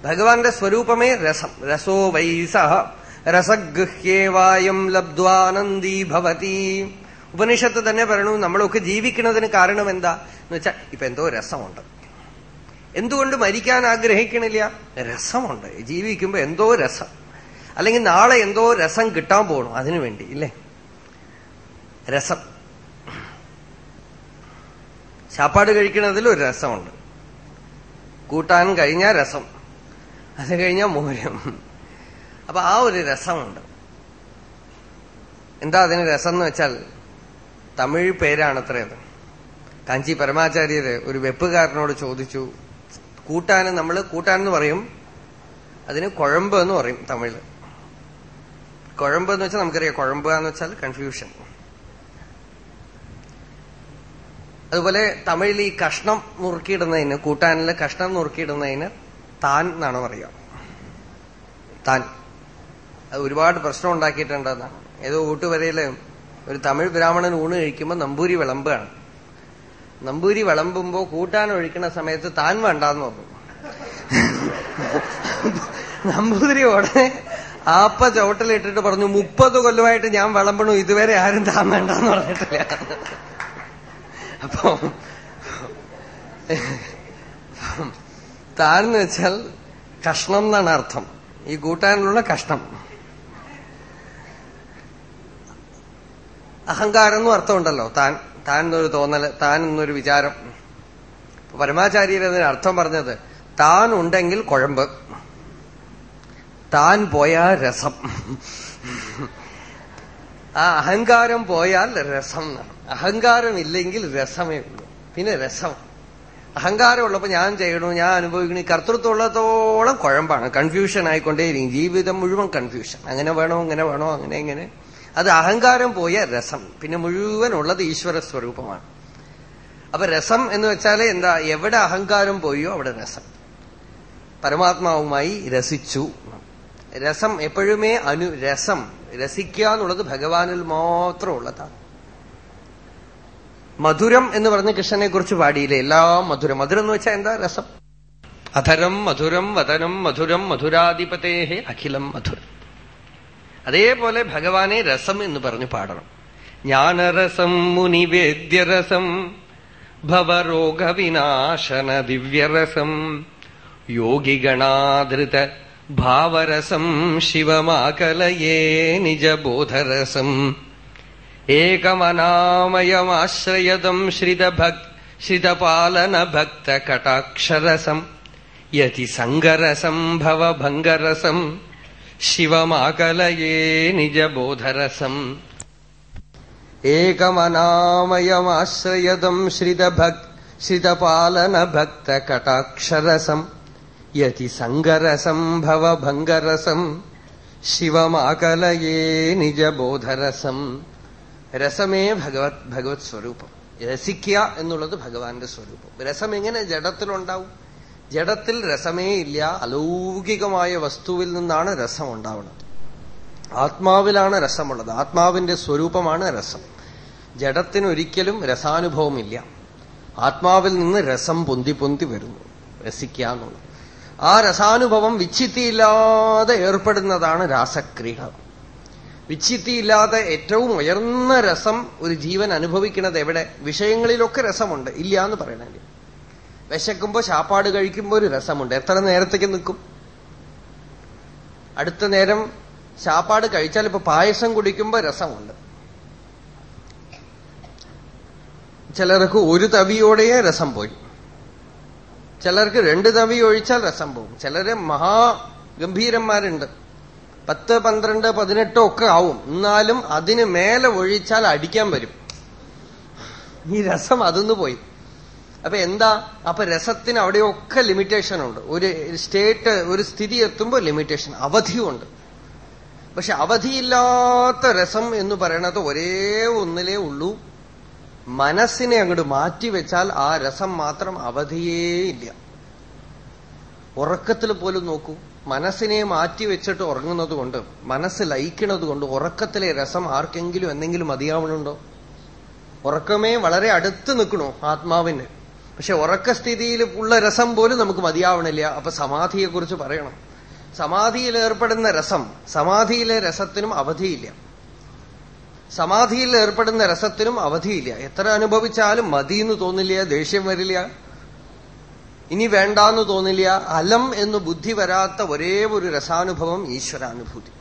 Speaker 1: ഭഗവാന്റെ സ്വരൂപമേ രസം. രസോ വൈസ രസഗൃഹ്യേവായം ലബ്ധ്വാനന്ദീ ഭവതി. ഉപനിഷത്ത് തന്നെ പറയണു നമ്മളൊക്കെ ജീവിക്കുന്നതിന് കാരണം എന്താ എന്ന് വെച്ചാൽ ഇപ്പൊ എന്തോ രസമുണ്ട്. എന്തുകൊണ്ട് മരിക്കാൻ ആഗ്രഹിക്കണില്ല? രസമുണ്ട്. ജീവിക്കുമ്പോ എന്തോ രസം. അല്ലെങ്കിൽ നാളെ എന്തോ രസം കിട്ടാൻ പോകണം അതിനു വേണ്ടി ഇല്ലേ? രസം. ചാപ്പാട് കഴിക്കുന്നതിൽ ഒരു രസമുണ്ട്. കൂട്ടാൻ കഴിഞ്ഞാൽ രസം. അത് കഴിഞ്ഞാൽ മൂല്യം. അപ്പൊ ആ ഒരു രസമുണ്ട്. എന്താ അതിന് രസം എന്ന് വെച്ചാൽ തമിഴ് പേരാണത്രയത് കാഞ്ചി പരമാചാര്യര് ഒരു വെപ്പുകാരനോട് ചോദിച്ചു കൂട്ടാന് നമ്മൾ കൂട്ടാൻ എന്ന് പറയും അതിന് കുഴമ്പ് എന്ന് പറയും തമിഴ്. കുഴമ്പ് എന്ന് വെച്ചാൽ നമുക്കറിയാം കുഴമ്പ് എന്ന് വെച്ചാൽ കൺഫ്യൂഷൻ അതുപോലെ തമിഴിൽ ഈ കഷ്ണം നുറുക്കിയിടുന്നതിന് കൂട്ടാനിലെ കഷ്ണം നുറുക്കിയിടുന്നതിന് താൻ എന്നാണ് പറയുക? താൻ. അത് ഒരുപാട് പ്രശ്നം ഉണ്ടാക്കിയിട്ടുണ്ടെന്നാണ് ഏതോ ഊട്ടുവരയിൽ ഒരു തമിഴ് ബ്രാഹ്മണൻ ഊണ് കഴിക്കുമ്പോൾ നമ്പൂരി വിളമ്പാണ്. നമ്പൂരി വിളമ്പുമ്പോ കൂട്ടാൻ ഒഴിക്കുന്ന സമയത്ത് താൻ വേണ്ടാന്ന് പറഞ്ഞു നമ്പൂതിരി ഉടനെ ആപ്പ ചവിട്ടലിട്ടിട്ട് പറഞ്ഞു മുപ്പത് കൊല്ലമായിട്ട് ഞാൻ വിളമ്പണു ഇതുവരെ ആരും താൻ വേണ്ടെന്ന് പറഞ്ഞിട്ടില്ല. അപ്പോ താൻ എന്ന് വെച്ചാൽ കഷ്ണം എന്നാണ് അർത്ഥം. ഈ കൂട്ടാനുള്ള കഷ്ണം. അഹങ്കാരം എന്നും അർത്ഥമുണ്ടല്ലോ. താൻ താൻ എന്നൊരു തോന്നൽ താൻ എന്നൊരു വിചാരം. പരമാചാര്യർ അതിന് അർത്ഥം പറഞ്ഞത് താൻ ഉണ്ടെങ്കിൽ കുഴമ്പ്. താൻ പോയാൽ രസം. ആ അഹങ്കാരം പോയാൽ രസം അഹങ്കാരം ഇല്ലെങ്കിൽ രസമേ ഉള്ളൂ. പിന്നെ രസം. അഹങ്കാരം ഉള്ളപ്പോ ഞാൻ ചെയ്യണു ഞാൻ അനുഭവിക്കണു. ഈ കുഴമ്പാണ്. കൺഫ്യൂഷൻ ആയിക്കൊണ്ടേയിരിക്കും. ജീവിതം മുഴുവൻ കൺഫ്യൂഷൻ അങ്ങനെ വേണോ ഇങ്ങനെ വേണോ അങ്ങനെ ഇങ്ങനെ. അത് അഹങ്കാരം പോയ രസം. പിന്നെ മുഴുവൻ ഉള്ളത് ഈശ്വര സ്വരൂപമാണ്. അപ്പൊ രസം എന്ന് വെച്ചാൽ എന്താ? എവിടെ അഹങ്കാരം പോയോ അവിടെ രസം. പരമാത്മാവുമായി രസിച്ചു. രസം എപ്പോഴുമേ അനു രസം. രസിക്കുക എന്നുള്ളത് ഭഗവാനിൽ മാത്രം ഉള്ളതാണ്. മധുരം എന്ന് പറഞ്ഞ് കൃഷ്ണനെ കുറിച്ച് പാടിയില്ലേ? എല്ലാ മധുരം. മധുരം എന്ന് വെച്ചാൽ എന്താ? രസം. അധരം മധുരം വതനം മധുരം മധുരാധിപതേഹേ അഖിലം മധുരം. അതേപോലെ ഭഗവാനെ രസം എന്ന് പറഞ്ഞു പാടണം. ജ്ഞാനരസം മുനിവേദ്യരസം ഭവരോഗവിനാശന ദിവ്യരസം യോഗിഗണാധൃത ഭാവരസം ശിവമാകലയേ നിജബോധരസം. ഏകമനാമയമാശ്രയതം ശ്രിതഭക് യതി ഭവഭംഗരസം ശിവമാകലയേ നിജബോധരസം. ഏകമനാമയമാശ്രയതം ശ്രിതഭക് യതി ഭവഭംഗരസം ശിവമാകലയേ നിജബോധരസം. രസമേ ഭഗവത് ഭഗവത് സ്വരൂപം. രസിക്കുക എന്നുള്ളത് ഭഗവാന്റെ സ്വരൂപം. രസം എങ്ങനെ ജഡത്തിലുണ്ടാവും? ജഡത്തിൽ രസമേ ഇല്ല. അലൗകികമായ വസ്തുവിൽ നിന്നാണ് രസം ഉണ്ടാവുന്നത്. ആത്മാവിലാണ് രസമുള്ളത്. ആത്മാവിന്റെ സ്വരൂപമാണ് രസം. ജഡത്തിനൊരിക്കലും രസാനുഭവമില്ല. ആത്മാവിൽ നിന്ന് രസം പൊന്തി പൊന്തി വരുന്നു. രസിക്കുക എന്നുള്ളത്. ആ രസാനുഭവം വിച്ഛിത്തിയില്ലാതെ ഏർപ്പെടുന്നതാണ് രാസക്രിയ. വിച്ഛിത്തിയില്ലാതെ ഏറ്റവും ഉയർന്ന രസം ഒരു ജീവൻ അനുഭവിക്കുന്നത് എവിടെ? വിഷയങ്ങളിലൊക്കെ രസമുണ്ട്. ഇല്ല എന്ന് പറയണെങ്കിൽ വിശക്കുമ്പോ ശാപ്പാട് കഴിക്കുമ്പോ ഒരു രസമുണ്ട്. എത്ര നേരത്തേക്ക് നിൽക്കും? അടുത്ത നേരം ശാപ്പാട് കഴിച്ചാൽ ഇപ്പൊ പായസം കുടിക്കുമ്പോ രസമുണ്ട്. ചിലർക്ക് ഒരു തവിയോടെയേ രസം പോയി. ചിലർക്ക് രണ്ട് തവി ഒഴിച്ചാൽ രസം പോകും. ചിലര് മഹാഗംഭീരന്മാരുണ്ട്. പത്ത് പന്ത്രണ്ട് പതിനെട്ടോ ഒക്കെ ആവും. എന്നാലും അതിന് മേലെ ഒഴിച്ചാൽ അടിക്കാൻ വരും. ഈ രസം അതൊന്നു പോയി. അപ്പൊ എന്താ? അപ്പൊ രസത്തിന് അവിടെയൊക്കെ ലിമിറ്റേഷൻ ഉണ്ട്. ഒരു സ്റ്റേറ്റ് ഒരു സ്ഥിതി എത്തുമ്പോൾ ലിമിറ്റേഷൻ അവധിയുണ്ട് പക്ഷെ അവധിയില്ലാത്ത രസം എന്ന് പറയണത് ഒരേ ഒന്നിലേ ഉള്ളൂ. മനസ്സിനെ അങ്ങോട്ട് മാറ്റിവെച്ചാൽ ആ രസം മാത്രം അവധിയേ ഇല്ല. ഉറക്കത്തിൽ പോലും നോക്കൂ. മനസ്സിനെ മാറ്റിവെച്ചിട്ട് ഉറങ്ങുന്നത് കൊണ്ട് മനസ്സ് ലയിക്കുന്നത് കൊണ്ട് ഉറക്കത്തിലെ രസം ആർക്കെങ്കിലും എന്തെങ്കിലും മതിയാവണുണ്ടോ? ഉറക്കമേ വളരെ അടുത്ത് നിൽക്കണോ ആത്മാവിന്. പക്ഷെ ഉറക്കസ്ഥിതിയിൽ ഉള്ള രസം പോലും നമുക്ക് മതിയാവണില്ല. അപ്പൊ സമാധിയെക്കുറിച്ച് പറയണം. സമാധിയിൽ ഏർപ്പെടുന്ന രസം സമാധിയിലെ രസത്തിനും അവധിയില്ല. സമാധിയിൽ ഏർപ്പെടുന്ന രസത്തിനും അവധിയില്ല. എത്ര അനുഭവിച്ചാലും മതിയെന്ന് തോന്നില്ല ദേഷ്യം വരില്ല. ഇനി വേണ്ടാന്ന് തോന്നില്ല അലം എന്ന് ബുദ്ധി വരാത്ത ഒരേ ഒരു രസാനുഭവം ഈശ്വരാനുഭൂതി.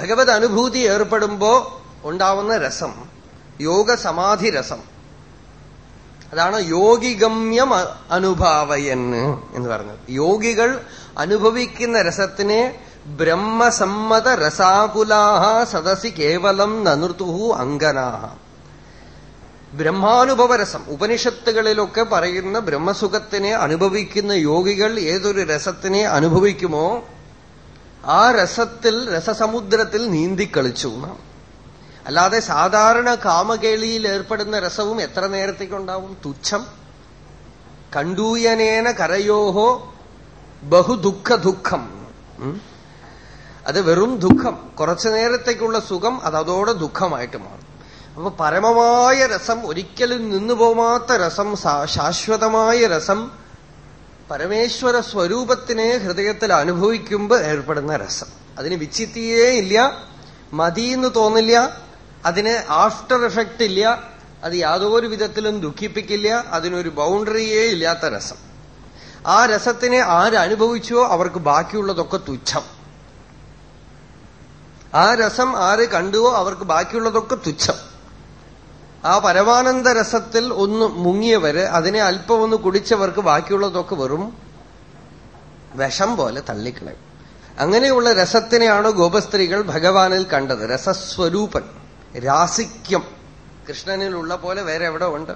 Speaker 1: ഭഗവത് അനുഭൂതി ഏർപ്പെടുമ്പോ ഉണ്ടാവുന്ന രസം യോഗ സമാധി രസം. അതാണ് യോഗിഗമ്യം അനുഭാവയൻ എന്ന് പറഞ്ഞത്. യോഗികൾ അനുഭവിക്കുന്ന രസത്തിനെ ബ്രഹ്മസമ്മത രസാകുലാഹ സദസി കേവലം നനുർത്തുഹു അങ്കനാഹ ബ്രഹ്മാനുഭവരസം. ഉപനിഷത്തുകളിലൊക്കെ പറയുന്ന ബ്രഹ്മസുഖത്തിനെ അനുഭവിക്കുന്ന യോഗികൾ ഏതൊരു രസത്തിനെ അനുഭവിക്കുമോ ആ രസത്തിൽ രസസമുദ്രത്തിൽ നീന്തിക്കളിച്ചു അല്ലാതെ സാധാരണ കാമകേളിയിൽ ഏർപ്പെടുന്ന രസവും എത്ര നേരത്തേക്കുണ്ടാവും? തുച്ഛം. കണ്ടൂയനേന കരയോഹോ ബഹുദുഃഖ ദുഃഖം അത് വെറും ദുഃഖം. കുറച്ചു നേരത്തേക്കുള്ള സുഖം അത് അതോടെ ദുഃഖമായിട്ട് മാറും. അപ്പൊ പരമമായ രസം ഒരിക്കലും നിന്നുപോകാത്ത രസം ശാശ്വതമായ രസം പരമേശ്വര സ്വരൂപത്തിനെ ഹൃദയത്തിൽ അനുഭവിക്കുമ്പോൾ ഏർപ്പെടുന്ന രസം. അതിന് വിച്ചിത്തിയേ ഇല്ല മതിയെന്ന് തോന്നില്ല അതിന് ആഫ്റ്റർ എഫക്റ്റ് ഇല്ല അത് യാതൊരു വിധത്തിലും ദുഃഖിപ്പിക്കില്ല അതിനൊരു ബൗണ്ടറിയേ ഇല്ലാത്ത രസം. ആ രസത്തിനെ ആരനുഭവിച്ചോ അവർക്ക് ബാക്കിയുള്ളതൊക്കെ തുച്ഛം. ആ രസം ആര് കണ്ടുവോ അവർക്ക് ബാക്കിയുള്ളതൊക്കെ തുച്ഛം. ആ പരമാനന്ദ രസത്തിൽ ഒന്ന് മുങ്ങിയവര് അതിനെ അല്പം ഒന്ന് കുടിച്ചവർക്ക് ബാക്കിയുള്ളതൊക്കെ വെറും വിഷം പോലെ തള്ളിക്കളയും. അങ്ങനെയുള്ള രസത്തിനെയാണ് ഗോപസ്ത്രീകൾ ഭഗവാനിൽ കണ്ടത്. രസസ്വരൂപൻ രാസിക്യം. കൃഷ്ണനിലുള്ള പോലെ വേറെ എവിടെ ഉണ്ട്?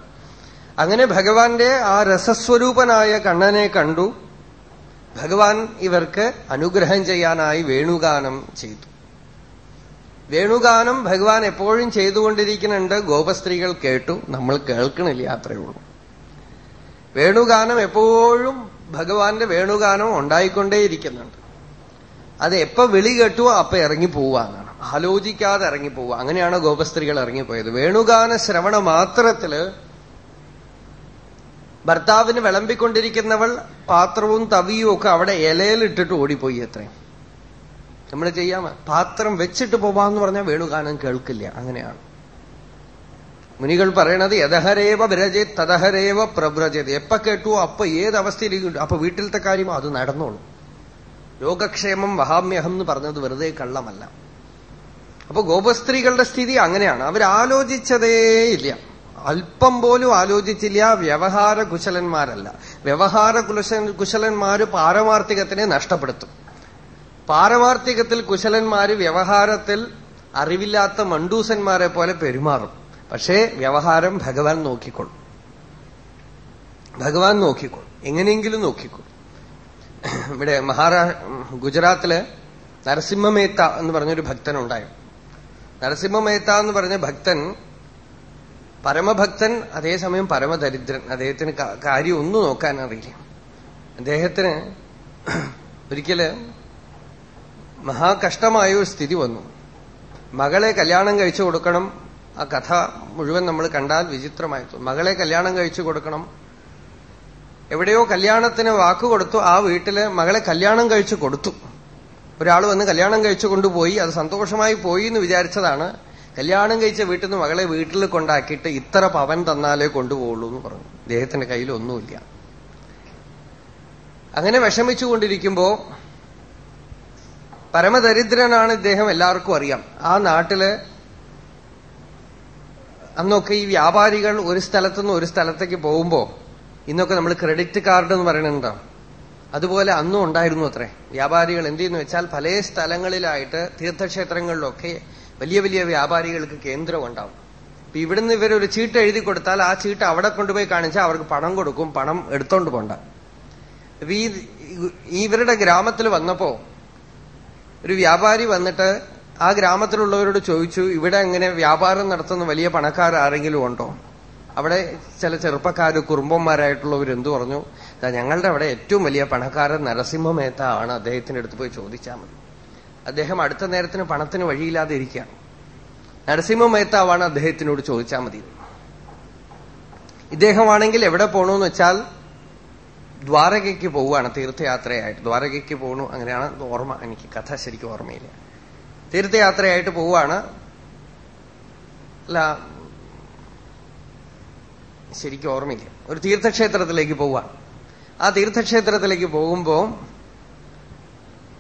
Speaker 1: അങ്ങനെ ഭഗവാന്റെ ആ രസസ്വരൂപനായ കണ്ണനെ കണ്ടു. ഭഗവാൻ ഇവർക്ക് അനുഗ്രഹം ചെയ്യാനായി വേണുഗാനം ചെയ്തു. വേണുഗാനം ഭഗവാൻ എപ്പോഴും ചെയ്തുകൊണ്ടിരിക്കുന്നുണ്ട്. ഗോപസ്ത്രീകൾ കേട്ടു. നമ്മൾ കേൾക്കണില്ല അത്രയേ ഉള്ളൂ. വേണുഗാനം എപ്പോഴും ഭഗവാന്റെ വേണുഗാനം ഉണ്ടായിക്കൊണ്ടേയിരിക്കുന്നുണ്ട്. അത് എപ്പോ വിളി കേട്ടുവോ അപ്പൊ ഇറങ്ങി പോവാന്നാണ് ആലോചിക്കാതെ ഇറങ്ങി പോവുക. അങ്ങനെയാണ് ഗോപസ്ത്രീകൾ ഇറങ്ങിപ്പോയത്. വേണുഗാന ശ്രവണ മാത്രത്തിൽ ഭർത്താവിന് വിളമ്പിക്കൊണ്ടിരിക്കുന്നവൾ പാത്രവും തവിയും ഒക്കെ അവിടെ ഇലയിലിട്ടിട്ട് ഓടിപ്പോയി അത്രയും നമ്മൾ ചെയ്യാമ പാത്രം വെച്ചിട്ട് പോവാന്ന് പറഞ്ഞാൽ വേണുഗാനം കേൾക്കില്ല. അങ്ങനെയാണ്. മുനികൾ പറയണത് യഥഹരേവ വിരജെ തദഹരേവ പ്രബ്രജത് എപ്പ കേട്ടു അപ്പൊ ഏത് അവസ്ഥയിൽ അപ്പൊ വീട്ടിലത്തെ കാര്യമോ അത് നടന്നോളൂ. രോഗക്ഷേമം വഹാമ്യഹം എന്ന് പറഞ്ഞത് വെറുതെ കള്ളമല്ല. അപ്പൊ ഗോപസ്ത്രീകളുടെ സ്ഥിതി അങ്ങനെയാണ്. അവരാലോചിച്ചതേ ഇല്ല. അല്പം പോലും ആലോചിച്ചില്ല. വ്യവഹാര കുശലന്മാരല്ല. വ്യവഹാര കുശലന്മാര് പാരമാർത്ഥികത്തിനെ നഷ്ടപ്പെടുത്തും. പാരമാർത്ഥികത്തിൽ കുശലന്മാര് വ്യവഹാരത്തിൽ അറിവില്ലാത്ത മണ്ടൂസന്മാരെ പോലെ പെരുമാറും. പക്ഷേ വ്യവഹാരം ഭഗവാൻ നോക്കിക്കൊള്ളും. ഭഗവാൻ നോക്കിക്കൊള്ളും. എങ്ങനെയെങ്കിലും നോക്കിക്കൊള്ളും. ഇവിടെ മഹാരാ ഗുജറാത്തിൽ നരസിംഹമേത്ത എന്ന് പറഞ്ഞൊരു ഭക്തൻ ഉണ്ടായിരുന്നു നരസിംഹമേത്ത എന്ന് പറഞ്ഞ ഭക്തൻ പരമഭക്തൻ അതേസമയം പരമദരിദ്രൻ. അദ്ദേഹത്തിന് കാര്യം ഒന്നും നോക്കാൻ അറിയില്ല അദ്ദേഹത്തിന് ഒരിക്കൽ മഹാകഷ്ടമായ ഒരു സ്ഥിതി വന്നു. മകളെ കല്യാണം കഴിച്ചു കൊടുക്കണം. ആ കഥ മുഴുവൻ നമ്മൾ കണ്ടാൽ വിചിത്രമായി മകളെ കല്യാണം കഴിച്ചു കൊടുക്കണം. എവിടെയോ കല്യാണത്തിന് വാക്ക് കൊടുത്തു. ആ വീട്ടിൽ മകളെ കല്യാണം കഴിച്ചു കൊടുത്തു. ഒരാൾ വന്ന് കല്യാണം കഴിച്ചു കൊണ്ടുപോയി. അത് സന്തോഷമായി പോയി എന്ന് വിചാരിച്ചതാണ്. കല്യാണം കഴിച്ച വീട്ടിൽ നിന്ന് മകളെ വീട്ടിൽ കൊണ്ടാക്കിയിട്ട് ഇത്ര പവൻ തന്നാലേ കൊണ്ടുപോകുള്ളൂ എന്ന് പറഞ്ഞു. അദ്ദേഹത്തിന്റെ കയ്യിൽ ഒന്നുമില്ല. അങ്ങനെ വിഷമിച്ചുകൊണ്ടിരിക്കുമ്പോ പരമദരിദ്രനാണ് ഇദ്ദേഹം എല്ലാവർക്കും അറിയാം. ആ നാട്ടിൽ അന്നൊക്കെ ഈ വ്യാപാരികൾ ഒരു സ്ഥലത്തുനിന്ന് ഒരു സ്ഥലത്തേക്ക് പോകുമ്പോ ഇന്നൊക്കെ നമ്മൾ ക്രെഡിറ്റ് കാർഡ് എന്ന് പറയുന്നുണ്ടോ അതുപോലെ അന്നും ഉണ്ടായിരുന്നു അത്രേ. വ്യാപാരികൾ എന്ത് ചെയ്യുന്നു വെച്ചാൽ പല സ്ഥലങ്ങളിലായിട്ട് തീർത്ഥക്ഷേത്രങ്ങളിലൊക്കെ വലിയ വലിയ വ്യാപാരികൾക്ക് കേന്ദ്രം ഉണ്ടാവും. ഇപ്പൊ ഇവിടുന്ന് ഇവരൊരു ചീട്ട് എഴുതി കൊടുത്താൽ ആ ചീട്ട് അവിടെ കൊണ്ടുപോയി കാണിച്ചാൽ അവർക്ക് പണം കൊടുക്കും പണം എടുത്തോണ്ട് പോണ്ട. ഇവരുടെ ഗ്രാമത്തിൽ വന്നപ്പോ ഒരു വ്യാപാരി വന്നിട്ട് ആ ഗ്രാമത്തിലുള്ളവരോട് ചോദിച്ചു ഇവിടെ അങ്ങനെ വ്യാപാരം നടത്തുന്ന വലിയ പണക്കാർ ആരെങ്കിലും ഉണ്ടോ? അവിടെ ചില ചെറുപ്പക്കാർ കുറുമ്പന്മാരായിട്ടുള്ളവർ എന്തു പറഞ്ഞു? ഞങ്ങളുടെ അവിടെ ഏറ്റവും വലിയ പണക്കാരൻ നരസിംഹ മേത്ത ആണ്. അദ്ദേഹത്തിന്റെ അടുത്ത് പോയി ചോദിച്ചാൽ മതി. അദ്ദേഹം അടുത്ത നേരത്തിന് പണത്തിന് വഴിയില്ലാതെ ഇരിക്കുകയാണ്. നരസിംഹ മേത്താവാണ് അദ്ദേഹത്തിനോട് ചോദിച്ചാൽ മതി. ഇദ്ദേഹമാണെങ്കിൽ എവിടെ പോകണമെന്ന് വെച്ചാൽ ദ്വാരകയ്ക്ക് പോവുകയാണ് തീർത്ഥയാത്രയായിട്ട്. ദ്വാരകയ്ക്ക് പോകണു അങ്ങനെയാണ് ഓർമ്മ. എനിക്ക് കഥ ശരിക്കും ഓർമ്മയില്ല. തീർത്ഥയാത്രയായിട്ട് പോവുകയാണ്. അല്ല ശരിക്കും ഓർമ്മയില്ല. ഒരു തീർത്ഥക്ഷേത്രത്തിലേക്ക് പോവുകയാണ് ആ തീർത്ഥക്ഷേത്രത്തിലേക്ക് പോകുമ്പോ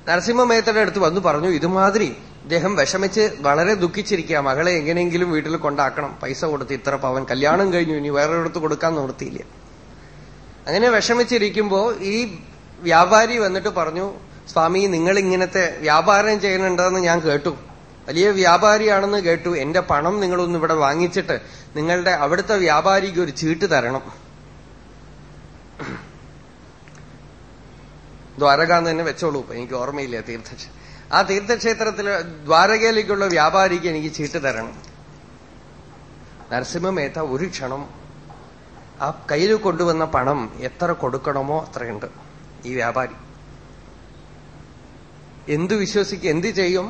Speaker 1: നരസിംഹമേത്തയുടെ അടുത്ത് വന്നു പറഞ്ഞു ഇതുമാതിരി ഇദ്ദേഹം വിഷമിച്ച് വളരെ ദുഃഖിച്ചിരിക്കുക. മകളെ എങ്ങനെയെങ്കിലും വീട്ടിൽ കൊണ്ടാക്കണം. പൈസ കൊടുത്ത് ഇത്ര പവൻ. കല്യാണം കഴിഞ്ഞു. ഇനി വേറൊരിടത്ത് കൊടുക്കാൻ നിവൃത്തിയില്ല. അങ്ങനെ വിഷമിച്ചിരിക്കുമ്പോ ഈ വ്യാപാരി വന്നിട്ട് പറഞ്ഞു സ്വാമി നിങ്ങൾ ഇങ്ങനത്തെ വ്യാപാരം ചെയ്യുന്നുണ്ടെന്ന് ഞാൻ കേട്ടു. വലിയ വ്യാപാരിയാണെന്ന് കേട്ടു. എന്റെ പണം നിങ്ങളൊന്ന് ഇവിടെ വാങ്ങിച്ചിട്ട് നിങ്ങളുടെ അവിടുത്തെ വ്യാപാരിക്ക് ഒരു ചീട്ട് തരണം. ദ്വാരക എന്ന് തന്നെ വെച്ചോളൂ. എനിക്ക് ഓർമ്മയില്ല തീർത്ഥക്ഷ. ആ തീർത്ഥക്ഷേത്രത്തിൽ ദ്വാരകയിലേക്കുള്ള വ്യാപാരിക്ക് എനിക്ക് ചീട്ട് തരണം. നരസിംഹമേത്ത ഒരു ക്ഷണം ആ കയ്യിൽ കൊണ്ടുവന്ന പണം എത്ര കൊടുക്കണമോ അത്രയുണ്ട് ഈ വ്യാപാരി. എന്തു വിശ്വസിക്കും എന്ത് ചെയ്യും?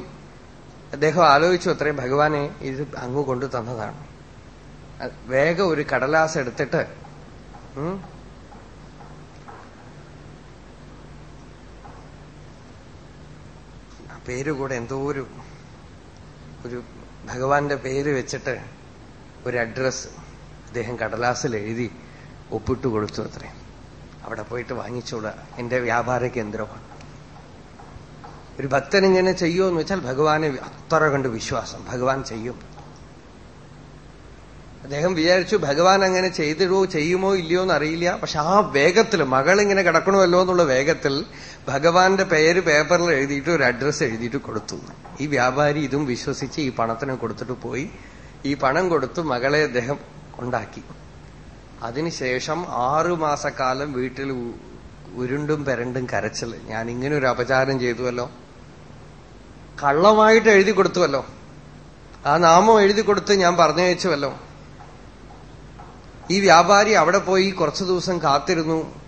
Speaker 1: അദ്ദേഹം ആലോചിച്ചു അത്രയും ഭഗവാനെ ഇത് അങ്ങ് കൊണ്ടു തന്നതാണ്. വേഗം ഒരു കടലാസ് എടുത്തിട്ട് പേര് കൂടെ എന്തോ ഒരു ഒരു ഭഗവാന്റെ പേര് വെച്ചിട്ട് ഒരു അഡ്രസ് അദ്ദേഹം കടലാസിൽ എഴുതി ഒപ്പിട്ട് കൊടുത്തു അത്രേ. അവിടെ പോയിട്ട് വാങ്ങിച്ചോളുക എന്റെ വ്യാപാര കേന്ദ്രമാണ്. ഒരു ഭക്തൻ ഇങ്ങനെ ചെയ്യുമോ വെച്ചാൽ ഭഗവാനെ അത്ര കണ്ട് വിശ്വാസം. ഭഗവാൻ ചെയ്യും. അദ്ദേഹം വിചാരിച്ചു ഭഗവാൻ അങ്ങനെ ചെയ്തിടോ ചെയ്യുമോ ഇല്ലയോ എന്ന് അറിയില്ല. പക്ഷെ ആ വേഗത്തിൽ മകൾ ഇങ്ങനെ കിടക്കണമല്ലോ എന്നുള്ള വേഗത്തിൽ ഭഗവാന്റെ പേര് പേപ്പറിൽ എഴുതിയിട്ട് ഒരു അഡ്രസ്സ് എഴുതിയിട്ട് കൊടുത്തു. ഈ വ്യാപാരി ഇതും വിശ്വസിച്ച് ഈ പണത്തിന് കൊടുത്തിട്ട് പോയി. ഈ പണം കൊടുത്തു മകളെ അദ്ദേഹം ഉണ്ടാക്കി. അതിനുശേഷം ആറുമാസക്കാലം വീട്ടിൽ ഉരുണ്ടും പെരണ്ടും കരച്ചിൽ. ഞാൻ ഇങ്ങനെ ഒരു അപചാരം ചെയ്തുവല്ലോ. കള്ളമായിട്ട് എഴുതി കൊടുത്തുവല്ലോ. ആ നാമം എഴുതി കൊടുത്ത് ഞാൻ പറഞ്ഞു വെച്ചുവല്ലോ ഈ വ്യാപാരി അവിടെ പോയി കുറച്ചു ദിവസം കാത്തിരുന്നു.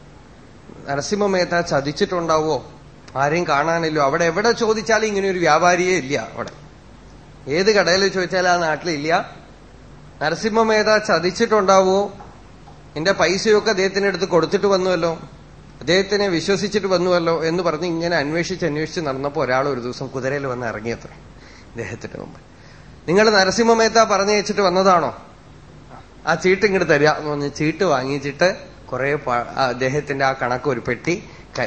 Speaker 1: നരസിംഹമേത്ത ചതിച്ചിട്ടുണ്ടാവോ? ആരെയും കാണാനില്ലോ. അവിടെ എവിടെ ചോദിച്ചാലും ഇങ്ങനെ ഒരു വ്യാപാരിയേ ഇല്ല അവിടെ. ഏത് കടയിൽ ചോദിച്ചാലും ആ നാട്ടിലില്ല. നരസിംഹമേത ചതിച്ചിട്ടുണ്ടാവോ? എന്റെ പൈസയൊക്കെ അദ്ദേഹത്തിന്റെ അടുത്ത് കൊടുത്തിട്ട് വന്നുവല്ലോ. അദ്ദേഹത്തിനെ വിശ്വസിച്ചിട്ട് വന്നുവല്ലോ എന്ന് പറഞ്ഞ് ഇങ്ങനെ അന്വേഷിച്ച് അന്വേഷിച്ച് നടന്നപ്പോ ഒരാൾ ഒരു ദിവസം കുതിരയിൽ വന്ന് ഇറങ്ങിയത്ര ഇദ്ദേഹത്തിന്റെ മുമ്പ് നിങ്ങൾ നരസിംഹമേത്ത പറഞ്ഞു വെച്ചിട്ട് വന്നതാണോ? ആ ചീട്ട് ഇങ്ങോട്ട് തരിക എന്ന് പറഞ്ഞ് ചീട്ട് വാങ്ങിച്ചിട്ട് കുറെ അദ്ദേഹത്തിന്റെ ആ കണക്ക് ഒരു പെട്ടി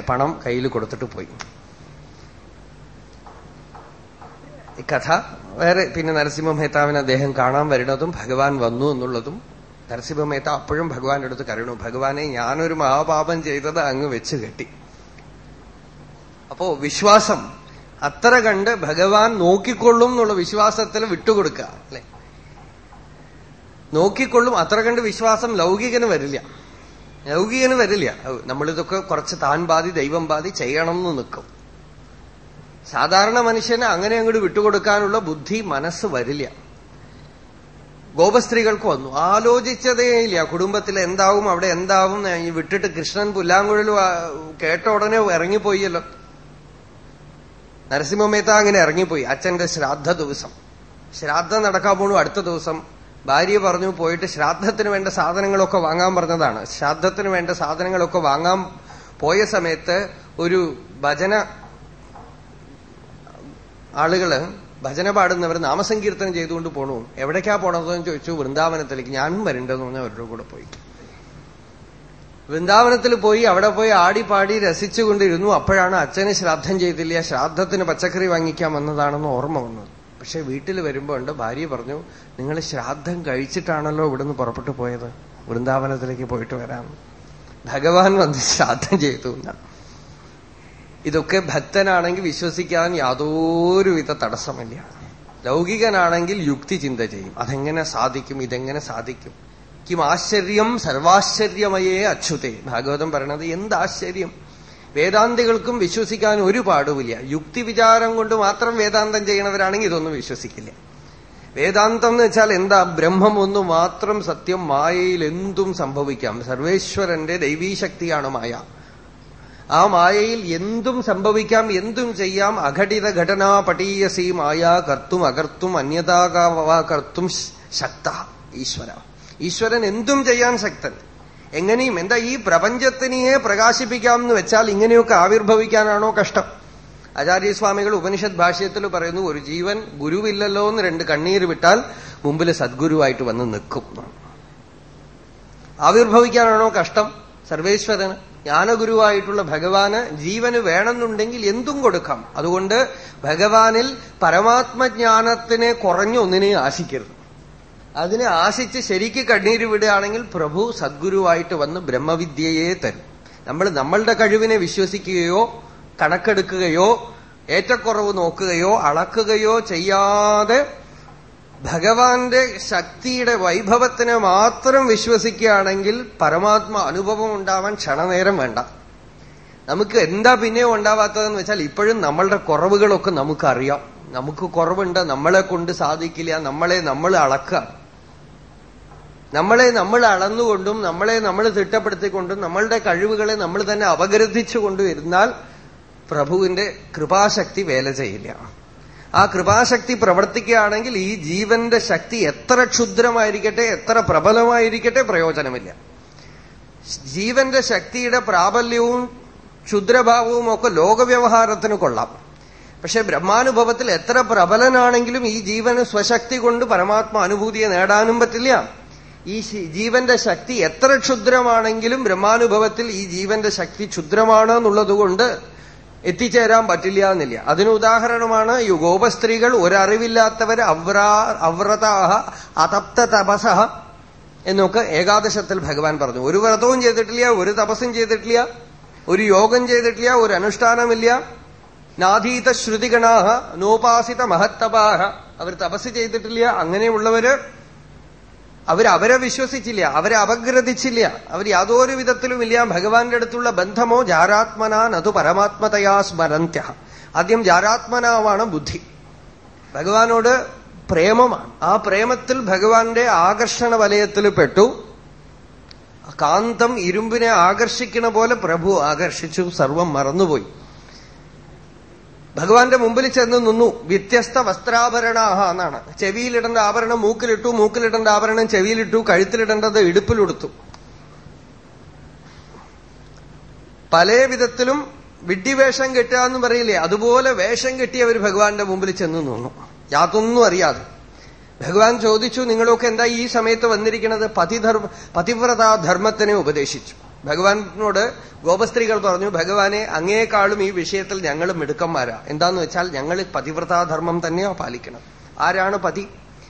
Speaker 1: പണം കയ്യിൽ കൊടുത്തിട്ട് പോയി ഈ കഥ വേറെ പിന്നെ നരസിംഹ മേത്താവിന് അദ്ദേഹം കാണാൻ വരുന്നതും ഭഗവാൻ വന്നു എന്നുള്ളതും നരസിംഹ മേത്ത അപ്പോഴും ഭഗവാന്റെ അടുത്ത് കരുണു ഭഗവാനെ ഞാനൊരു മഹാപാപം ചെയ്തത് അങ്ങ് വെച്ച് കെട്ടി. അപ്പോ വിശ്വാസം അത്ര കണ്ട് ഭഗവാൻ നോക്കിക്കൊള്ളും എന്നുള്ള വിശ്വാസത്തിൽ വിട്ടുകൊടുക്കുക അല്ലെ? നോക്കിക്കൊള്ളും അത്ര കണ്ട് വിശ്വാസം ലൗകികന് വരില്ല. ലൗകികന് വരില്ല. നമ്മളിതൊക്കെ കുറച്ച് താൻ ബാധി ദൈവം ബാധി ചെയ്യണം എന്ന് നിൽക്കും. സാധാരണ മനുഷ്യന് അങ്ങനെ അങ്ങോട്ട് വിട്ടുകൊടുക്കാനുള്ള ബുദ്ധി മനസ്സ് വരില്ല. ഗോപസ്ത്രീകൾക്ക് വന്നു. ആലോചിച്ചതേ ഇല്ല. കുടുംബത്തിൽ എന്താവും അവിടെ എന്താവും വിട്ടിട്ട് കൃഷ്ണൻ പുല്ലാങ്കുഴൽ കേട്ട ഉടനെ ഇറങ്ങിപ്പോയല്ലോ. നരസിംഹമേത്ത അങ്ങനെ ഇറങ്ങിപ്പോയി. അച്ഛന്റെ ശ്രാദ്ധ ദിവസം. ശ്രാദ്ധം നടക്കാൻ പോണു അടുത്ത ദിവസം. ഭാര്യ പറഞ്ഞു പോയിട്ട് ശ്രാദ്ധത്തിന് വേണ്ട സാധനങ്ങളൊക്കെ വാങ്ങാൻ പറഞ്ഞതാണ്. ശ്രാദ്ധത്തിന് വേണ്ട സാധനങ്ങളൊക്കെ വാങ്ങാൻ പോയ സമയത്ത് ഒരു ഭജന ആളുകൾ ഭജന പാടുന്നവർ നാമസങ്കീർത്തനം ചെയ്തുകൊണ്ട് പോണു. എവിടേക്കാ പോണതെന്ന് ചോദിച്ചു വൃന്ദാവനത്തിലേക്ക്. ഞാനും വരണ്ടെന്ന് പറഞ്ഞാൽ അവരുടെ കൂടെ പോയി. വൃന്ദാവനത്തിൽ പോയി അവിടെ പോയി ആടി പാടി രസിച്ചുകൊണ്ടിരുന്നു. അപ്പോഴാണ് അച്ഛന് ശ്രാദ്ധം ചെയ്തില്ല. ശ്രാദ്ധത്തിന് പച്ചക്കറി വാങ്ങിക്കാൻ വന്നതാണെന്ന് ഓർമ്മ വന്നത്. പക്ഷെ വീട്ടിൽ വരുമ്പോ ഉണ്ട് ഭാര്യ പറഞ്ഞു നിങ്ങൾ ശ്രാദ്ധം കഴിച്ചിട്ടാണല്ലോ ഇവിടുന്ന് പുറപ്പെട്ടു പോയത്. വൃന്ദാവനത്തിലേക്ക് പോയിട്ട് വരാം ഭഗവാൻ വന്ന് ശ്രാദ്ധം ചെയ്തു എന്നാണ്. ഇതൊക്കെ ഭക്തനാണെങ്കിൽ വിശ്വസിക്കാൻ യാതൊരുവിധ തടസ്സമില്ല. ലൗകികനാണെങ്കിൽ യുക്തി ചിന്ത ചെയ്യും. അതെങ്ങനെ സാധിക്കും? ഇതെങ്ങനെ സാധിക്കും? കിം ആശ്ചര്യം സർവാശ്ചര്യമയേ അച്യുതേ. ഭാഗവതം പറയണത് എന്ത് ആശ്ചര്യം വേദാന്തികൾക്കും വിശ്വസിക്കാൻ ഒരു പാടുമില്ല. യുക്തി വിചാരം കൊണ്ട് മാത്രം വേദാന്തം ചെയ്യണവരാണെങ്കിൽ ഇതൊന്നും വിശ്വസിക്കില്ല. വേദാന്തം എന്ന് വെച്ചാൽ എന്താ? ബ്രഹ്മം ഒന്ന് മാത്രം സത്യം മായയിൽ എന്തും സംഭവിക്കാം. സർവേശ്വരന്റെ ദൈവീശക്തിയാണ് മായ. ആ മായയിൽ എന്തും സംഭവിക്കാം എന്തും ചെയ്യാം. അഘടിത ഘടനാ പടീയസി മായ കർത്തും അകർത്തും അന്യതാകാവ കർത്തും ശക്ത ഈശ്വര. ഈശ്വരൻ എന്തും ചെയ്യാൻ ശക്തൻ. എങ്ങനെയും എന്താ ഈ പ്രപഞ്ചത്തിനെ പ്രകാശിപ്പിക്കാം എന്ന് വെച്ചാൽ ഇങ്ങനെയൊക്കെ ആവിർഭവിക്കാനാണോ കഷ്ടം. ആചാര്യസ്വാമികൾ ഉപനിഷത് ഭാഷ്യത്തിൽ പറയുന്നു ഒരു ജീവൻ ഗുരുവില്ലല്ലോ എന്ന് രണ്ട് കണ്ണീര് വിട്ടാൽ മുമ്പിൽ സദ്ഗുരുവായിട്ട് വന്ന് നിൽക്കും. ആവിർഭവിക്കാനാണോ കഷ്ടം? സർവേശ്വരന്. ജ്ഞാനഗുരുവായിട്ടുള്ള ഭഗവാന് ജീവന് വേണമെന്നുണ്ടെങ്കിൽ എന്തും കൊടുക്കാം. അതുകൊണ്ട് ഭഗവാനിൽ പരമാത്മജ്ഞാനത്തിനെ കുറഞ്ഞൊന്നിനെ ആശിക്കരുത്. അതിനെ ആശിച്ച് ശരിക്ക് കണ്ണീര് വിടുകയാണെങ്കിൽ പ്രഭു സദ്ഗുരുവായിട്ട് വന്ന് ബ്രഹ്മവിദ്യയെ തരും. നമ്മൾ നമ്മളുടെ കഴിവിനെ വിശ്വസിക്കുകയോ കണക്കെടുക്കുകയോ ഏറ്റക്കുറവ് നോക്കുകയോ അളക്കുകയോ ചെയ്യാതെ ഭഗവാന്റെ ശക്തിയുടെ വൈഭവത്തിനെ മാത്രം വിശ്വസിക്കുകയാണെങ്കിൽ പരമാത്മ അനുഭവം ഉണ്ടാവാൻ ക്ഷണനേരം വേണ്ട. നമുക്ക് എന്താ പിന്നെയോ ഉണ്ടാവാത്തതെന്ന് വെച്ചാൽ ഇപ്പോഴും നമ്മളുടെ കുറവുകളൊക്കെ നമുക്കറിയാം. നമുക്ക് കുറവുണ്ട് നമ്മളെ കൊണ്ട് സാധിക്കില്ല നമ്മളെ നമ്മൾ അളക്കുക. നമ്മളെ നമ്മൾ അളന്നുകൊണ്ടും നമ്മളെ നമ്മൾ തിട്ടപ്പെടുത്തിക്കൊണ്ടും നമ്മളുടെ കഴിവുകളെ നമ്മൾ തന്നെ അപഗ്രഥിച്ചുകൊണ്ടും ഇരുന്നാൽ പ്രഭുവിന്റെ കൃപാശക്തി വേല ചെയ്യില്ല. ആ കൃപാശക്തി പ്രവർത്തിക്കുകയാണെങ്കിൽ ഈ ജീവന്റെ ശക്തി എത്ര ക്ഷുദ്രമായിരിക്കട്ടെ എത്ര പ്രബലമായിരിക്കട്ടെ പ്രയോജനമില്ല. ജീവന്റെ ശക്തിയുടെ പ്രാബല്യവും ക്ഷുദ്രഭാവവും ഒക്കെ ലോകവ്യവഹാരത്തിന് കൊള്ളാം. പക്ഷെ ബ്രഹ്മാനുഭവത്തിൽ എത്ര പ്രബലനാണെങ്കിലും ഈ ജീവന് സ്വശക്തി കൊണ്ട് പരമാത്മ അനുഭൂതിയെ നേടാനും പറ്റില്ല. ഈ ജീവന്റെ ശക്തി എത്ര ക്ഷുദ്രമാണെങ്കിലും ബ്രഹ്മാനുഭവത്തിൽ ഈ ജീവന്റെ ശക്തി ക്ഷുദ്രമാണ് എന്നുള്ളതുകൊണ്ട് എത്തിച്ചേരാൻ പറ്റില്ല എന്നില്ല. അതിന് ഉദാഹരണമാണ് ഈ ഗോപസ്ത്രീകൾ ഒരറിവില്ലാത്തവർ അവ്രാ അവ്രതാഹ അതപ്ത തപസ എന്നൊക്കെ ഏകാദശത്തിൽ ഭഗവാൻ പറഞ്ഞു. ഒരു വ്രതവും ചെയ്തിട്ടില്ല ഒരു തപസ്സും ചെയ്തിട്ടില്ല ഒരു യോഗം ചെയ്തിട്ടില്ല ഒരു അനുഷ്ഠാനമില്ല. നാധീത ശ്രുതിഗണാഹ നോപാസിത മഹത്തപാഹ. അവർ തപസ് ചെയ്തിട്ടില്ല അങ്ങനെയുള്ളവര് അവരവരെ വിശ്വസിച്ചില്ല അവരെ അപഗ്രഥിച്ചില്ല. അവർ യാതൊരു വിധത്തിലുമില്ല ഭഗവാന്റെ അടുത്തുള്ള ബന്ധമോ ജാരാത്മനാ നതു പരമാത്മതയാ സ്മരന്ത്യ. ആദ്യം ജാരാത്മനാവാണ് ബുദ്ധി. ഭഗവാനോട് പ്രേമമാണ്. ആ പ്രേമത്തിൽ ഭഗവാന്റെ ആകർഷണ വലയത്തിൽ പെട്ടു. കാന്തം ഇരുമ്പിനെ ആകർഷിക്കണ പോലെ പ്രഭു ആകർഷിച്ചു. സർവം മറന്നുപോയി. ഭഗവാന്റെ മുമ്പിൽ ചെന്ന് നിന്നു. വ്യത്യസ്ത വസ്ത്രാഭരണാഹ എന്നാണ്. ചെവിയിലിടേണ്ട ആഭരണം മൂക്കിലിട്ടു മൂക്കിലിടേണ്ട ആഭരണം ചെവിയിലിട്ടു കഴുത്തിലിടേണ്ടത് ഇടുപ്പിലെടുത്തു. പല വിധത്തിലും വിഡ്ഢിവേഷം കെട്ടുക എന്ന് പറയില്ലേ അതുപോലെ വേഷം കെട്ടിയവർ ഭഗവാന്റെ മുമ്പിൽ ചെന്ന് നിന്നു. യാതൊന്നും അറിയാതെ. ഭഗവാൻ ചോദിച്ചു നിങ്ങളൊക്കെ എന്താ ഈ സമയത്ത് വന്നിരിക്കുന്നത് പതിധർമ്മ പതിവ്രതാ ധർമ്മത്തിനെ ഉപദേശിച്ചു. ഭഗവാനോട് ഗോപസ്ത്രീകൾ പറഞ്ഞു ഭഗവാനെ അങ്ങേക്കാളും ഈ വിഷയത്തിൽ ഞങ്ങൾ മിടുക്കന്മാരാ. എന്താന്ന് വെച്ചാൽ ഞങ്ങൾ പതിവ്രതാധർമ്മം തന്നെയാ പാലിക്കണം ആരാണ് പതി?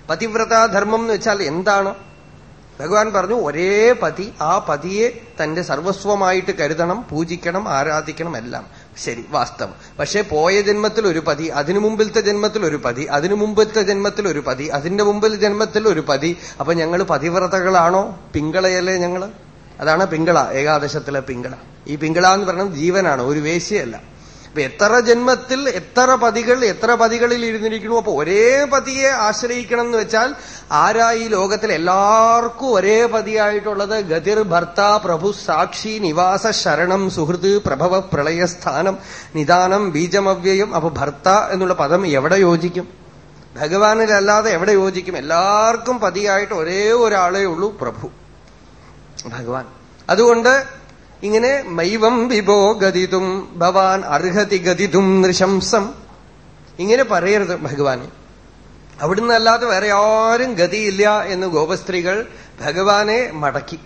Speaker 1: പതിവ്രതാധർമ്മം എന്ന് വെച്ചാൽ എന്താണ്? ഭഗവാൻ പറഞ്ഞു ഒരേ പതി ആ പതിയെ തന്റെ സർവസ്വമായിട്ട് കരുതണം പൂജിക്കണം ആരാധിക്കണം എല്ലാം. ശരി വാസ്തവം. പക്ഷെ പോയ ജന്മത്തിൽ ഒരു പതി അതിനു മുമ്പിലത്തെ ജന്മത്തിൽ ഒരു പതി അതിനു മുമ്പത്തെ ജന്മത്തിൽ ഒരു പതി അതിന്റെ മുമ്പിൽ ജന്മത്തിൽ ഒരു പതി. അപ്പൊ ഞങ്ങൾ പതിവ്രതകളാണോ? പിങ്കളയല്ലേ ഞങ്ങൾ? അതാണ് പിങ്കള ഏകാദശത്തിലെ പിങ്കള. ഈ പിങ്കള എന്ന് പറയുന്നത് ജീവനാണ് ഒരു വേശ്യയല്ല. അപ്പൊ എത്ര ജന്മത്തിൽ എത്ര പതികൾ എത്ര പതികളിൽ ഇരുന്നിരിക്കണു അപ്പൊ ഒരേ പതിയെ ആശ്രയിക്കണം എന്ന് വെച്ചാൽ ആരാ ഈ ലോകത്തിൽ എല്ലാവർക്കും ഒരേ പതിയായിട്ടുള്ളത്? ഗതിർ ഭർത്ത പ്രഭു സാക്ഷി നിവാസ ശരണം സുഹൃത്ത് പ്രഭവ പ്രളയസ്ഥാനം നിദാനം ബീജമവ്യയം. അപ്പൊ ഭർത്ത എന്നുള്ള പദം എവിടെ യോജിക്കും? ഭഗവാനിലല്ലാതെ എവിടെ യോജിക്കും? എല്ലാവർക്കും പതിയായിട്ട് ഒരേ ഒരാളേ ഉള്ളൂ പ്രഭു. ഭഗവാൻ. അതുകൊണ്ട് ഇങ്ങനെ മൈവം വിഭോ ഗതിതും ഭവാൻ അർഹതി ഗതിതും നൃശംസം. ഇങ്ങനെ പറയരുത് ഭഗവാന്. അവിടുന്ന് അല്ലാതെ വേറെ ആരും ഗതിയില്ല എന്ന് ഗോപസ്ത്രീകൾ ഭഗവാനെ മടക്കി.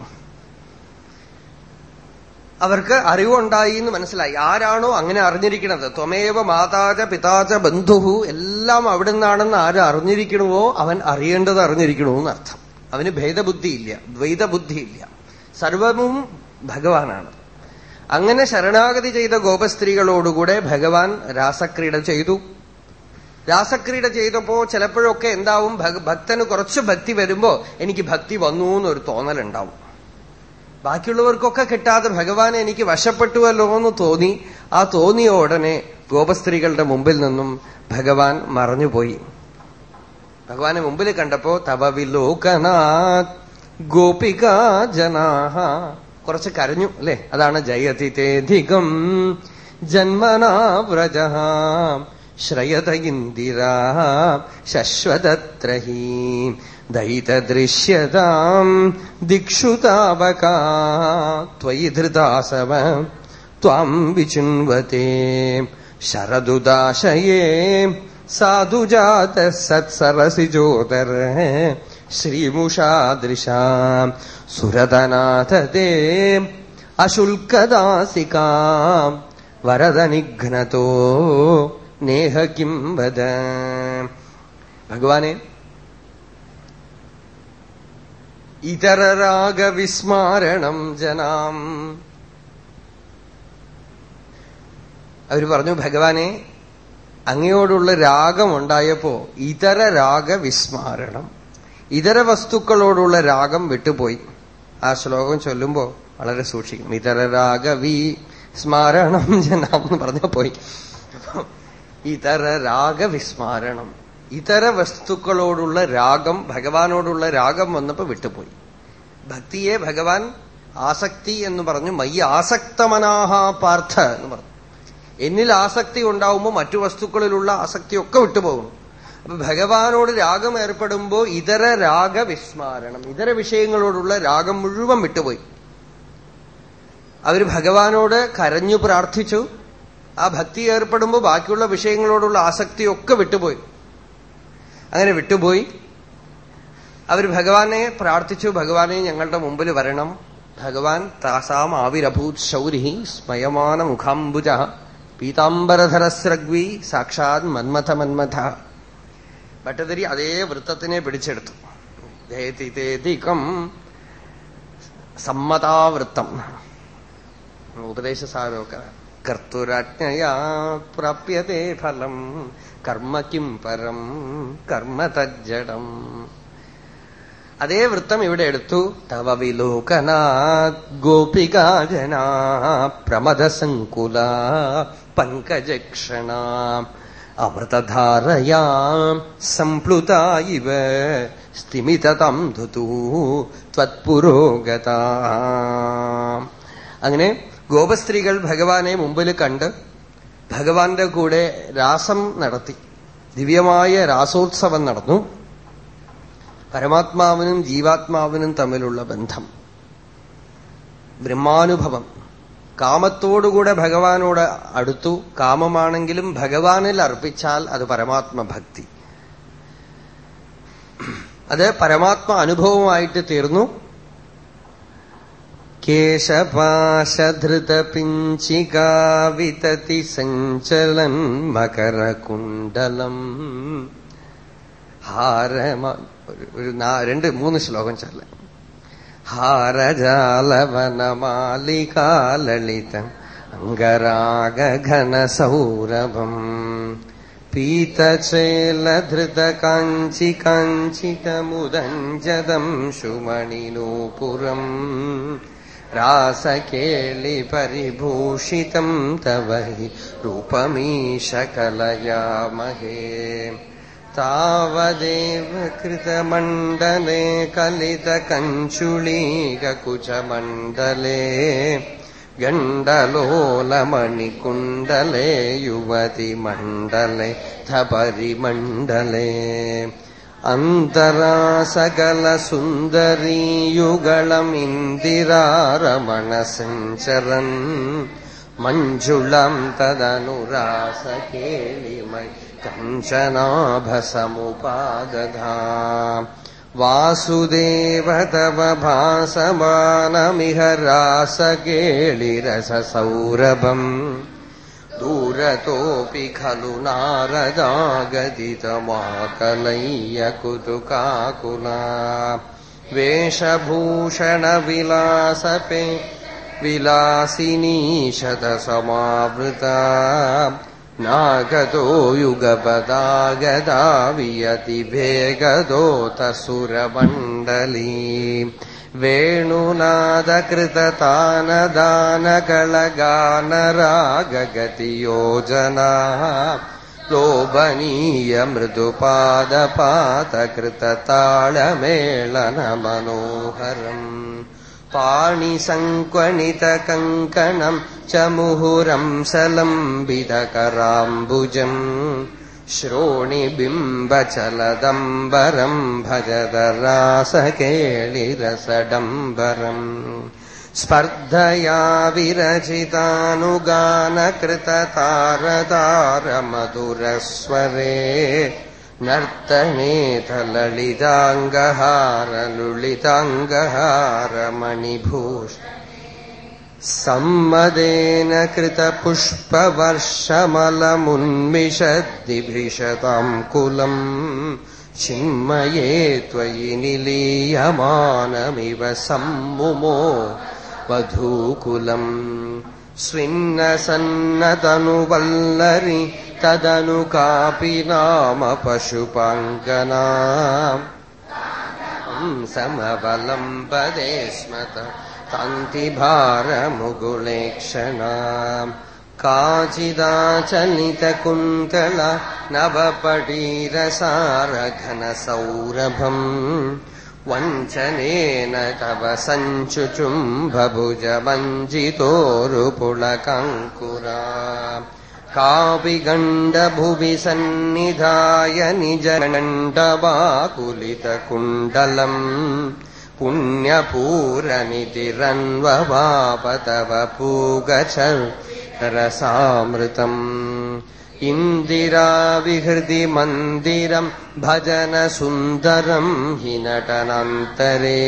Speaker 1: അവർക്ക് അറിവുണ്ടായി എന്ന് മനസ്സിലായി. ആരാണോ അങ്ങനെ അറിഞ്ഞിരിക്കുന്നത്? ത്വമേവ മാതാച പിതാച ബന്ധുഹു. എല്ലാം അവിടെ നിന്നാണെന്ന് ആര് അറിഞ്ഞിരിക്കണമോ? അവൻ അറിയേണ്ടത് അറിഞ്ഞിരിക്കണമെന്ന് എന്നർത്ഥം അവന് ഭേദബുദ്ധിയില്ല. ദ്വൈതബുദ്ധിയില്ല. സർവവും ഭഗവാനാണ്. അങ്ങനെ ശരണാഗതി ചെയ്ത ഗോപസ്ത്രീകളോടുകൂടെ ഭഗവാൻ രാസക്രീഡ ചെയ്തു. രാസക്രീഡ ചെയ്തപ്പോ ചിലപ്പോഴൊക്കെ എന്താവും? ഭക്തന് കുറച്ച് ഭക്തി വരുമ്പോ എനിക്ക് ഭക്തി വന്നു എന്നൊരു തോന്നലുണ്ടാവും. ബാക്കിയുള്ളവർക്കൊക്കെ കിട്ടാതെ ഭഗവാൻ എനിക്ക് വശപ്പെട്ടുവല്ലോ എന്ന് തോന്നി. ആ തോന്നിയ ഉടനെ ഗോപസ്ത്രീകളുടെ മുമ്പിൽ നിന്നും ഭഗവാൻ മറഞ്ഞുപോയി. ഭഗവാനെ മുമ്പിൽ കണ്ടപ്പോ തവ വിലോകനാഥ് ഗോപികാ ജനാഹ. കുറച്ച് കരഞ്ഞു അല്ലെ? അതാണ് ജയതിഥേധികം. ജന്മനാവ്രജ ശ്രയത ഇന്ദിരാ. ശശ്വതത്രഹീ ദൈതദൃശ്യതാം. ദിക്ഷുതാവക ത്വയി ധൃതാസവ. ത്വാം വിചുൻവത്തെ ശരദുദാശയേ. സാധുജാത സത്സരസിജോദര. ശ്രീമുഷാദൃശാം സുരതനാഥതേ അശുൽക്കദാസികാം വരദനിഘ്നതോ നേഹ കിം വദ. ഭഗവാനെ ഇതരരാഗവിസ്മാരണം ജനാം. അവർ പറഞ്ഞു ഭഗവാനെ അങ്ങയോടുള്ള രാഗമുണ്ടായപ്പോ ഇതര രാഗവിസ്മാരണം ഇതര വസ്തുക്കളോടുള്ള രാഗം വിട്ടുപോയി. ആ ശ്ലോകം ചൊല്ലുമ്പോ വളരെ സൂക്ഷിക്കും. ഇതര രാഗവി സ്മാരണം ജനം എന്ന് പറഞ്ഞ പോയി. ഇതര രാഗ രാഗവിസ്മാരണം ഇതര വസ്തുക്കളോടുള്ള രാഗം ഭഗവാനോടുള്ള രാഗം വന്നപ്പോ വിട്ടുപോയി. ഭക്തിയെ ഭഗവാൻ ആസക്തി എന്ന് പറഞ്ഞു മയ്യ ആസക്തമനാഹ പാർത്ഥ എന്ന് പറഞ്ഞു. എന്നിൽ ആസക്തി ഉണ്ടാവുമ്പോൾ മറ്റു വസ്തുക്കളിലുള്ള ആസക്തിയൊക്കെ വിട്ടുപോകുന്നു. അപ്പൊ ഭഗവാനോട് രാഗം ഏർപ്പെടുമ്പോ ഇതര രാഗ വിസ്മാരണം ഇതര വിഷയങ്ങളോടുള്ള രാഗം മുഴുവൻ വിട്ടുപോയി. അവർ ഭഗവാനോട് കരഞ്ഞു പ്രാർത്ഥിച്ചു. ആ ഭക്തി ഏർപ്പെടുമ്പോ ബാക്കിയുള്ള വിഷയങ്ങളോടുള്ള ആസക്തിയൊക്കെ വിട്ടുപോയി. അങ്ങനെ വിട്ടുപോയി. അവർ ഭഗവാനെ പ്രാർത്ഥിച്ചു ഭഗവാനെ ഞങ്ങളുടെ മുമ്പിൽ വരണം. ഭഗവാൻ താസാം ആവിരഭൂത് ശൗരി സ്മയമാന മുഖാംബുജ പീതാംബരധരസ്രഗ്വി സാക്ഷാത് മന്മഥ മന്മഥ ഭട്ടതിരി അതേ വൃത്തത്തിനെ പിടിച്ചെടുത്തു. ജയതിതേതികം സമ്മതാവൃത്തം. ഉപദേശസാരമൊക്കെ കർത്തുരാജ്ഞയാ പ്രാപ്യതേ ഫലം. കർമ്മ പരം? കർമ്മ തജ്ജടം. അതേ വൃത്തം ഇവിടെ എടുത്തു. തവ വിലോകനാത് ഗോപികാജന പ്രമദസങ്കുല പങ്കജക്ഷണ അമൃതധാരയാ സംപ്ലുത ഇവ സ്ഥിമിതം ധുതു അങ്ങനെ ഗോപസ്ത്രീകൾ ഭഗവാനെ മുമ്പിൽ കണ്ട് ഭഗവാന്റെ കൂടെ രാസം നടത്തി. ദിവ്യമായ രാസോത്സവം നടന്നു. പരമാത്മാവിനും ജീവാത്മാവിനും തമ്മിലുള്ള ബന്ധം. ബ്രഹ്മാനുഭവം. കാമത്തോടുകൂടെ ഭഗവാനോട് അടുത്തു. കാമമാണെങ്കിലും ഭഗവാനിൽ അർപ്പിച്ചാൽ അത് പരമാത്മഭക്തി. അത് പരമാത്മ അനുഭവമായിട്ട് തീർന്നു. കേശപാശധൃതപിഞ്ചികാവിതതി സഞ്ചലൻ മകരകുണ്ടലം. ഹാരമ ഒരു രണ്ട് മൂന്ന് ശ്ലോകം ചൊല്ല. हारजालवनमालिकाललितम् अङ्गरागघनसौरभम् पीतचेलधृतकाञ्चि कञ्चितमुदञ्जदम् सुमणिनोपुरम् रासकेलिपरिभूषितं तव हि रूपमीशकलयामहे तावदेव कृतमण्डले कलितकञ्चुलीककुचमण्डले गण्डलोलमणिकुण्डले युवतिमण्डले थपरिमण्डले अन्तरा सकलसुन्दरीयुगलमिन्दिरारमणसञ्चरन् मञ्जुळम् तदनुरासकेलिमयि कञ्चनाभसमुपादधा वासुदेव तव भासमानमिह रासकेलिरससौरभम् दूरतोऽपि खलु नारदागदितमाकलय्य कुतुकाकुला वेषभूषणविलासपे विलासिनी शतसमावृता नागतो युगपदागदा वियति भेगदोतसुरमण्डली वेणुनादकृततानदानकळगानरागतियोजना लोबनीय पाणिसङ्कणितकङ्कणम् च मुहुरम् सलम्बितकराम्बुजम् श्रोणिबिम्बचलदम्बरम् भजदरासकेलिरसडम्बरम् स्पर्धया विरचितानुगानकृततारतारमधुरस्वरे नर्तनेथललिताङ्गहारलुलिताङ्गहारमणिभूष सम्मदेन कृतपुष्पवर्षमलमुन्मिषद्दिभृशताम् कुलम् चिन्मये त्वयि निलीयमानमिव सम्मुमो वधूकुलम् स्विन्नसन्नतनुवल्लरि तदनु कापि नाम पशुपाङ्गना समवलम्बदे स्मत कान्तिभारमुगुलेक्षणा काचिदाचलितकुन्तल नवपटीरसारघनसौरभम् वञ्चनेन तव सञ्चुचुम्बभुजमञ्जितोरुपुलकङ्कुरा कापि गण्डभुवि सन्निधाय निजगण्डवाकुलितकुण्डलम् पुण्यपूरनितिरन्ववाप तव पूगचरसामृतम् इन्दिराविहृदि मन्दिरम् भजन सुन्दरम् हि नटनन्तरे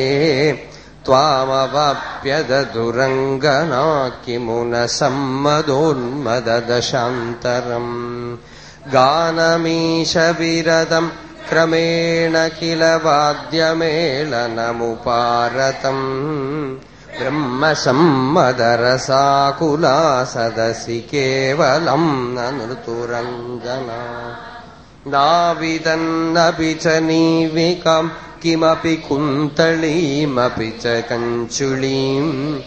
Speaker 1: त्वामवाप्यदुरङ्गना किमु न सम्मदोन्मददशान्तरम् गानमीशविरदम् क्रमेण किल वाद्यमेलनमुपारतम्। ब्रह्मसम्मदरसाकुला सदसि केवलम् न नृतुरञ्जना नाविदन्नपि च नीविकाम् किमपि कुन्तळीमपि च कञ्चुलीम्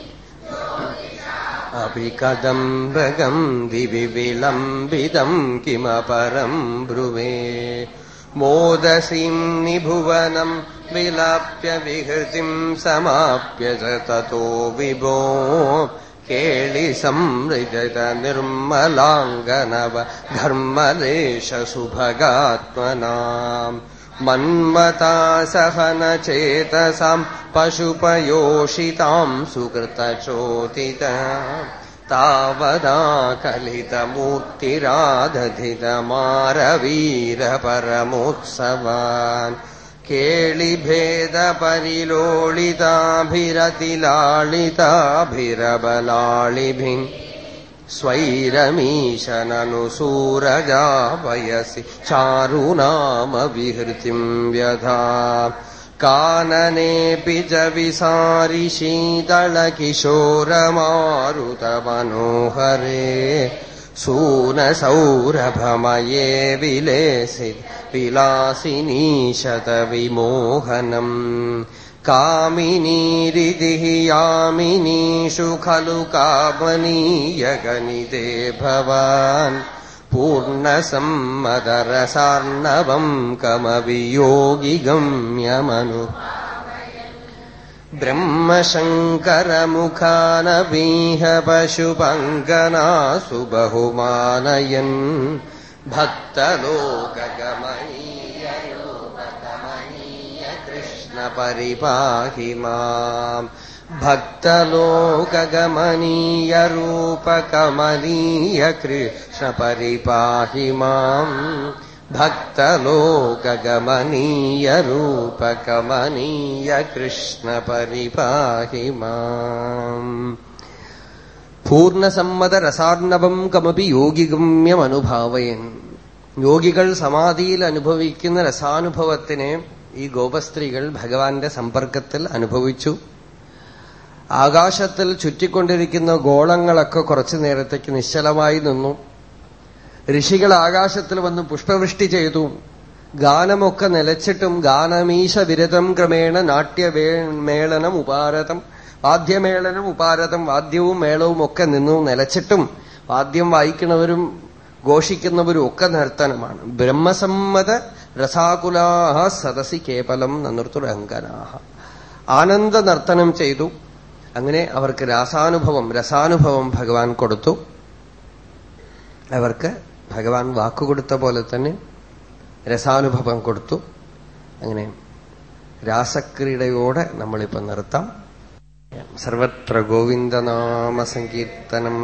Speaker 1: अपि कदम्बगम् दिवि विलम्बितम् किमपरम् ब्रुवे। मोदसीम् निभुवनम् विलाप्य विहृतिम् समाप्य च ततो विभो केळि संवृद निर्मलाङ्गनव धर्मदेशसुभगात्मना मन्मता सह न चेतसाम् पशुपयोषिताम् सुकृतचोदित तावदा कलितमूर्तिरादधितमारवीरपरमोत्सवान् केळिभेदपरिलोलिताभिरतिलालिताभिरबलाळिभिम् स्वैरमीशननुसूरजापयसि चारुनामविहृतिम् व्यधा काननेऽपि च विसारि शीतलकिशोरमारुतमनोहरे सूनसौरभमये विलेसि विलासिनी शतविमोहनम् कामिनीरिदिः यामिनीषु खलु कामनीयगनिते भवान्। पूर्णसम्मदरसार्णवम् कमवियोगिगम्यमनु ब्रह्म शङ्करमुखानमीहपशुभङ्गनासु बहुमानयन् भक्तलोकगमनीयगमनीयकृष्णपरिपाहि माम् भक्तलोकगमनीयरूपकमनीयकृष्ण परिपाहि माम् ഭക്തലോകഗമനീയ രൂപകമനീയ കൃഷ്ണ പരിപാഹി മാം പൂർണസമ്മത രസാർണവം കമപി യോഗിഗമ്യമനുഭാവയൻ യോഗികൾ സമാധിയിൽ അനുഭവിക്കുന്ന രസാനുഭവത്തിനെ ഈ ഗോപസ്ത്രീകൾ ഭഗവാന്റെ സമ്പർക്കത്തിൽ അനുഭവിച്ചു. ആകാശത്തിൽ ചുറ്റിക്കൊണ്ടിരിക്കുന്ന ഗോളങ്ങളൊക്കെ കുറച്ചു നേരത്തേക്ക് നിശ്ചലമായി നിന്നു. ഋഷികൾ ആകാശത്തിൽ വന്ന് പുഷ്പവൃഷ്ടി ചെയ്തു. ഗാനമൊക്കെ നിലച്ചിട്ടും ഗാനമീശ വിരതം ക്രമേണ നാട്യമേളനം ഉപാരതം വാദ്യമേളനം ഉപാരതം വാദ്യവും മേളവും ഒക്കെ നിന്നു നിലച്ചിട്ടും വാദ്യം വായിക്കുന്നവരും ഘോഷിക്കുന്നവരും ഒക്കെ നർത്തനമാണ്. ബ്രഹ്മസമ്മത രസാകുലാഹ സദസി കേവലം നൃത്തുരംഗനാഹ ആനന്ദ നർത്തനം ചെയ്തു. അങ്ങനെ അവർക്ക് രാസാനുഭവം രസാനുഭവം ഭഗവാൻ കൊടുത്തു. അവർക്ക് ഭഗവാൻ വാക്കുകൊടുത്ത പോലെ തന്നെ രസാനുഭവം കൊടുത്തു. അങ്ങനെ രാസക്രീഡയോടെ നമ്മളിപ്പോ നിർത്താം. സർവത്ര ഗോവിന്ദനാമ സങ്കീർത്തനം.